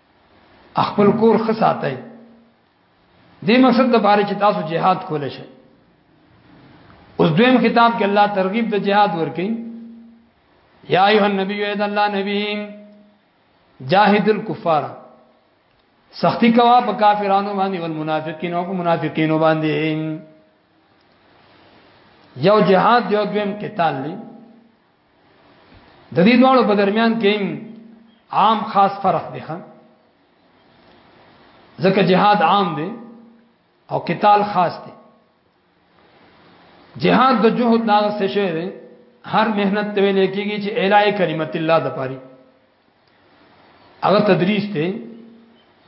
خپل کور خساتای دې مقصد د باره چې تاسو جهاد کول شئ اوس دویم خطاب کې الله ترغیب د جهاد ورکړي یا ایه النبی یا الله نبی جاهد الکفار سختی کوا په کافرانو باندې او منافقین او منافقین باندې یو جهاد یو دویم قتال دی د دې دواړو په درمیان کې عام خاص فرق دی خان ځکه جهاد عام دی او قتال خاص دی جهاد د جهد دا څه شی دی هر مهنت ته ویل کېږي چې الای کلمت الله د پاره هغه تدریس دی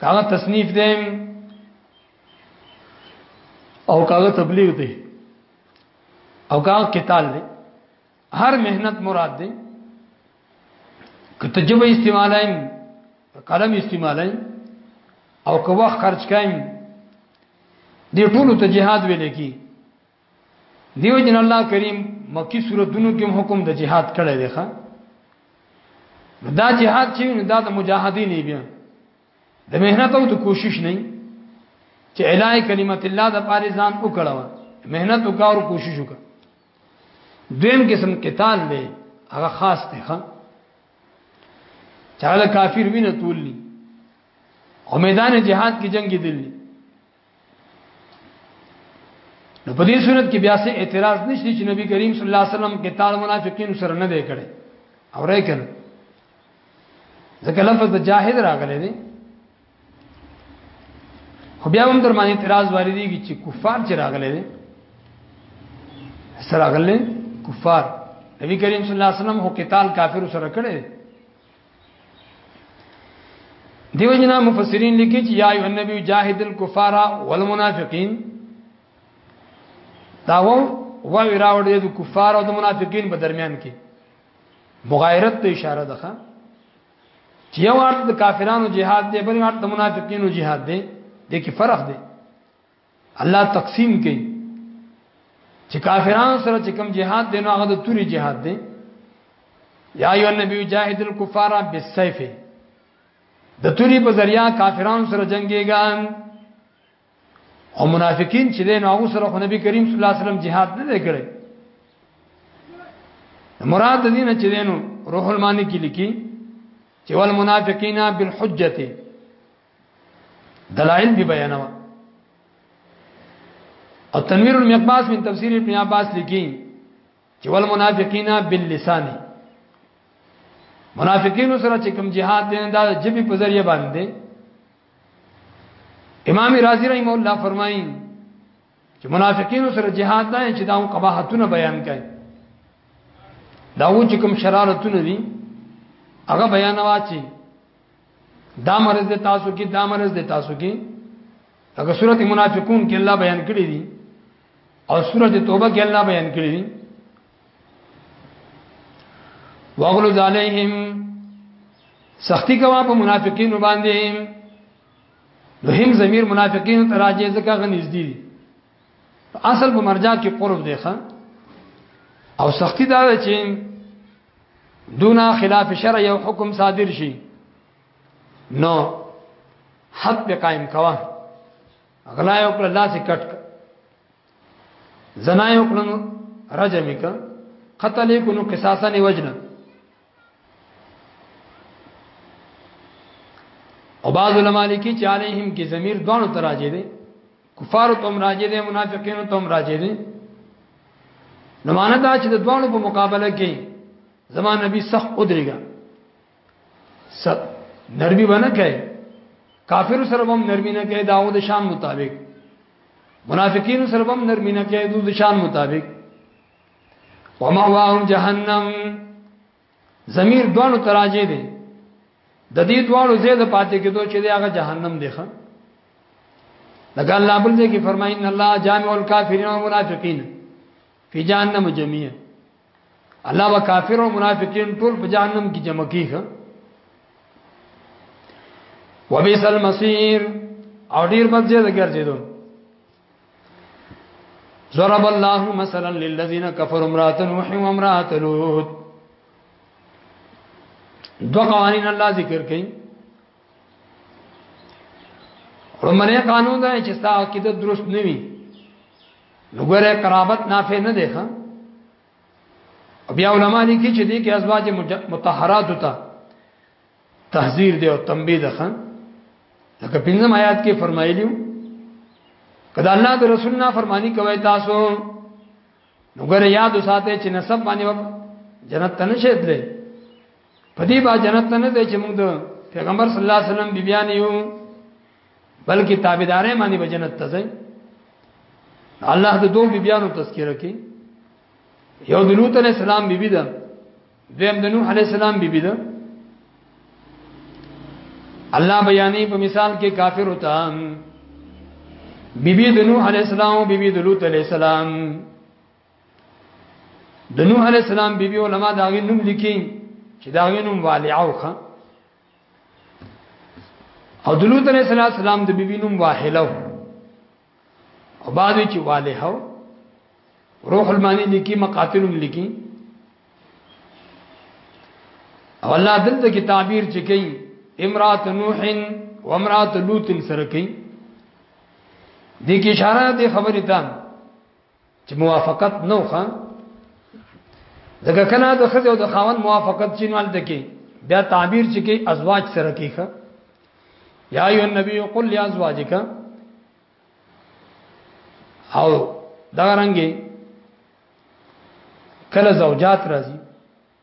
هغه تصنیف دی او هغه تبلیغ دی او هغه قتال دی هر مهنت مراد دی کته جبه استعمالایم قلم استعمالایم او که وخت خرج کایم دی ټولو ته جهاد ویل کی دیو جن الله کریم مکی سورتونو کې حکم د جهاد کړی دی ښا دا جهاد چې دا د مجاهدین بیا د مهنت او د کوشش نه چې الای کلمت الله د پاره ځان وکړو مهنت وکاو کوشش وکړو دویم قسم قتال دی هغه خاص دی ښا چاله کافر وینه تولی او میدان جهاد کې جنگ دي نو په دې صورت کې بیا سه اعتراض نشته چې نبی کریم صلی الله علیه وسلم کې تال منافقین سره نه دی کړي او راکنه ځکه لفظ د جاهد راغلی دی خو بیا هم در باندې اعتراض واردېږي چې کفار چې راغلي دي سره راغلي کفار نبی کریم صلی الله علیه وسلم هو قتال کافر سره کړي دیو جنا مفسرین لیکي چې یا ایو النبی جاهد الکفار والمنافقین دا و و راوړ دي د کفار او د منافقین په درمیان کې مغایرت ته اشاره ده چې یو اړخ د کافرانو جهاد دی بل اړخ د منافقینو جهاد دی د کې فرق دی الله تقسیم کوي چې کافرانو سره چې کوم جهاد دی نو هغه د توري جهاد دی یا ایو النبی جاهد الکفار بالسیف د توري په ذریعہ کافرانو سره جنگيږي او منافقین چې دین هغه سره خو نبی کریم صلی الله علیه وسلم jihad نه دی کړی مراد دینه چې دینو روح المانی کې لیکي چې ول منافقین بالحجته دلائل به بیانوا او تنویر المقباس من تفسیر ابن عباس لیکي چې ول منافقین باللسان منافقین سره چې کوم jihad دین دا جبي په ذریعہ باندې امام رازی رحم الله فرمایي چې منافقین سره جهاد نه چې دا قباحتونه بیان کړي دا و چې کوم شرارتونه دي هغه بیان واچي دا مرز د تاسو کې دا مرز د تاسو کې هغه سورته منافقون کې الله بیان کړی دي او سورته توبه کې الله بیان کړی دي واغلظ علیهم سختی کوا په منافقین باندې دوهم ضمیر منافقین تراجه زکه غنځدي اصل په مرجع کې قرب دی ښا او سختی دا ده چې دونه خلاف شرع یو حکم صادر شي نو حد به قائم کوا اغلا یو پر الله سے کټ زنا یو کړنو رجمی کا قتل یې کونو قصاصا نه وجنه او بعض علماء لیکي چې علیهم کې ضمیر دوانو تراجه دي کفار ته هم راجه دي منافقین ته هم راجه دي نو معنی دا چې د دوانو په مقابله کې زمان نبی سخت ودرېګا سب نرمی بنا کئے کافر سره هم نرمی نه کوي داو د شان مطابق منافقین سره هم نرمی نه کوي د شان مطابق وما واهم جهنم ضمیر دوانو تراجه دي د دې دوانو زید پاتې کېدو چې دی هغه جهنم دی خان لکه الله بل دې کې فرمایي ان الله جامع الکافرین والمنافقین فی جهنم جميعا الله با کافر او منافقین ټول په جهنم کې جمع کیږي وبئس المصير او ډیر بد ځای ذکر دي دوه ضرب الله مثلا للذين كفروا امراه نوح وامراه لوط دو قوانين الله ذکر کړي لومړی قانون دا چې ستا عقیده درست نه وي نو ګوره قرابت نافع نه دی ښه بیا علما لیکي چې دې کې ازواج مطهرات ته تحذير دی او تنبيه ده خان لکه پنځم آیات کې فرمایلیو کدا الله د رسول نه فرمانی کوي تاسو نو ګره یاد وساته چې نسب باندې جنت ته نشئ تللی په دې با جنت نه دی چې موږ د پیغمبر صلی الله علیه وسلم بیبیان یو بلکې تابعدارې باندې به جنت ته ځي الله د دوه بیبیانو تذکرہ کوي یو د لوط علیہ السلام بیبی ده دویم د نوح علیہ السلام بیبی ده الله بیانې په مثال کې کافر وتا بیبی د نوح علیہ السلام بیبی د لوط علیہ السلام د نوح علی السلام بیبي علما دا غي نوم لیکي چې دا غي نوم والعو خا او د لوط علی السلام د بیبي نوم واحلو او بعد چې والهو روح المانی لیکي مقاتلم لیکي او الله دلته کې تعبیر چې کوي امرات نوح و امرات لوط سره کوي دې کې اشاره دې خبرې ته چې موافقت نو خا ځکه کنا د خځه او د خاوند موافقت چینوال دکی بیا تعبیر چې کې ازواج سره کیخه یا ایو النبی قل لازواجک او دا رنګي کله زوجات راځي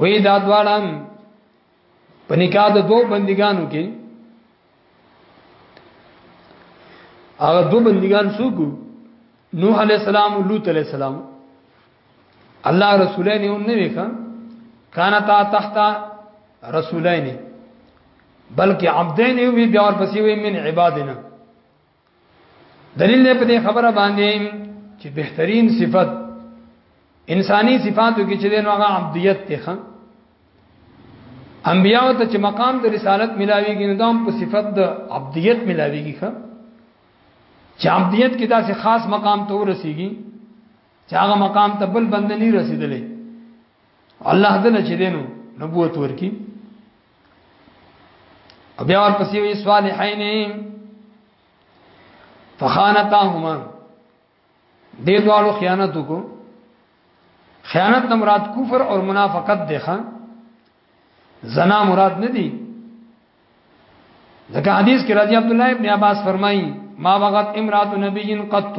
وی دا دواړه په نکاح د دوه بندګانو کې هغه دوه بندګان څوک نوح علی السلام او لوط علی السلام الله رسولین یې نه وکړ کانا تا تحت رسولین بلکې عبدین یې بیا ورپسې وی من عبادنا دلیل دې په دې خبره باندې چې بهترین صفت انساني صفاتو کې چې نو هغه عبدیت ته خان انبیاء ته چې مقام د رسالت ملاويږي نو دام په صفت د عبدیت ملاويږي ښا چې عبدیت کې داسې خاص مقام ته ورسیږي چې هغه مقام ته بل بند نه رسیدلې الله دې چې دینو نبوت ورکی بیا ورپسې وی صالحین فخانتاهما دې دوالو خیانت وکړو خیانت نه مراد کفر او منافقت دی خان زنا مراد نه دی ځکه حدیث کې راځي عبد الله ابن عباس فرمایي ما وغت امرات نبی قط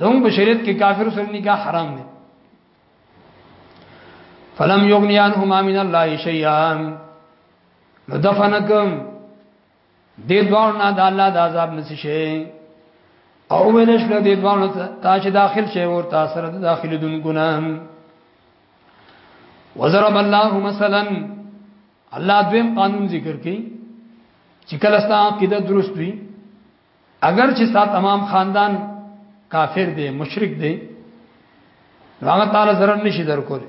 زموږ په شریعت کې کافر سره نکاح حرام دی فلم یغنیانهما من الله شیئا نو دفنکم دې دوار نه د الله د عذاب نس شي او ویل شل دې دوار ته چې داخل شي او تا سره د داخل دن ګنام وزرب الله مثلا الله دویم قانون ذکر کړي چې کله ستاسو عقیده درست وي اگر چې ستا تمام خاندان کافر دی مشرک دی هغه تعالی zarar نشي درکول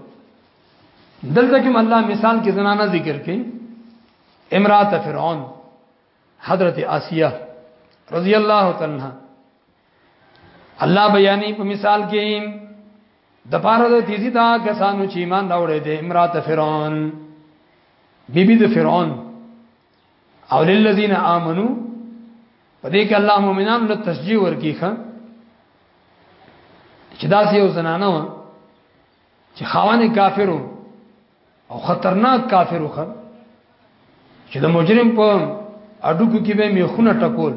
دلته کې الله مثال کې زنانه ذکر کړي امرات فرعون حضرت آسیہ رضی الله تعالی عنها الله بیانې په مثال کې د پاره د تیزی دا کسانو چې ایمان راوړې دي امرات فرعون بیبي د فرعون او للذین آمنو په دې کې الله مؤمنان له تشجیع ورکی ښه چې دا یو زنانه و چې خاوند کافرو او خطرناک کافرو خو چې د مجرم په اډو کې به میخونه ټکول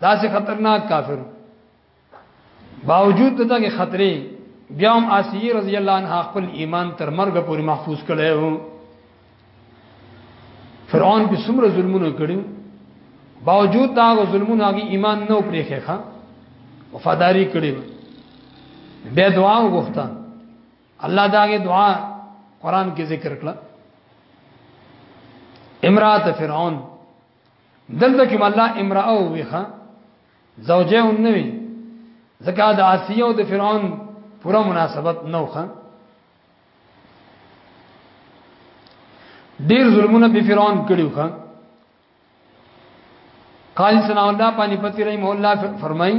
دا سه خطرناک کافرو باوجود دغه خطرې بیا هم آسیه رضی الله عنها خپل ایمان تر مرګ پورې محفوظ کړی و فرعون په څومره ظلمونه کړی باوجود دا ظلمونه هغه ایمان نه پرې ښه وفاداری کړی به دعا وغوښته الله داګه دعا قران کې ذکر کړه امرات فرعون دلته کې الله امراه ویخه زوجه هم نه وي ځکه د آسیه او د فرعون پوره مناسبت نه وخه ډیر ظلمونه په فرعون کړیو ښا قاضي ثنا الله پانی پتی رحم الله فرمای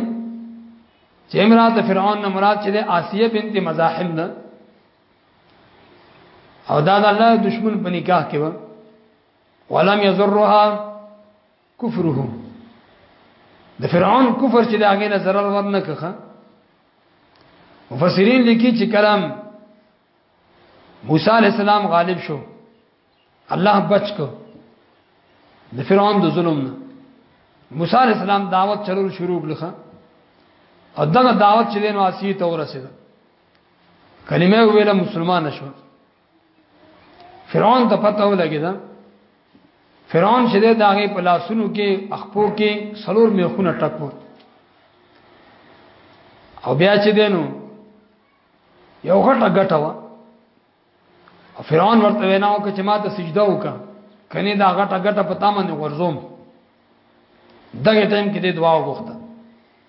چې امرات فرعون نه مراد چې د آسیه بنت مزاحم ده او دا د الله دشمن په نکاح کې و ولم یزرها کفرهم د فرعون کفر چې د هغه نه zarar ورنکخه مفسرین لیکي چې کلام موسی علی السلام غالب شو الله بچ کو د فرعون د ظلم نه موسی علی السلام دعوت چلول شروع کړه او دغه دعوت چې دین واسي ته ورسېده کلمه ویله مسلمان شو فرعون ته پته ولګی دا فرعون چې د هغه په لاسونو کې اخپو کې سلور میخونه ټکو او بیا چې دینو یو غټه غټه وا فرعون ورته ویناو چې ما ته سجده وکړه کني دا غټه غټه په تامن ورزوم دغه ټایم کې د دعا وغوښته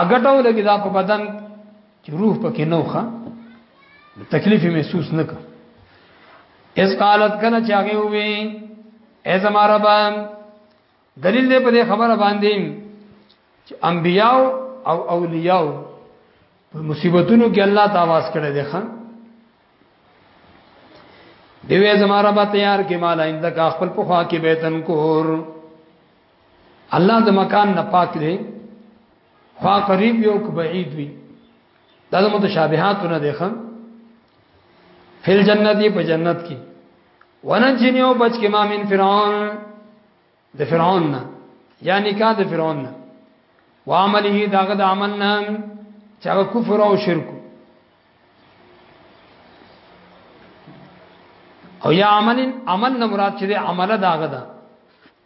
اګټو لګي دا په بدن چې روح پکې نه وخه تکلیف محسوس نه کړ اس قالت کنه چې هغه وې ای زما رب دلیل دې په دې خبره باندې چې انبیاء او اولیاء په مصیبتونو کې الله تعالی کړه دې خان دیوې زما رب تیار کې مال اندکا خپل په خوا کې بیتن کور الله د مکان نه پاک دی خوا قریب یو که بعید وي دا د متشابهاتونه دي خان فل جنت یې په جنت کې ونجنیو بچ کې ما من فرعون د فرعون نه یا نکاح د فرعون نه وعمله داغه د عمل نه چې هغه کفر او شرک او یا عمل عمل نه مراد چې عمله داغه ده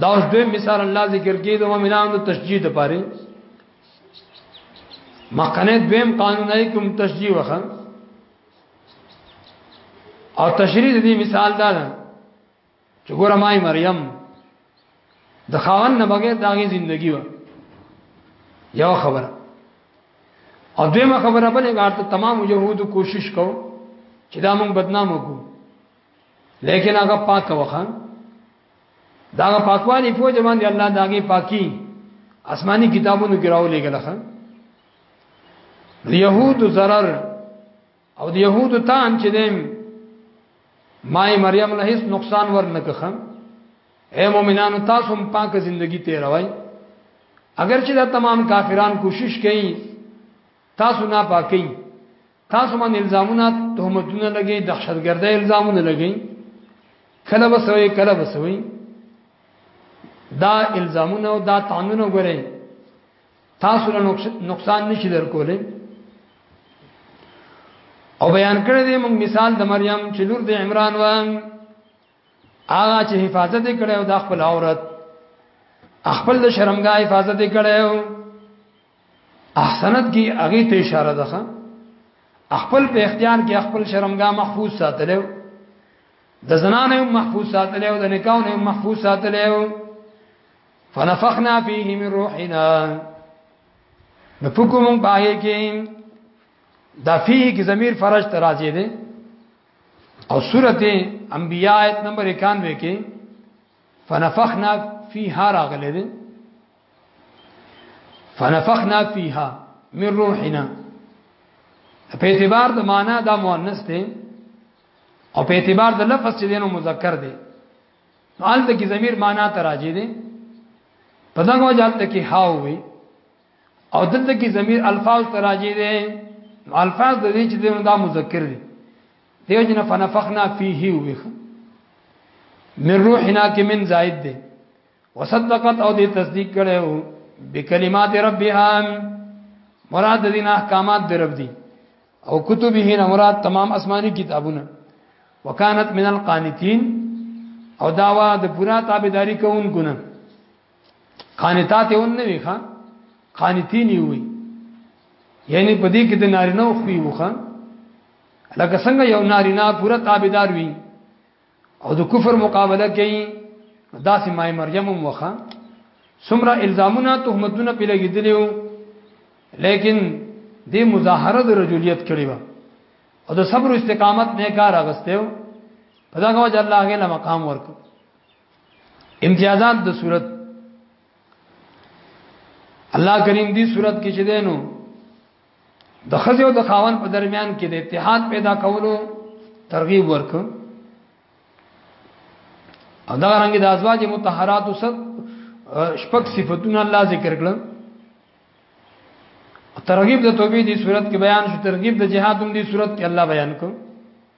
دا اوس دوی مثال الله ذکر کې د مؤمنانو د تشجیع لپاره مخکنه دویم قانون ای کوم تشجیع وخه او تشریح دې مثال دا ده چې ګوره مای مریم د خاون نه بغیر داغي ژوندۍ و یو خبره او دیمه خبره بلې غارت تمام يهودو کوشش کو چې دا موږ بدنام وکړو لیکن هغه پاک وخه دا پاکوالی په دې باندې الله داګه پاکي آسماني کتابونو کې راولې غلخه يهود zarar او د يهود تان چې دیم مای مریم له هیڅ نقصان ورنکخم اے مؤمنانو تاسو هم پاک ژوندۍ تیروي اگر چې دا تمام کافران کوشش کوي تاسو نه پاکي تاسو باندې الزامونه تهمتونه لګي دهشتګردۍ الزامونه لګي کله وسوي کله وسوي دا الزامونه او دا تعنونه غره تاسو له نقصان نشي درکولې او بیان کړی دی موږ مثال د مریم چې لور د عمران و هغه چې حفاظت کړي او د خپل عورت خپل د شرمګاه حفاظت کړي احسنت کی هغه ته اشاره ده خپل په اختیار کې خپل شرمګاه محفوظ ساتلو د زنانه محفوظ ساتلو د نکاح نه محفوظ ساتلو فنفخنا فيه من روحنا نو پکو مونږ باندې کې دا فيه کې ضمیر فرج تراځي دي او سورته انبیاء ایت نمبر 91 کې فنفخنا فيها راغلي دي فنفخنا فيها من روحنا په اعتبار د معنا دا مؤنث دی او په اعتبار د لفظ چې دینو مذکر دی نو ال د کی ضمیر معنا ته راځي دی په دغه وجه ال د کی هاو وي او دلته کی ضمیر الفاظ ته راځي دی نو الفاظ د دې چې دینو دا مذکر دی دیو جن فنفخنا فيه وي من روحنا کې من زائد دی وصدقت او دې تصدیق کړو بکلمات ربها مراد دین احکامات در رب دي او کتبه نه مراد تمام آسماني کتابونه وکانت من القانتين او داوا د پورا تابعداري کوونکو نه قانتات یې ونه وی ښا قانتين وي یعنی په دې کې د نارینه خو وي وخا لکه څنګه یو نارینه پورا تابعدار وي او د کفر مقابله کوي داسې مای مریم وخه سمره الزامونه تهمتونه په لګیدلیو لیکن د مظاهره د رجولیت کړي وا او د صبر او استقامت نه کار اغستیو په دا غوځ الله هغه له مقام ورکو امتیازات د صورت الله کریم دی صورت کې چې دینو د خزه او د خاون په درمیان کې د اتحاد پیدا کولو ترغیب ورک او دا رنګ د ازواج متطهرات او سب شپږ صفاتونه الله ذکر کړل ترغیب د توبې دی صورت کې بیان شو ترغیب د جهاد هم دی صورت کې الله بیان کړ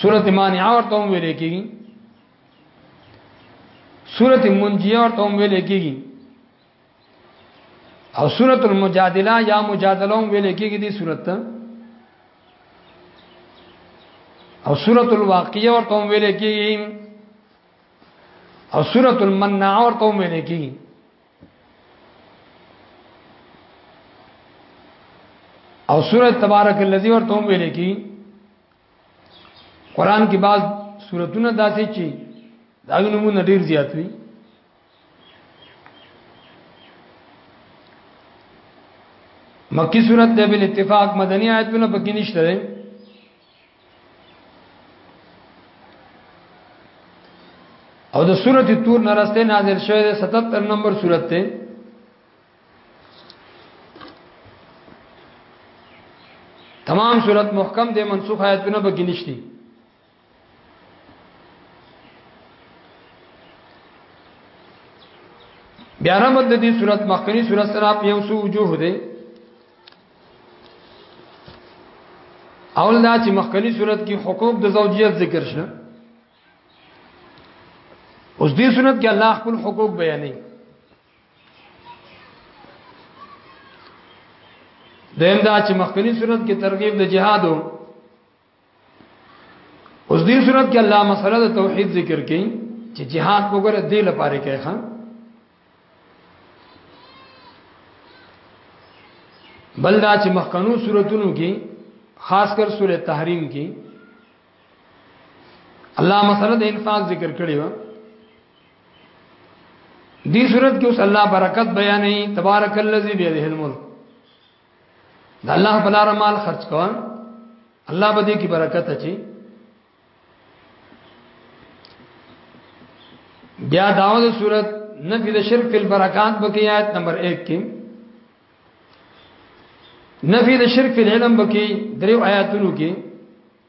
سورت مانعه ورته هم ویل کېږي سورت منجیه ورته هم ویل کېږي او سورت المجادله یا مجادله هم ویل کېږي دې سورت ته او سورت الواقعه ورته هم ویل کېږي او سورت المنع ورته هم ویل کېږي او سورۃ تبارک الذی ورته ویل کی قران کې بعض سورتونه داسې چې دا نمونه ډیر زیات وي مکی صورت ده بل اتفاق مدنی آیتونه پکې نشته او د سورته تور نرسته نازل شوه د 77 نمبر سورته ته تمام سورته محکم دي منسوخ آیاتونه به نشتی بیا رمض د دې سورته مخکنی سورته سره په یو سو وجوه ده اول دا چې مخکنی صورت کې حقوق د زوجیت ذکر شنه اوس دې صورت کې الله خپل حقوق بیانې دیم دا چې مخکنی صورت کې ترغیب د جهادو اوس دې صورت کې الله مسله د توحید ذکر کړي چې جهاد وګوره دې لپاره کې ښا بل دا چې مخکنو صورتونو کې خاص کر سورې تحریم کې الله مسله د انفاق ذکر کړی و دې صورت کې اوس الله برکت بیانې تبارک الذی بيده الملک د الله په لار مال خرج کوه الله به دې کې برکت اچي بیا داو د صورت نفی د شرک فی البرکات بکی آیت نمبر 1 کې نفی د شرک فی العلم بکی دریو آیاتونو کې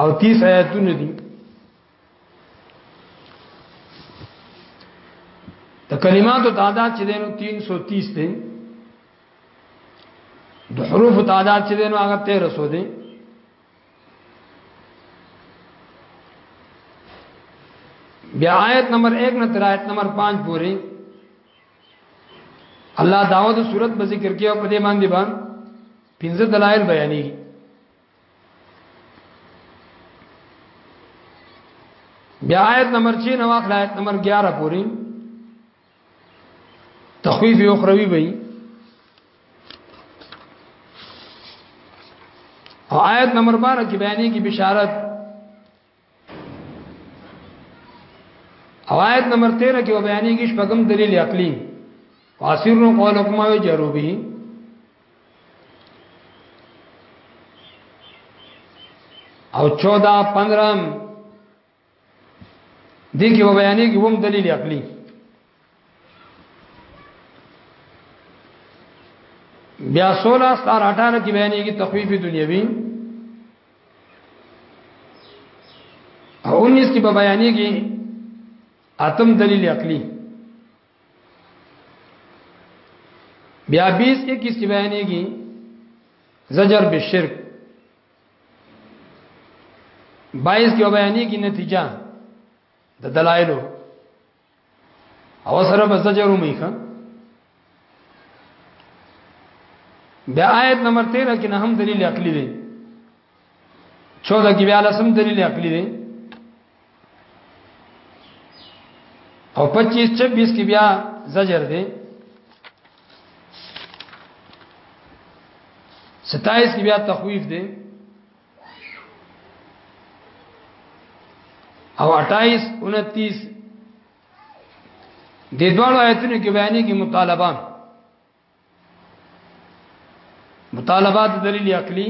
او 30 آیاتونه دي د کلماتو تعداد چې دینو 330 دی د حروف تعداد چې دینو هغه 1300 دی بیا آیت نمبر 1 نه تر آیت نمبر 5 پورې الله داوود صورت په ذکر کې او په دې باندې باندې پنځه دلایل بیانېږي بیا آیت نمبر 6 نو اخر آیت نمبر 11 پوری تخفیف اخروی وی او آیت نمبر 12 کې بیانې کې بشارت او آیت نمبر 13 کې بیانې کې شپږم دلیل عقلی واسرو قولکم او جروبی او 14 15 دي کې بیانې کې هم دلیل عقلی بیا سولہ ستار اٹھانا کی بیانی کی تخویف دنیاوی او انیس کی بیانی کی اتم دلیل عقلی بیا بیس اکیس کی بیانی کی زجر بالشرک بائیس کی بیانی کی نتیجہ د دلائلو او سره بس جرو مې ښه بیا آیت نمبر 13 کې نه هم دلیل عقلی دی 14 کې بیا لسم دلیل عقلی دی او 25 26 کې بیا زجر دی 27 کې بیا تخویف دی او 28 29 د دوه آیتونو کې بیانې کې مطالبه مطالبات دلیل عقلی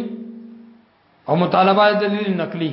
او مطالبات دلیل نقلی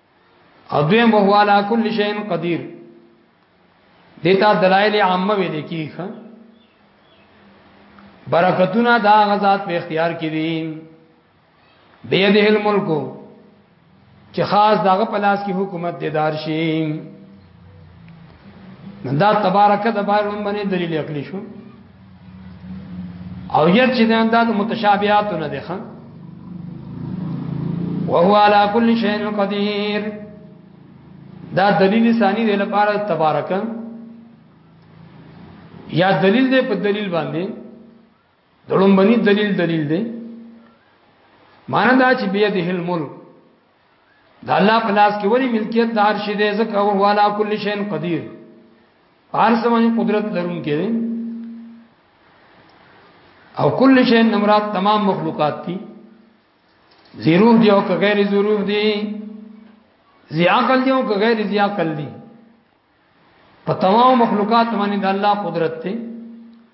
اذن وهو على كل شيء قدير دیتا دلائل عامه ویل کیخه برکتونه دا غزاد په اختیار کې دي بيده الملک چې خاص داغه پلاس کې حکومت دې دار شي دا تبارک د بارون باندې دلیل عقلی شو او یت چې دا د متشابهات نه دي خان وهو على كل شيء قدير دا دلیل ثانی دی لپاره تبارکا یا دلیل دی په دلیل باندې دړم بنی دلیل دلیل دی معنی دا چې بیا د هل ملک دا الله په لاس کې وری ملکیت دار شي دې زکه او والا کل شین قدیر هر سمون قدرت لرون کې او کل شین نمرات تمام مخلوقات دي زیروح دی او که غیر زیروح دی زی عقل دی او که غیر زی عقل دی په تمام مخلوقات باندې د الله قدرت ته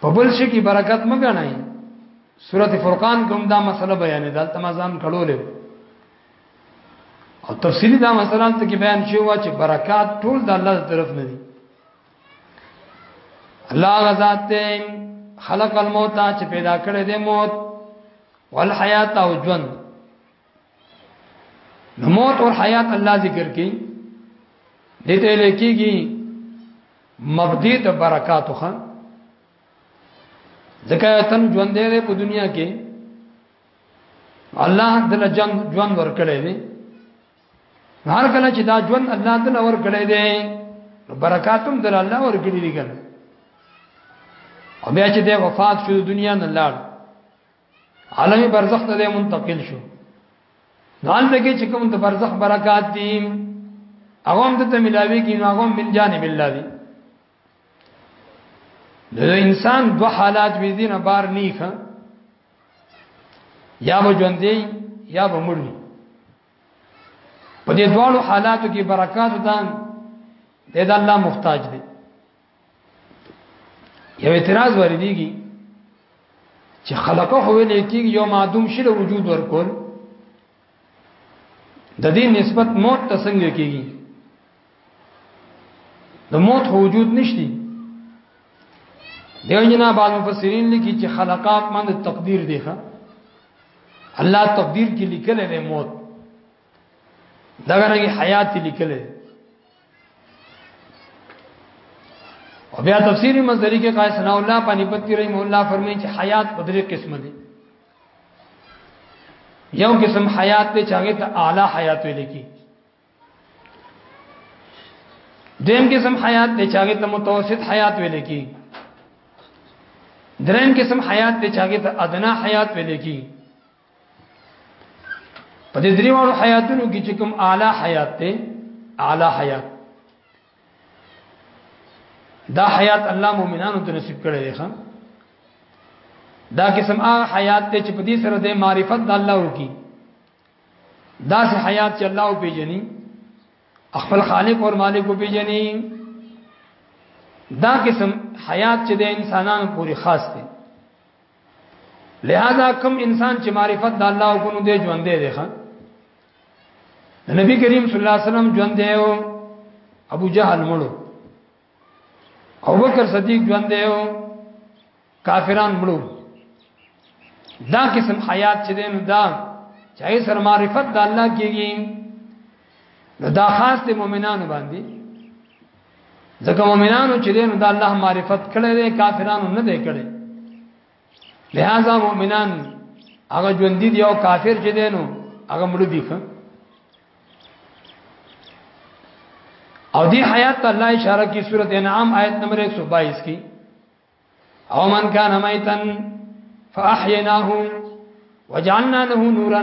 په بل شي کې برکت مګنای سورت فرقان کوم دا مسله بیانې ده تمازان کړولې او تفصیلی دا مسله ته کې بیان شوی چې برکات ټول د الله طرف نه دي الله غزاد ته خلق الموت چې پیدا کړی دی موت والحیات او ژوند نو موت او حیات الله ذکر کی دته لیکيږي مبدی ته برکات خو ځکه تن ژوند دی په دنیا کې الله دل جن ژوند ورکړي دی هر کله چې دا ژوند الله دل ورکړي دی برکاتم دل الله ورکړي دی ګل او بیا چې د وفات شو دنیا نه لاړ عالم برزخ ته منتقل شو دال دغه چې کوم د برزخ برکات دي هغه هم ته ملاوي کې نو هغه من جانب الله دي د انسان دو حالات وی دي نه بار نه ښه یا به ژوندې یا به مړ په دې دوه حالاتو کې برکات ده د الله محتاج دي یو اعتراض واردېږي چې خلقه هو نه کیږي یو معدوم شي له وجود ورکول د دې نسبت موت ته څنګه کیږي د موت وجود نشتی دیو جنا بعض مفسرین لیکي چې خلقات من تقدیر دی ښا الله تقدیر کې لیکل دی موت دا غره حیات لیکل او بیا تفسیری مصدری کې قائد ثنا الله پانی پتی رحم الله فرمایي چې حیات په درې قسم دي یو قسم حیات ته چاغه ته اعلی حیات ویل کی دیم قسم حیات ته چاغه ته متوسط حیات ویل کی دریم قسم حیات ته چاغه ته ادنا حیات ویل کی په دې دریوانو حیاتونو کې چې کوم اعلی حیات ته اعلی حیات دا حیات الله مؤمنانو ته نصیب کړی دی خان دا قسم هغه حیات ته چې په دې سره د معرفت د الله وکي دا سه حیات چې الله پیژني خپل خالق او مالک پیژني دا قسم حیات چې د انسانانو پورې خاص دی لہذا کم انسان چې معرفت د الله او کونو دې ژوند دې ښه نبی کریم صلی الله علیه وسلم ژوند دې او ابو جهل مړو او بکر صدیق ژوند دې او کافران مړو دا قسم حیات چې دین دا چاہے سر معرفت د الله کېږي نو دا خاص د مؤمنانو باندې ځکه مؤمنانو چې دین د الله معرفت کړي دي کافرانو نه دی کړي لہذا مؤمنان هغه ژوند دي او کافر چې دینو هغه مړ دي ښه او دی حیات الله اشاره کی سورۃ انعام آیت نمبر 122 کی او من کان میتن فاحیناه وجعلنا له نورا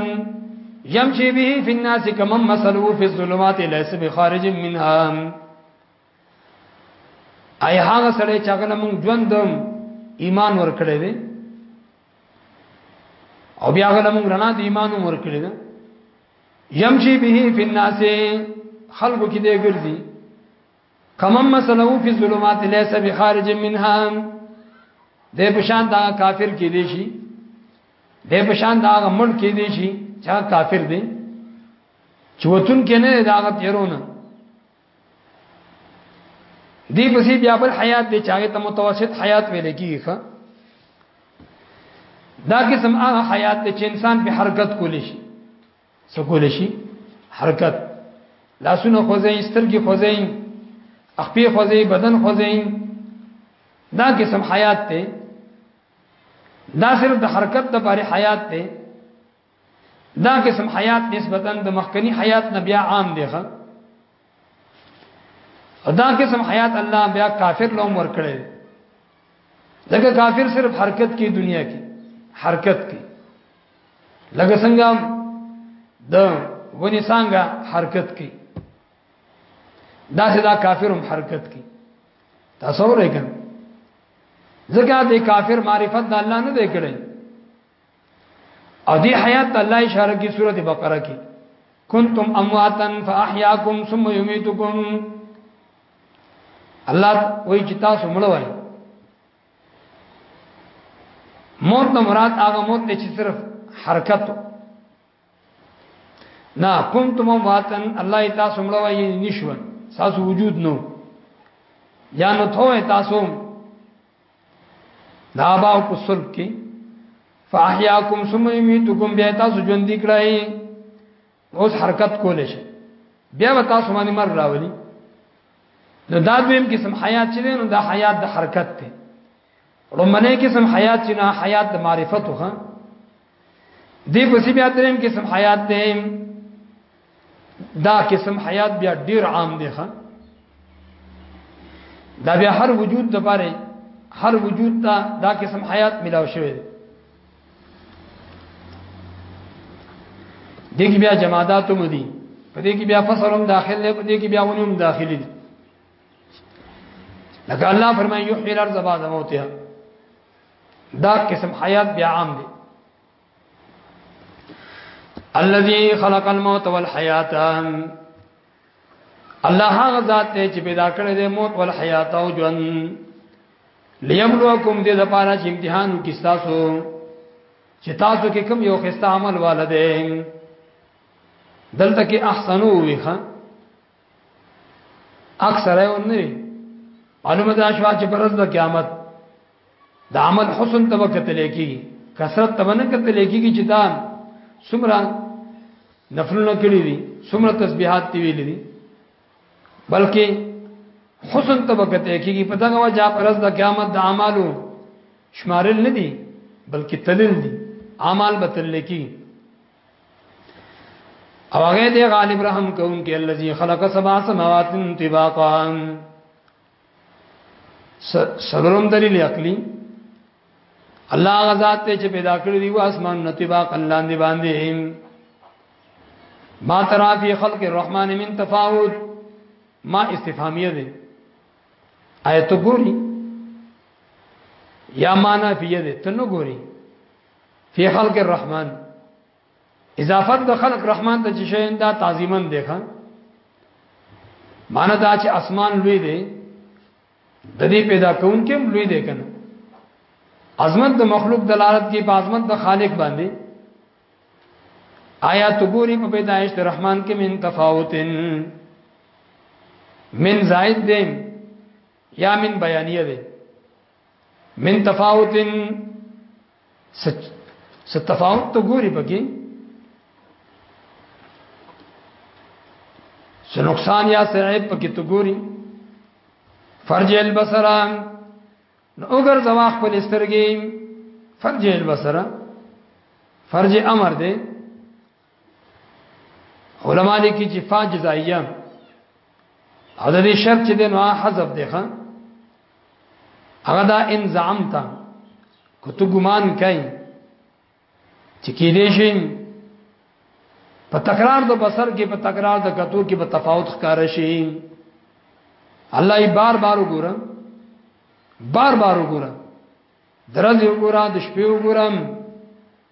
يمشي به في الناس كما مثله في الظلمات ليس بخارج منها اي هغه سره چې هغه موږ ژوندم ایمان ورکړې وي او بیا هغه موږ رڼا د ایمان ورکړې ده يمشي به في الناس خلق کې دې ګرځي کمن مثله فی الظلمات ليس بخارج منها د بشان دا کافر کې دی شي د بشان دا مړ کې دی شي چا کافر دی چوتون کې نه دا غتیرونه دی پسې بیا بل حیات دی چاغه ته متوسط حیات ویل کیږي دا قسم هغه حیات چې انسان په حرکت کولی شي سکول شي حرکت لاسونه خوځي سترګې خوځي اخپې خوځي بدن خوځي دا قسم حیات ته دا صرف د حرکت د باره حیات ته دا قسم حیات نسبتا د مخکنی حیات نه بیا عام دی ښه دا قسم حیات الله بیا کافر لوم ور کړی دغه کافر صرف حرکت کی دنیا کی حرکت کی لکه څنګه د ونی څنګه حرکت کوي دا سدا کافرم حرکت کوي تاسو ورې کړئ ځکه د کافر معرفت د الله نه دی کړی او دی حیات الله اشاره کی سورته بقره کې کنتم امواتا فاحیاکم ثم یمیتکم الله وای چې تاسو مړ وای موت نه مراد هغه موت دی چې صرف حرکت نه کنتم واتن الله تاسو مړ وای نشو تاسو وجود نو یا نو ته تاسو دا باو کو سرب کې فاحیاکم ثم یمیتکم بیا تاسو ژوند کړای اوس حرکت کول شي بیا به تاسو باندې مر راولي نو دا دویم قسم حیات چې نو دا حیات د حرکت ته رومنه قسم حیات چې نه حیات د معرفت خو دی پسې بیا دریم قسم حیات دی دا قسم حیات بیا ډیر عام دی ښا دا بیا هر وجود د پاره هر وجود ته دا قسم حیات ملاو شوی دی دګي بیا جمادات هم دي په دې کې بیا فصل هم داخل دی په دې کې بیا ونی هم داخل دي لکه الله فرمایي یحیی الارض بعد موتها دا قسم حیات بیا عام دی الذي خلق الموت والحیات الله هغه ذات دی چې پیدا کړی دی موت ول حیات او ژوند لیبلوکم دې لپاره چې امتحان وکړي تاسو چې تاسو کې کوم یو خسته عمل والده دلته کې احسنو وي ښا اکثر یې ونري علم دا شوا چې پرز د قیامت د عمل حسن ته وکتل کی کثرت ته نه کتل کی چې دا سمرا نفلونه کړی دي سمرا تسبیحات دی ویل دي بلکې حسن ته وکتل کی په دغه وجه پرز د قیامت د اعمالو شمارل نه دي بلکې تلل دي اعمال به تلل کی او هغه دی غالب رحم کوونکی الذي خلق سبع سماوات طباقا سلورم دلیل عقلی الله غزاد ته چې پیدا کړی دی اسمان نتبا قلان دی باندې ما ترا فی خلق الرحمن من تفاوت ما استفهامیه دی آیت ګوري یا معنا فیه دی تنو ګوري فی خلق الرحمن اضافت د خلق رحمان ته چې شین دا تعظیمن دی خان معنی دا چې اسمان لوی دی د دې پیدا کون کې لوی دی کنه عظمت د مخلوق دلالت کوي په عظمت د خالق باندې آیا تو ګوري په پیدایش د رحمان کې من تفاوتن من زائد دی یا من بیانیه دی من تفاوتن څه تفاوت ته ګوري پکې څه نقصان یا څه عیب پکې ته ګوري فرج البصر نو اگر زما خپل سترګې فرج البصر فرج امر دی علما لیکي چې فا جزائیه او د دې شرط چې د نو حذف دی ښا هغه دا ان زعمت کو ته ګمان کای چې کې دې شي په تکرار د بصر کې په تکرار د کتو کې په تفاوت ښکار شي الله یې بار بار وګوره بار بار وګوره درځي وګوره د شپې وګورم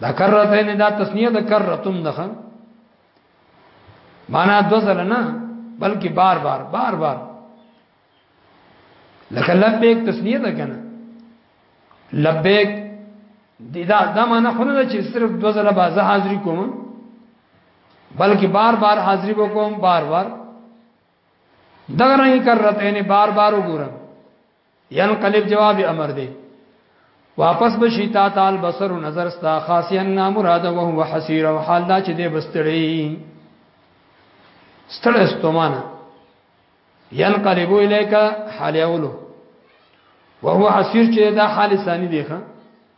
دا کرتین دا تسنیه د کرتون ده معنا دو ځله نه بلکې بار بار بار بار لکه لبیک تسنیه ده کنه لبیک دا دا معنا خو نه چې صرف دو ځله بازه حاضری کوم بلکې بار بار حاضری وکوم بار بار دغه رنګ کرتین بار بار وګورم ينقلب جواب امر دی واپس بشي تا تعال بصر نظر ستا خاصيا نامراد وهو حسير او حال دا چې دې بستړي ستړي ستومانه ينقلب اليك حال يولو وهو حسير چې دا حال ثاني دی ښه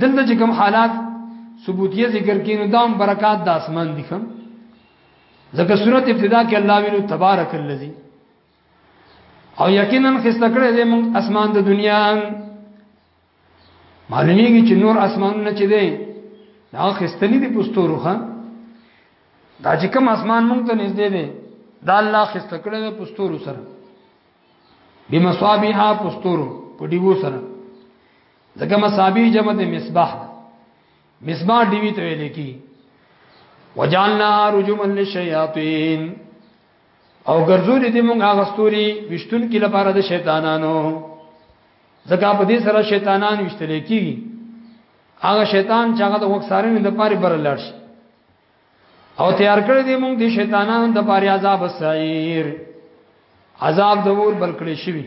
دلته چې کوم حالات ثبوتیه ذکر کینو دا هم برکات د اسمان دي کوم ځکه صورت ابتدا کې الله ویلو تبارک الذی او یقینا خسته کړې دې موږ اسمان د دنیا معلومیږي چې نور اسمان نه چي دي دا خستنی دي پستورو ها دا چې کوم اسمان مونږ ته نږدې دي دا الله خسته کړې ده پستورو سره بمصابيها پستورو په دیو سره ځکه مصابيح جمع د مصباح ده مصباح دیوی ته ویل کی وجعلنا رجوما للشياطين او ګرځولې دې موږ هغه ستوري وشتون کې لپاره د شیطانانو ځکه په دې سره شیطانان وشتل کیږي هغه شیطان چې هغه د وکسارین د پاره بر لړ شي او تیار کړی دی موږ د شیطانانو د پاره عذاب سعیر عذاب د ور بلکړی شوی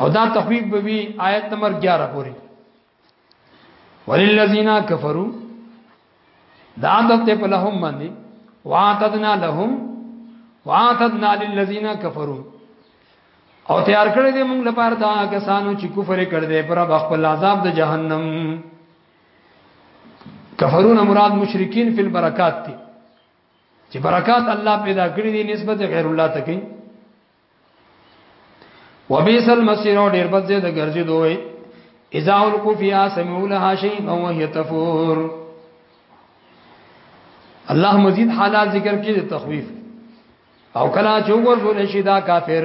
او دا تخویف به وی آیت نمبر 11 پوری وللذین کفروا دا عادت ته په لهم باندې واعتدنا لهم واعتدنا للذین کفروا او تیار کړی دی موږ لپاره دا کسانو چې کفر کړ دې پر خپل عذاب د جهنم کفرون مراد مشرکین فی البرکات دی چې برکات الله پیدا کړی دی نسبت غیر الله ته کوي وبئس المصير او ډیر بد زیاده ګرځي دوی اذا القوا فيها سمعوا لها شيئا وهي تفور الله مزید حالات ذکر کړي تخویف او کلا چوغور زول شي دا کافر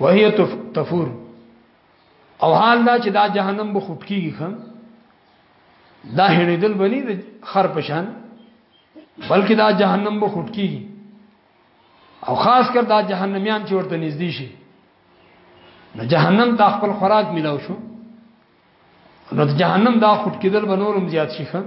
وهي تفور او حال دا چې دا جهنم به خود کیږي خان دا هړېدل بني د خر پشان بلکې دا جهنم به خود کیږي او خاص کر دا جهنميان چې ورته نږدې شي نو جهنم دا خپل خوراک ملاو شو نو جهنم دا خود کېدل به نورم زیات شي خان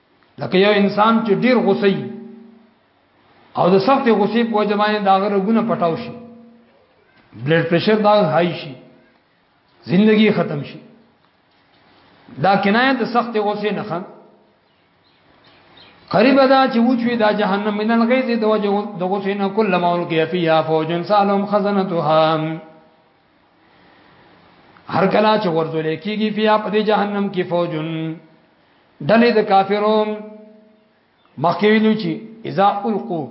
لکه یو انسان چې ډیر غوسی او د سخت غوسی په وجه باندې دا غرګونه پټاو شي بلډ پريشر دا های شي زندگی ختم شي دا کنایه د سخت غوسی نه خان قریب دا چې وچوي دا جهنم من الغیظ د وجه د غوسی نه کله مول کې فیها فوجن سالم خزنتها هر کله چې ورځول کېږي بیا په دې جهنم کې فوجن دلې د کافرو مخکې ویلو چې اذا القو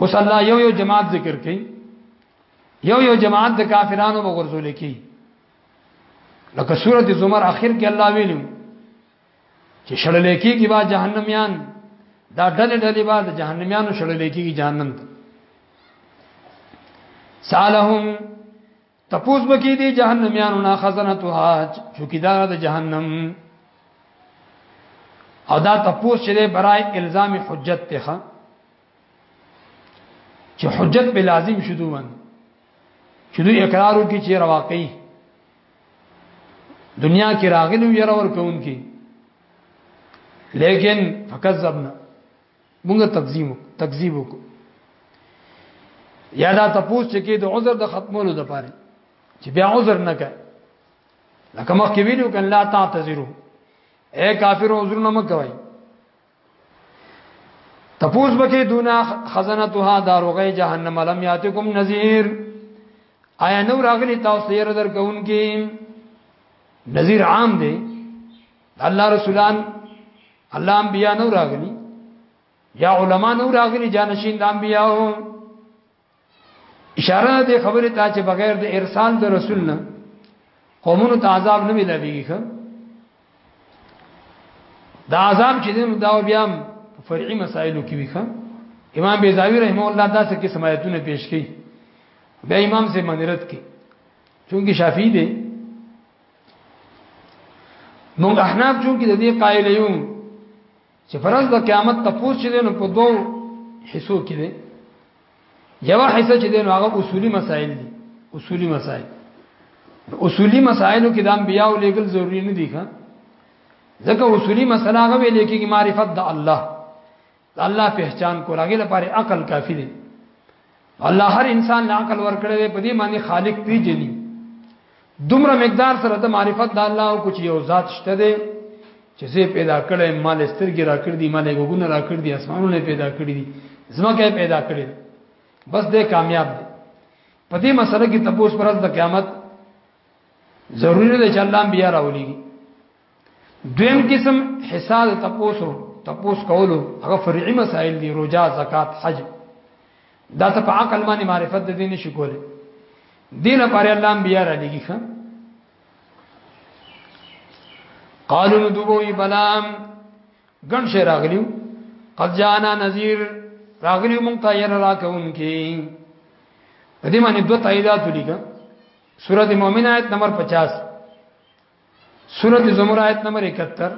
اوس الله یو یو جماعت ذکر کړي یو یو جماعت د کافرانو وګرځول کېږي لکه سورۃ زمر اخر کې الله ویلو چې شړل کېږي با جهنميان دا ډلې ډلې با د جهنميانو شړل کېږي جهنم ته سالهم تپوس بکی دی جهنميانو نا خزنتها چوکیدار د جهنم او دا تپوس چې برای الزام حجت ته چې حجت به لازم شدو من شدو اقرارو کې چې رواقي دنیا کې راغلو یې راور کوونکی لیکن فکذبنا موږ تکذیب تکذیب وکړو یا دا تاسو چې کې د عذر د ختمولو د پاره چې بیا عذر نه کوي لکه مخکې ویلو کله لا تعتذرو اے کافر عذر نه مکوي تپوس بکی دونا خزنتها داروغی جهنم لم یاتکم نذیر آیا نو راغلی تاسو یې ردر کون کې نذیر عام دی الله رسولان الله انبیا نو راغلی یا علما نو راغلی جانشین د انبیاو اشاره ده خبره ته چې بغیر د ارسال د رسول نه قومونو ته عذاب نه ملاويږي ښه دا عذاب چې دین دا بیا فرعي مسائلو کې ویخه امام بیزاوی رحم الله دا څه کې سمایتونه پیش کړي بیا امام سے منرت کې چونکی شافعي دی مونږ احناف چونکی د دې قائل یو چې فرض د قیامت تپوس چې دینو په دوو حصو کې دی یو حصہ چې دینو هغه اصولی مسائل دي اصولی مسائل اصولی مسائلو کې د انبیاء لګل ضروری نه دي ښه ځکه اصولی مسله هغه ویل کېږي معرفت د الله د الله پہچان کول هغه لپاره عقل کافی دی الله هر انسان له عقل ورکړی په دې معنی خالق پیژني دومره مقدار سره د معرفت د الله او کوچ یو ذات شته دی چې زه پیدا کړم مال سترګې را کړې دي مال غوګونه را کړې دي اسمانونه پیدا کړې دي زمکه پیدا کړې بس دې کامیاب دی په دې مسله کې تپوس پرز د قیامت ضروری دی چې الله بیا راولي دویم قسم حساب تپوسو تپوس کولو هغه فرعي مسائل دي روزه زکات حج دا ته په عقل باندې معرفت د دین شي کوله دین پر الله انبیاء را لګي خان قالو نو دوی بلام ګن شي راغلیو قد جانا نذیر راغلیو مونږ ته ير راکونکي په دې باندې دوه تاییدات لیکه سورۃ المؤمن آیت نمبر 50 سورۃ زمر آیت نمبر 71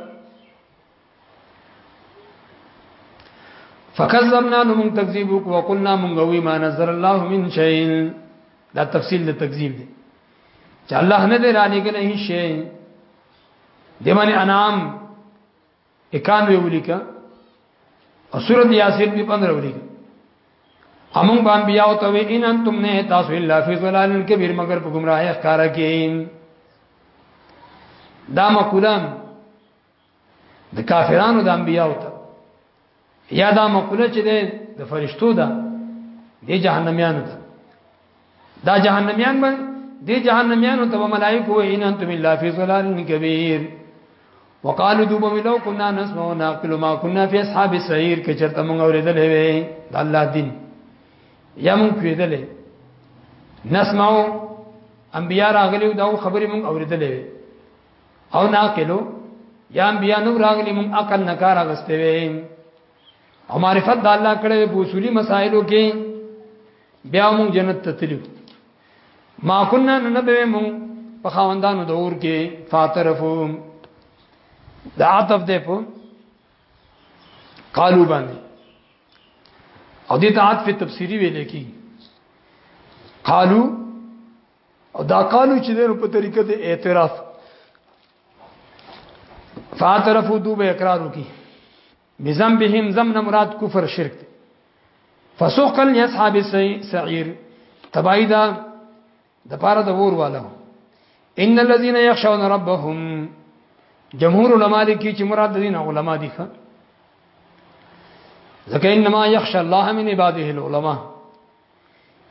فکذبنا نو موږ تکذیب وکړو قلنا موږ وی ما نظر الله من شیء دا تفصیل د تکذیب دی چې الله نه دی را لګل هیڅ شی دیمن انعام اکان وی ولیکا او سورۃ یاسین دی 15 ولیکا امون بان بیا او توی ان انتم نه تاسو الا فی ظلال کبیر مگر په گمراهی ښکارا کین دا مقولان د کافرانو د انبیاء ته یا دا مقوله چې د فرشتو ده د جهنميانو ته دا جهنميان به د جهنميانو ته ملائکه و ان انتم الا فی ضلال کبیر وقالو دوبه ملو کنا نسمع ناقل ما کنا فی اصحاب السعیر کې چرته مونږ اورېدل وې د الله دین یا مونږ پیدل نسمعو انبیاء راغلیو دا خبرې مونږ اورېدلې وي او ناقلو یا انبیاء نو راغلی مون عقل نه کار غسته وي او معرفت د الله کړه په اصولي مسائلو کې بیا مون جنت ته تلو ما كنا ننبه مون په خواندانو د اور کې فاترفو د عاطف دی په قالو باندې او دې ته عاطف تفسیری ویل کی قالو او دا قانون چې دنو په طریقه د اعتراف فاعترفوا دو به اقرار وکي بذنبهم ذنب مراد کفر شرک فسوقا لاصحاب السعير تبايدا د پاره د ور والو ان الذين يخشون ربهم جمهور علما دي کی چې مراد دین علما دي ښه ځکه انما يخشى الله من عباده العلماء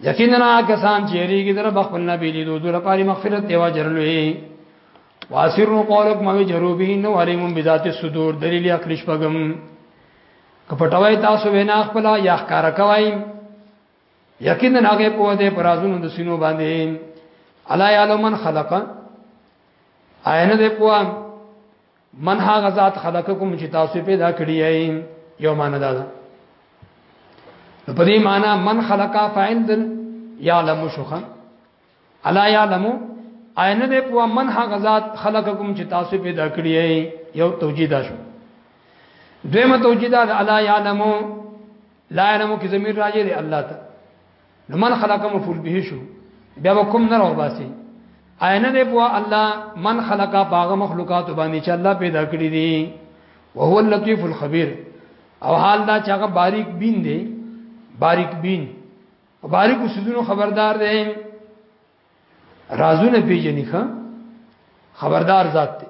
یقینا کسان چې ریګي در بخل نه بي لیدو در پاري مغفرت دی واجر لوی واسر قولک مو جروبی نو علیم بذات الصدور دلیل عقل شپغم کپټوي تاسو وینا خپل یا ښکار کوي یقینا هغه په دې پرازونو د سینو باندې الا یعلم من خلق آینه دې پوام من هغه ذات خلقکم چې تاسو پیدا کړی یې یو معنا دا ده نو په دې معنا من خلقا فاعل دل یعلم شخا الا یعلم عین دې په من هغه ذات خلقکم چې تاسو پیدا کړی یې یو توجیه ده شو دیمه توجیه ده الا یعلم لا علم کی ضمیر راځي دی الله ته نو من خلق مفعول به شو بیا وکم نه راو باسي آینه نه پوا الله من خلق باغ مخلوقات باندې چې الله پیدا کړی دي او هو اللطیف الخبیر او حال دا چې هغه باریک بین دی باریک بین په باریکو سيزونو خبردار دی رازونه پیژنې ښه خبردار ذات دی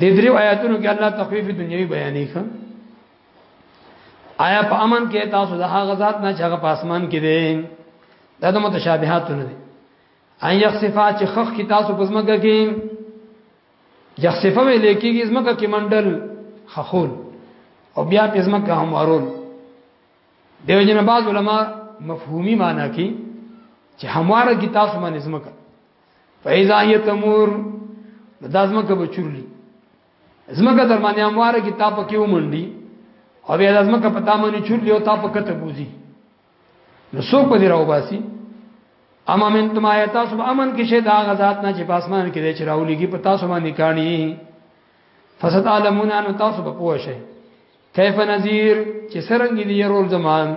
د دریو آیاتونو کې الله تخفیف دنیوي بیانې کړ آیا په امن کې تاسو د هغه ذات نه چې هغه په اسمان کې دی دا د متشابهات نه دي ان یخصفا چې خخ کې تاسو په زمګه کې یخصفه ویل کېږي زمګه کې منډل خخول او بیا په زمګه هم ارول دیو جن بعض علما مفهومی معنی کې چې همواره کې تاسو باندې زمګه فاذا هي تمور دازمه کبه چورلی زمکه درمانه اموار کی تا پکې ومنډي او بیا لازمه کا پتا باندې چور لیو تا پکې ته بوزي نو څوک به راو باسي اما من تم آیات تاسو امن کې شه دا غزاد نه چې پاسمان کې دې چراولې کې پتا سو باندې کانی فسد عالمون ان تاسو به پوه شئ کیف نذیر چې سرنګ دی رول زمان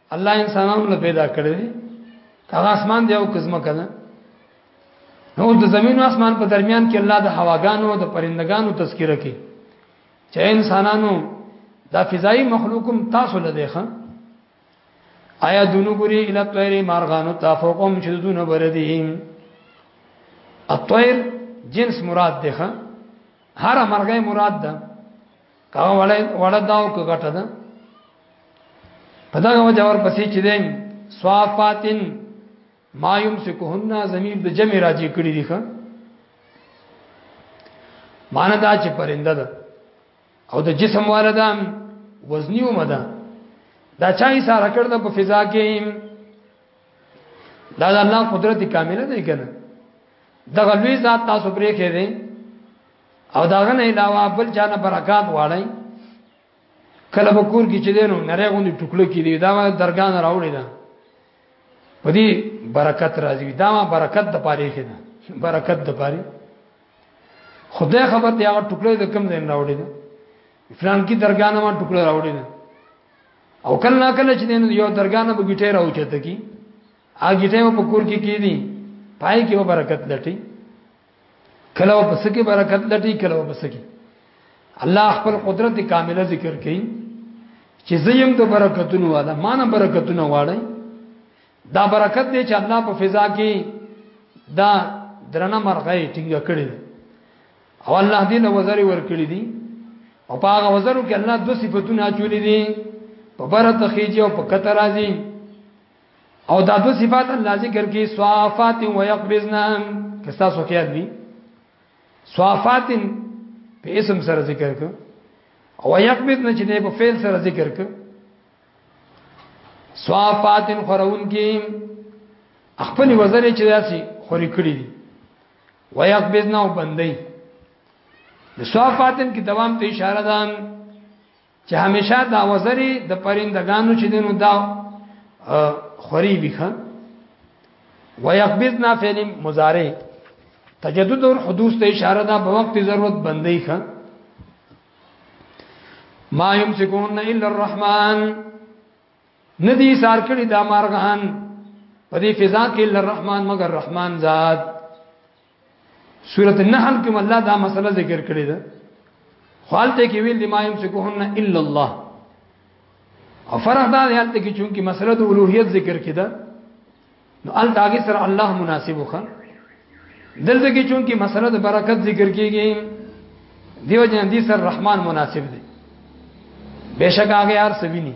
الله انسانانو له پیدا کړی دی هغه اسمان دی او کزما کنه نو د زمین او اسمان په درمیان کې الله د هواګانو او د پرندګانو تذکرہ کوي چې انسانانو دا فضایي مخلوقم تاسو له دی خان آیا دونو ګوري اله طیر مارغانو تافوقم چې دونو بردیم الطير جنس مراد ده هر مرغه مراد ده کا وړه وړه دا او کټه ده په دا وجه ور پسې چې دیم صافاتن ما یمسکهن زمیر د جمع راځي کړی دی ښا مان دا چې پرنده ده او د جسم والده وزنی ومده دا چا یې سره کړ د په فضا کې دا د الله قدرت کامله دی کنه دغه لوی ذات تاسو پرې کې دی او داغه نه علاوه بل چانه برکات واړی کله به کور کې چې دینو نری غوندي ټوکړه کې دی دا درګان راوړی دا په دې برکت راځي دا ما برکت د پاره کې ده برکت د پاره خدای خبر دی هغه ټوکړه د کم دین راوړی دا فلان کی درګان ما ټوکړه راوړی دا او کله نا کله چې دینو یو درګان به ګټه راوچته کی هغه ګټه په کور کې کې دي پای کې به برکت لټي کله په سکه برکت لټي کله په سکه الله خپل قدرت کامله ذکر کړي چې زیم د برکتونو والا مان برکتونه واړی دا برکت دی چې الله په فضا کې دا درنه مرغې ټینګه کړي او الله دې له وزر ور کړی دي او په هغه وزرو کې الله دوه صفاتونه اچولې دي په برته خيږي او په کتر راځي او دا دو صفات الله ذکر کی صافات و یقبضنا کستا سو خیال دی صافات په اسم سره ذکر ک او یقبضنا چې نه په فعل سره ذکر ک صافات خرون کی خپل وزن چې داسي خوري کړی دي و یقبضنا وبندي د صافاتن کې دوام ته اشاره ده چې همیشه دا وزري د پرندگانو چې دینو دا خوري بخه ويقبضنا فعل مضارع تجدد اور حدوث ته اشاره ده په وخت ضرورت بندي ښه ما يمسكون الا الرحمن ندی سار کړی دا مارغان په دې فضا کې الا الرحمن مگر رحمان ذات سورۃ النحل کې الله دا مسله ذکر کړې ده خالته کې ویل دی ما يمسكهن الا الله او فرق دا دی هلته کې چونکی مسله د اولوہیت ذکر کړه نو ال داګه سره الله مناسب وخه دلته کې چونکی مسله د برکت ذکر کیږي دیو جن دي سر رحمان مناسب دی بشک هغه هر سویني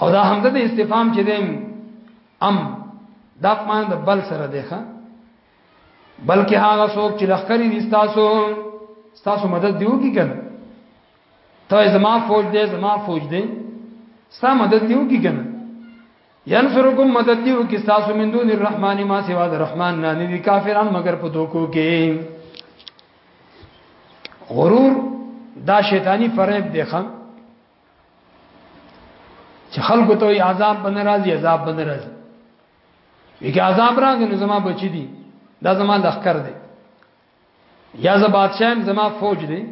او دا همزه د استفهام چې دیم ام دا مان د بل سره دی ښا بلکې هغه څوک چې لخرې دي تاسو تاسو مدد دیو کی کنه ته زما فوج دی زما فوج دی ستا مدد دیو کی کنه ینصرکم مدد دیو کی تاسو من دون الرحمن ما سوا الرحمن نه نه کافران مگر په دوکو کې غرور دا شیطانی فریب دی خان چې خلکو ته یې عذاب باندې راځي عذاب باندې راځي ویګه عذاب راغی نو زما بچی دي دا زما لخر دی یا ز بادشاہ زما فوج دی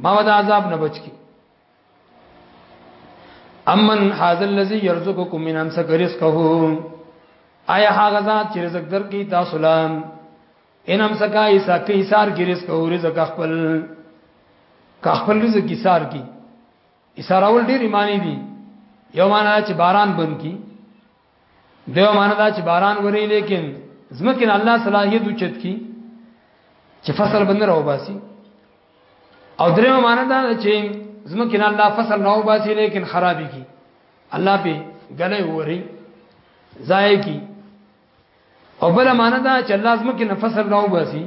ما ودا عذاب نه بچ کی امن هاذا الذي يرزقكم من امسك رزقه آیا هغه ذات چې رزق درکې تاسو لام انم سکا ایسا کی سار کی رزق او رزق خپل کا خپل رزق کی سار کی اساراول ډیر معنی دي یو معنا چې باران بن کی دیو معنا دا چې باران وری لیکن زمکه الله صلاحیت وچت کی چې فصل بند راو باسي او دریم معنا دا چې زمکه نه الله فصل راو باسي لیکن خرابي کی الله په غلې وری ضایع کی او بل معنا دا چې الله زمکه نه فصل راو باسي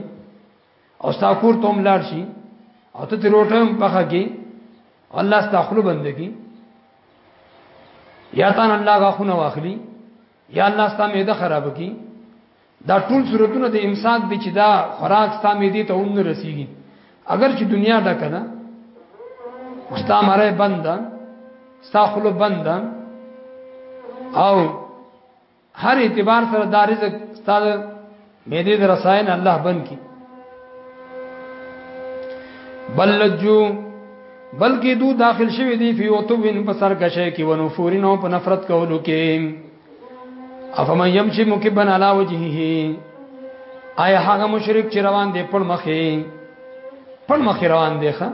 او ستا کور ته هم لاړ شي او ته روټه هم پخه کی الله ستا خپل بندگی یا تان الله غاخونه واخلي یا الله ستا معده خراب کی دا ټول صورتونه د امساک دي چې دا خوراک ستا معده ته ون رسیږي اگر چې دنیا ډکه ده ستا مړې بند ستا خپل بند او هر اعتبار سره دا رزق ستاسو مې دې رساین الله بن کی بل لجو بلکې دو داخل شوی دی فی اوتوین په سر کشه کې ونفورینو په نفرت کولو کې افمن یمشي مکبن علی وجهه آیا هغه مشرک چې روان دی په مخې په مخې روان دی ښا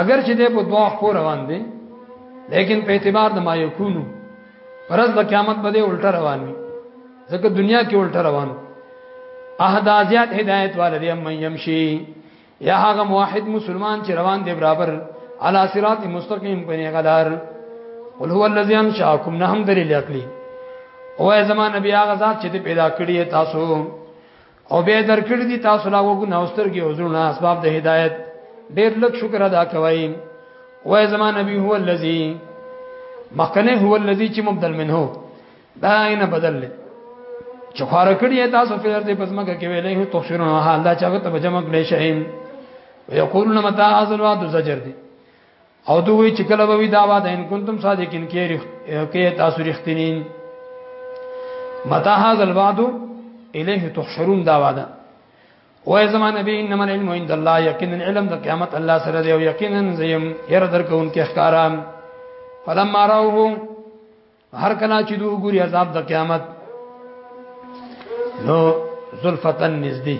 اگر چې دې په دوا خو روان دي لیکن په اعتبار د ما یکونو پرز د قیامت باندې الټه روان وي ځکه دنیا کې الټه روان احدازیات هدایت والدی هم يمشي یا هغه موحد مسلمان چې روان دی برابر علی صراط مستقیم په نه غلار قل هو الذی انشاکم نه هم دلیل عقلی او زمان نبی هغه ذات چې پیدا کړی تاسو او به درکړي دي تاسو لا وګو نوستر کې حضورنا اسباب د هدایت ډېر لږ شکر ادا کوي وای زمان نبی هو الذی مخکنه هو الذی چې مبدل منه دا نه بدل لې چې خار کړی تاسو په دې پزماګه کې ویلې هو تفسیرونه حال دا چاغه ته جمع کړی شي ويقولون متى هذا الوعد زجر دي او دوی چې کله به وی دا وعده ان کنتم صادقین کې رښت کې تاسو رښتینی متا هاذ الوعد الیه تحشرون دا وعده وای زما نبی انما العلم عند الله یقینا علم د قیامت الله سره دی او یقینا زیم ير درکون کې احکارام فلما راوه هر کله چې دوی ګوري عذاب د قیامت نو ذلفتن نزدی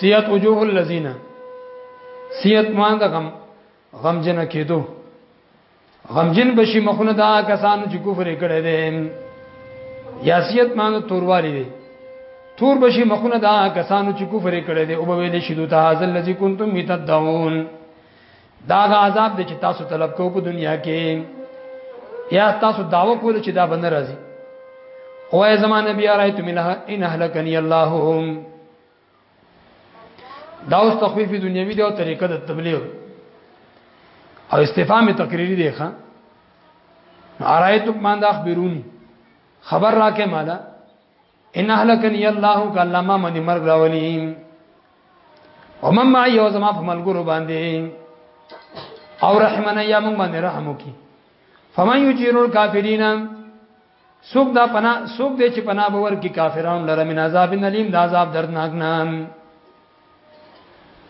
سیت وجوه الذین سیت مان دغم غمجن کېدو غمجن بشي مخونه دا کسانو چې کفر کړي دي یاسیت معنی توروالی دي تور بشي مخونه دا کسانو چې کفر کړي دي او به ویل شي دوته حاصل لذي کنتم متدعون دا عذاب دي چې تاسو طلب کوو په دنیا کې یا تاسو داوا کول چې دا بنه راځي او ای زمانه بیا رايت من ان اهلکنی اللهم دا اوس تخفیف دنیوي دی او طریقه د تبلیغ او استفهام تقریری دی ښا ارایتک مان دا خبرونی خبر راکې مالا ان اهلکنی الله کله ما من مرګ راولیم ومن ما یو زما په ملګرو باندې او رحمنا یا موږ باندې رحم وکي فمن یجیر الکافرین سوک دا پنا سوک دې چې پنا باور کی کافرون لره من عذاب الیم دا عذاب دردناک نه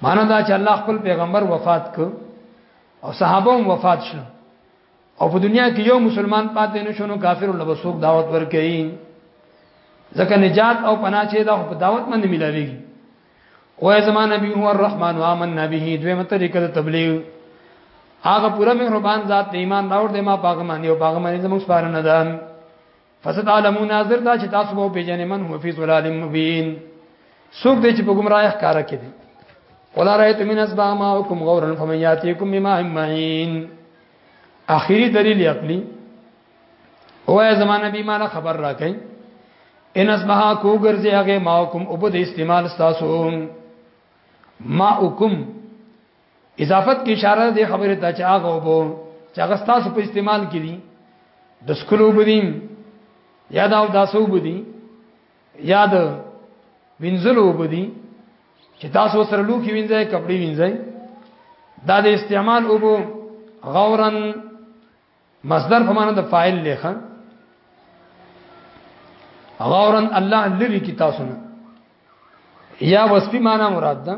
معنا دا چې الله خپل پیغمبر وفات ک او صحابه هم وفات شو او په دنیا کې یو مسلمان پاتې نشونو کافر له بسوک دعوت ورکړي ځکه نجات او پناه چې دا په دعوت باندې ملاويږي او زما نبی هو الرحمن و امن نبی دویمه طریقه د تبلیغ هغه پوره مهربان ذات د ایمان راوړ دی ما پاګه باندې او پاګه باندې زموږ سپاره نه ده فسد عالمون ناظر دا چې تاسو به پیژنې من هو فی ظلال مبین څوک دې چې په گمراه ښکارا کې دي ولا رایت من اسبا ما وکم غورن فمن یاتیکم بما معین اخیری دلیل عقلی اوه زمانه به مال خبر را کوي ان اسمها کو ګرځي هغه ما حکم او بده استعمال تاسو ما حکم اضافت کی اشاره دی خبره ته چې هغه وبو چې هغه تاسو په استعمال کې دي د سکلو بدین یا دا او داسو بدی یا د وینځلو بدی چې تاسو سره لوکي وینځي کپڑے وینځي دا د استعمال وبو غورن مصدر په معنا د فاعل لیکه غورا الله لری کی تاسو نه یا وصفی معنا مراد ده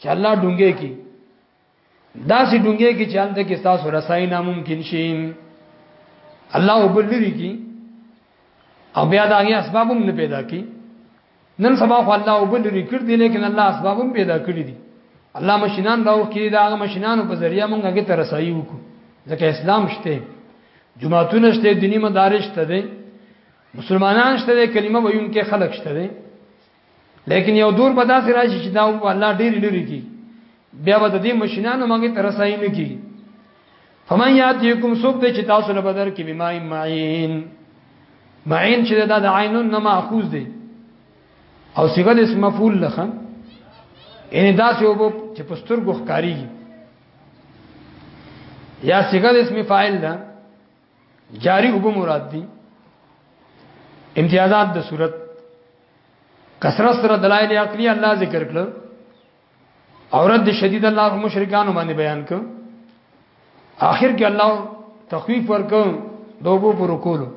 چې الله ډونګه کی دا سي ډونګه کی چې انده کې تاسو رسای ناممکن شي الله وبلری کی او بیا دا غي اسبابم نه پیدا کی نن سبا خو الله وبل لري کړ دي لیکن الله اسباب هم پیدا کړی دي الله مشینان راو کړی دا هغه مشینانو په ذریعہ مونږ هغه ته رسایي وکړو ځکه اسلام شته جماعتونه شته دینی مدارس شته دي مسلمانان شته دي کلمه وایون کې خلق شته دي لیکن یو دور به داسې راشي چې دا الله ډیر لري کی بیا به د دې مشینانو مونږ ته رسایي نه کی فمن یاتیکم سوق دې چې تاسو له بدر کې بما معین معین چې دا د عینون نه ماخوذ دی او صيغه د اسم مفعول لخه ان دا څه وب چې پستر ګو ښکاری یا صيغه د اسم فاعل ده جاری وب مراد دي امتیازات د صورت کثرت سره دلایل عقلی الله ذکر کړل او رد شدید الله په مشرکانو باندې بیان کړ آخر کې الله تخویف ورکړ دوبو پر کولو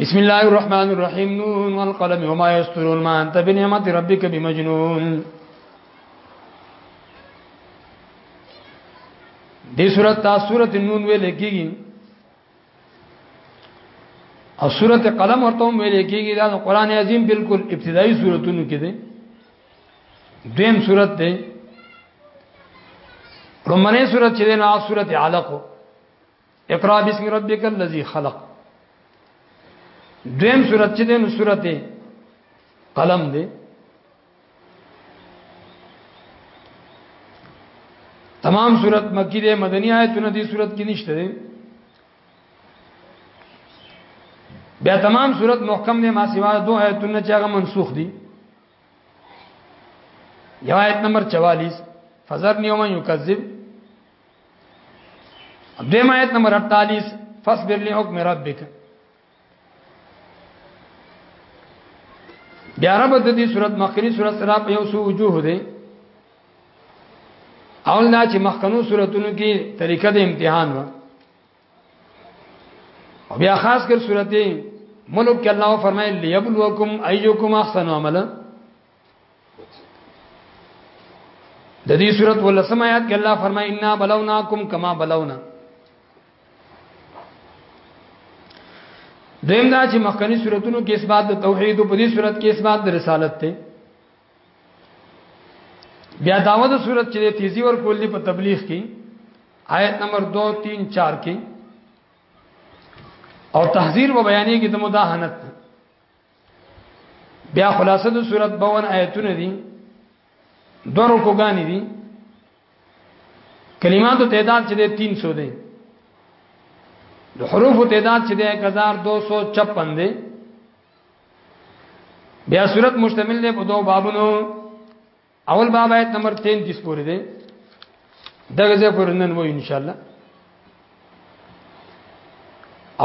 بسم الله الرحمن الرحیم نون والقلم وما یسترون ما انت بنعمت ربک بمجنون دې سورته سورته نون ویل کېږي او سورت قلم ورته ویل کېږي دا قرآن عظیم بالکل ابتدایي سورتونو کې دی دیم سورت دی رومنه سورت چې دی نو سورت علق اقرا بسم ربک الذی خلق دیم سورت چې دی نو سورت قلم دی تمام صورت مکی ده مدنی آیتونه دی صورت کې نشته ده بیا تمام صورت محکم نه ما سوا دو آیتونه چې هغه منسوخ دي یو آیت نمبر 44 فزر نیوم یکذب دیم آیت نمبر 48 فاصبر لحکم ربک بیا رب د دې صورت مخکنی صورت سره په یو سو وجوه دی اول دا چې مخکنو صورتونو کې طریقه د امتحان و او بیا خاص کر صورت ملک کې الله فرمایي ليبلوکم ايجوکم احسن عملا د دې صورت ولسم آیات کې الله فرمایي انا بلوناکم کما بلونا دیم دا چې مخکنی صورتونو کې اثبات د توحید او په دې صورت کې اثبات د رسالت ته بیا داوود صورت چې تیزی ور کول دي په تبلیغ کې آیت نمبر 2 3 4 کې او تحذير و بیانې کې د مداهنت بیا خلاصه د صورت 52 آیتونه دي دوه رکوګانی دي کلماتو تعداد چې 300 دی د حروف تعداد چې 1256 دی بیا صورت مشتمل دی په دوه بابونو اول باب آیت نمبر 33 پورې دی دغه ځای پورې نن وای ان شاء الله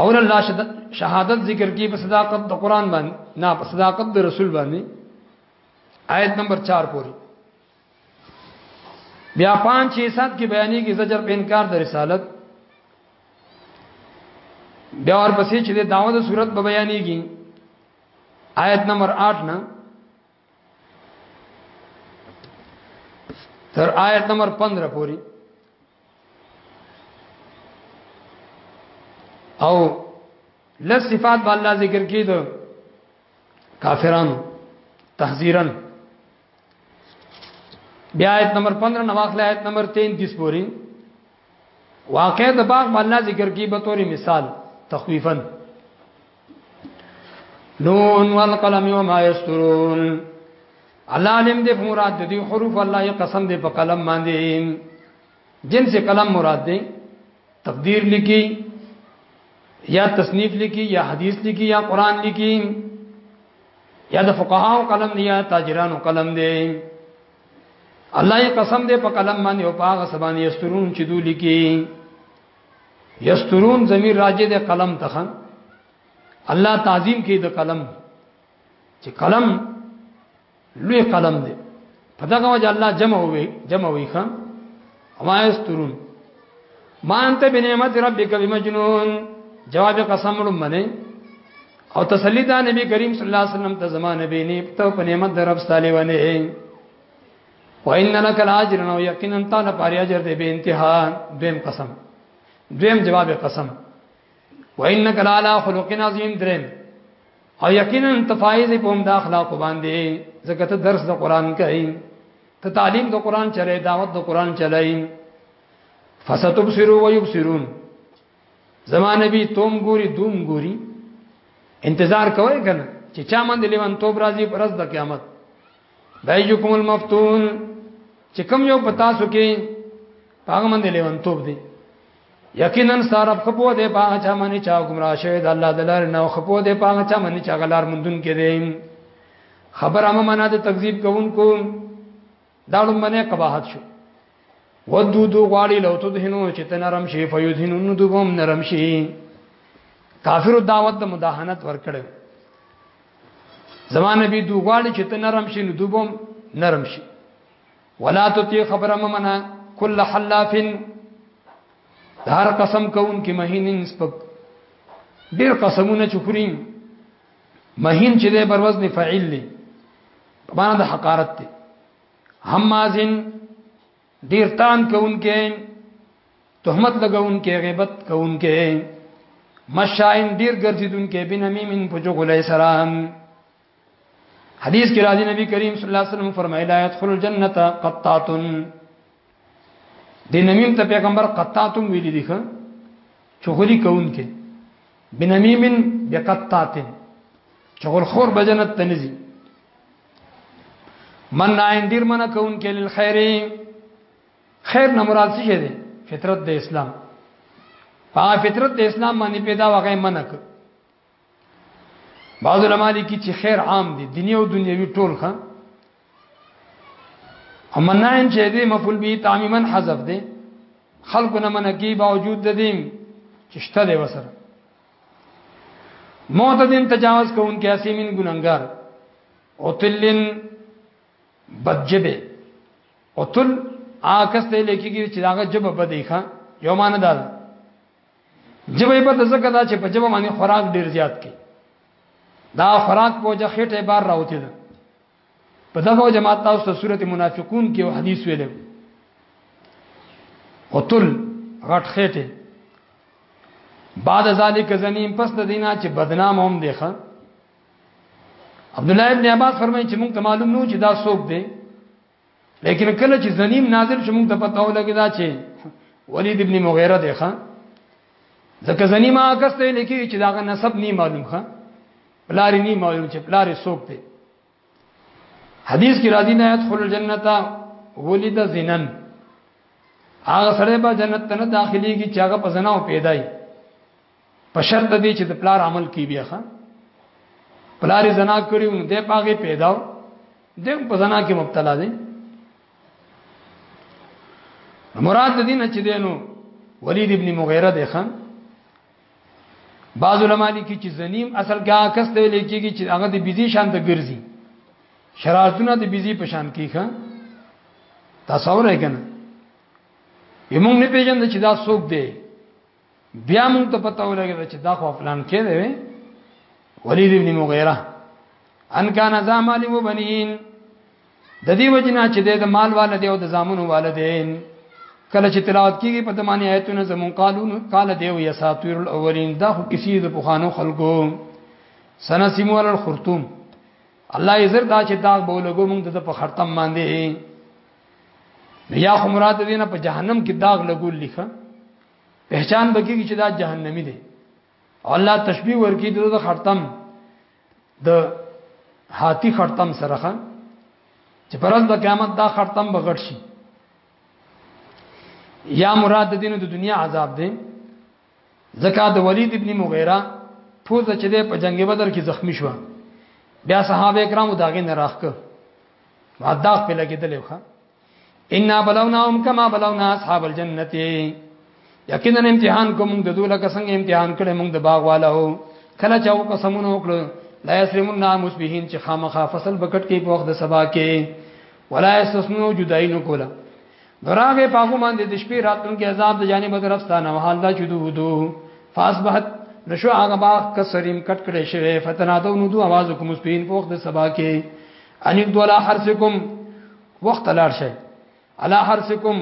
اول الله شهادت ذکر کی په صداقت د قران باندې نه په صداقت د رسول باندې آیت نمبر 4 پوری بیا 5 6 7 کې بیانې کې زجر په انکار د رسالت بیا ورپسې چې د داوود صورت په بیانې کې آیت نمبر 8 نه تر آیت نمبر 15 پوری او لس صفات به الله ذکر کید کافرانو تحذیرا بیا آیت نمبر 15 نواخل آیت نمبر 33 پوری واقع د باغ الله ذکر کی به تور مثال تخویفا نون والقلم وما یسترون الله علم دې مراد دې حروف الله یې قسم دې په قلم باندې جنس قلم مراد دې تقدیر لکی یا تصنیف لکی یا حدیث لکی یا قران لکی یا د فقهاو قلم دی یا تاجرانو قلم دی الله یې قسم دې په قلم باندې او پاغه سبانه یسترون چې دوی لیکي یسترون ضمیر راجع دې قلم ته الله تعظیم کې د قلم چې قلم لوی قلم دی په دغه وجه الله جمع وي جمع وي خان وما يسترون ما انت بنعمت ربك بمجنون جواب قسم لمنه او تسلی دا نبی کریم صلی الله علیه وسلم ته زمانه بینی ته په نعمت در رب تعالی ونه وان لك الاجر نو یقینا تعالی پر اجر دې به انتها دیم قسم دیم جواب قسم وانك لعلى خلق عظیم درم او یقینا تفایز په هم د اخلاق باندې زکه ته درس د قران کوي ته تعلیم د قران چلای دعوت د قران چلای فستبصروا ويبصرون زمان نبی توم ګوري دوم ګوري انتظار کوي کنه چې چا باندې لیوان توب راځي پر ورځ د قیامت بایجکم المفتون چې کوم یو پتا سو کې هغه باندې لیوان توب دی یقینا ستارب خپو دې پاغه چا منی چا گمراه شوی د الله دلار نه خپو دې پاغه چا منی چا غلار مندون کې دي خبر هم معنا د تکذیب کوونکو دا لمنه قباحت شو ودو دو غواړي لو ته دهنو چې تنرم شي فیذهنون دوبم نرم شي کافر دعوت د مداهنت ورکړو زمانه بي دو غواړي چې تنرم شي نو دوبم نرم شي ولا تطيع خبر ممنا كل حلاف دار قسم کون کی مهین سپک ډیر قسمونه چخوري مهین چې د بر وزن فاعل دی په معنا د حقارت دی همازن ډیر تان کون کې تهمت لګون کې غیبت کون کې مشاین ډیر ګرځیدون کې بنمیمن په جوغلې سلام حدیث کې راځي نبی کریم صلی الله علیه وسلم فرمایلا يدخل الجنه قطاتن د نمیم ته پیغمبر قطاتم ویل دي ښه چغلی کون کې بنمیم بقطاتن چغل خور بجنت تنزي من ناین دیر منه کون کې للخير خیر نه مراد څه دی فطرت د اسلام په فطرت د اسلام باندې پیدا وغه منک بعض علماء لیکي چې خیر عام دي دنیا او دنیوي ټول ښه اما نه ان چې دې مفعول به تعمیما حذف دي خلق نه من کی باوجود د دې چې شته دی وسره معتدین تجاوز کوونکې اسیمین ګننګار او تلن بدجبه او تل آکس ته لیکيږي چې داغه جبه بدې ښا یو مان دار جبه په د زکه دا چې په جبه باندې خوراک ډیر زیات کی دا خوراک په وجه خېټه بار راوتی ده په دغه وجه ما تاسو ته سورته منافقون کې یو حدیث ویل او تل غټ خېټه بعد ذالک زنیم پس د دینا چې بدنام هم دی ښه عبد الله ابن عباس فرمایي چې موږ ته معلوم نو چې دا څوک دی لیکن کله چې زنیم نازل شو موږ ته پته ولګی دا چې ولید ابن مغیره دی ښا ځکه زنیم هغه کس ته لیکي چې داغه نسب نه معلوم ښا پلار نه معلوم چې پلار څوک دی حدیث کی راضی نه يدخل الجنه ولید زنن هغه سره به جنت ته نه داخليږي چې هغه په زناو پیدای په شرط دی چې د پلار عمل کی بیا ښه پلار زنا کړیو نو د پاګه پیداو د په زنا کې مبتلا دی مراد د دین چې دینو ولید ابن مغیره دی خان بعض علما لیکي چې زنیم اصل کې هغه کس ته لیکيږي چې هغه د بيزي شان ته ګرځي شرارتونه د بيزي په شان کې ښه تصور یې کنه یمون نه پیژند چې دا څوک دی بیا موږ ته پته ولګی چې دا خو فلان کې دی ولید ابن مغیره ان کان ذا مال و بنین د دې وجنا چې د مال والده او د زامنو والدین کله چې تلاوت کیږي په دمانه آیتونه زمون قانون قال دیو یا ساتویر الاولین دا خو کسی د پوخانو خلقو سنسمو علی الخرطوم الله یې زر دا چې داغ بولګو موږ د په خرطم باندې یا خمرات دینه په جهنم کې داغ لګول لیکه پہچان بکیږي چې دا جهنمی دی الله تشبیه ورکی د خرتم د هاتی خرتم سره خان چې پرز د قیامت دا خرتم بغټ شي یا مراد دینو د دنیا عذاب دی زکا د ولید ابن مغیره پوز چې د په جنگ بدر کې زخمی شو بیا صحابه کرامو داغه نه راخ ک ماداغ په لګیدل وخه ان بلوناهم کما بلونا اصحاب الجنه یقینا امتحان کوم د دوی لکه څنګه امتحان کړي موږ د باغ والو کله چې وو قسمونه وکړو لا یسلمون ناموس بهین چې خامخا فصل بکټ کې په وخت د سبا کې ولا استثنو جداینو کولا دراغه پاغو باندې د شپې راتلونکي عذاب د جانب درفستانه وحال دا جدودو فاصبحت نشو هغه باغ کسریم کټ کړي شوی فتنادو نو دو आवाज کوم سپین په وخت د سبا کې ان یو دولا حرسکم وخت لار شي علا حرسکم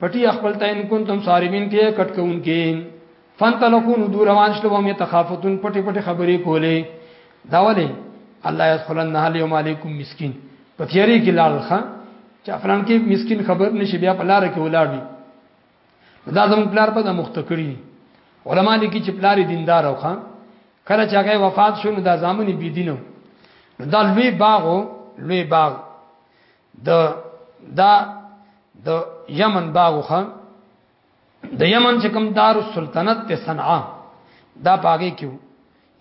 پټي خپل ته ان کنتم صارمین کې کټ کون کې فانطلقون دور روان شلو هم تخافتون پټي پټي خبرې کولې دا ولې الله يدخلن اليوم عليكم مسكين په تیاری کې لاړ ښه چې افلان کې مسكين خبر نشي بیا په لار کې ولاړ وي دا زمو پلار په د مخته کړی علما لیکي چې پلار دیندار او خان کله چې هغه وفات شو نو دا زامن بي دینو نو دا لوی باغ لوی باغ د دا د یمن باغ خان د یمن چې کوم دار السلطنت ته صنعا دا باغې کیو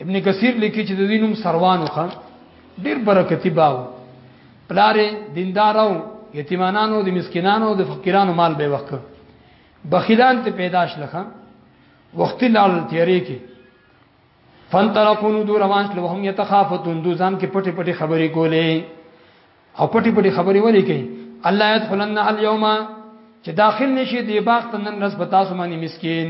ابن کثیر لیکي چې د دې نوم سروان وخه ډیر برکتی باو پلارې دیندارو یتیمانانو د مسکینانو د فقیرانو مال به وخت بخیلان ته پیداش لخه وخت لال تیری کې فانطلقوا دو روان شل وهم يتخافتون دو ځان کې پټي پټي خبرې کولې او پټي پټي خبرې ولې کوي الله يدخلن اليوم چې داخل نشي دی باغ تنن رس بتاسو باندې مسكين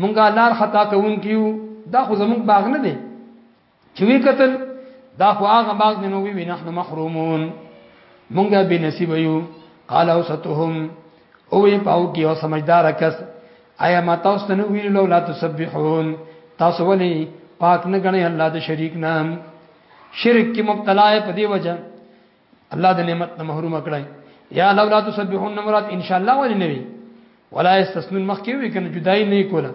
مونږه لار خطا کوونکي یو دا خو زموږ باغ نه دی چې وی قتل دا خو هغه باغ دی نو وی نحن محرومون مونږه به نصیب یو قال اوسطهم او یې پاو کې او سمجدار کس آیا ما تاسو ته ویل لو لا تسبحون تاسو ولې پاک نه غنئ الله د شریک نام شرک کې مبتلا په دی وجه الله د نعمت نه محروم کړای یا لو لا تسبحون مراد ان شاء الله ولې نوي ولا استثنون مخکې وی کنه جدای نه کوله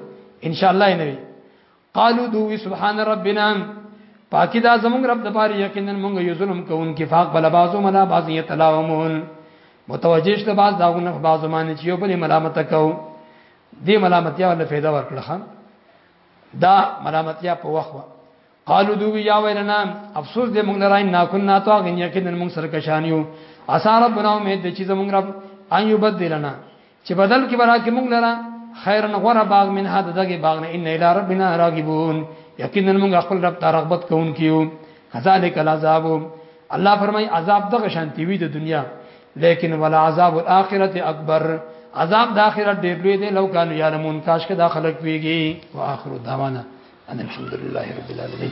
ان شاء الله نه وی قالو دوی سبحان ربنا پاکی دا زمونږ رب د پاره یقینا مونږ یو ظلم کوون کې فاق بل بازو منا بازی تلاومون متوجه شته باز داونه باز باندې چې یو بل ملامت کو دی ملامتیا ول فایده ورکړه دا ملامتیا په وخت قالو دوی یا ویلنا افسوس دې موږ لراین نا کنا تو غن یقینا موږ سره کشانیو اسا ربنا امید دې چې زموږ رب ان یبدلنا چې بدل کې برا کې موږ لرا خیرن غره باغ من هدا دغه باغ نه ان الی ربنا راغبون یقینا موږ خپل رب ته رغبت کوونکیو کذالک العذاب الله فرمای عذاب دغه شانتی وی د دنیا لیکن ولا عذاب الاخرته اکبر عذاب د اخرت ډیر لوی دی لو کانو یعلمون کاش که دا خلک پیږي واخر دعوانا ان الحمدلله رب العالمین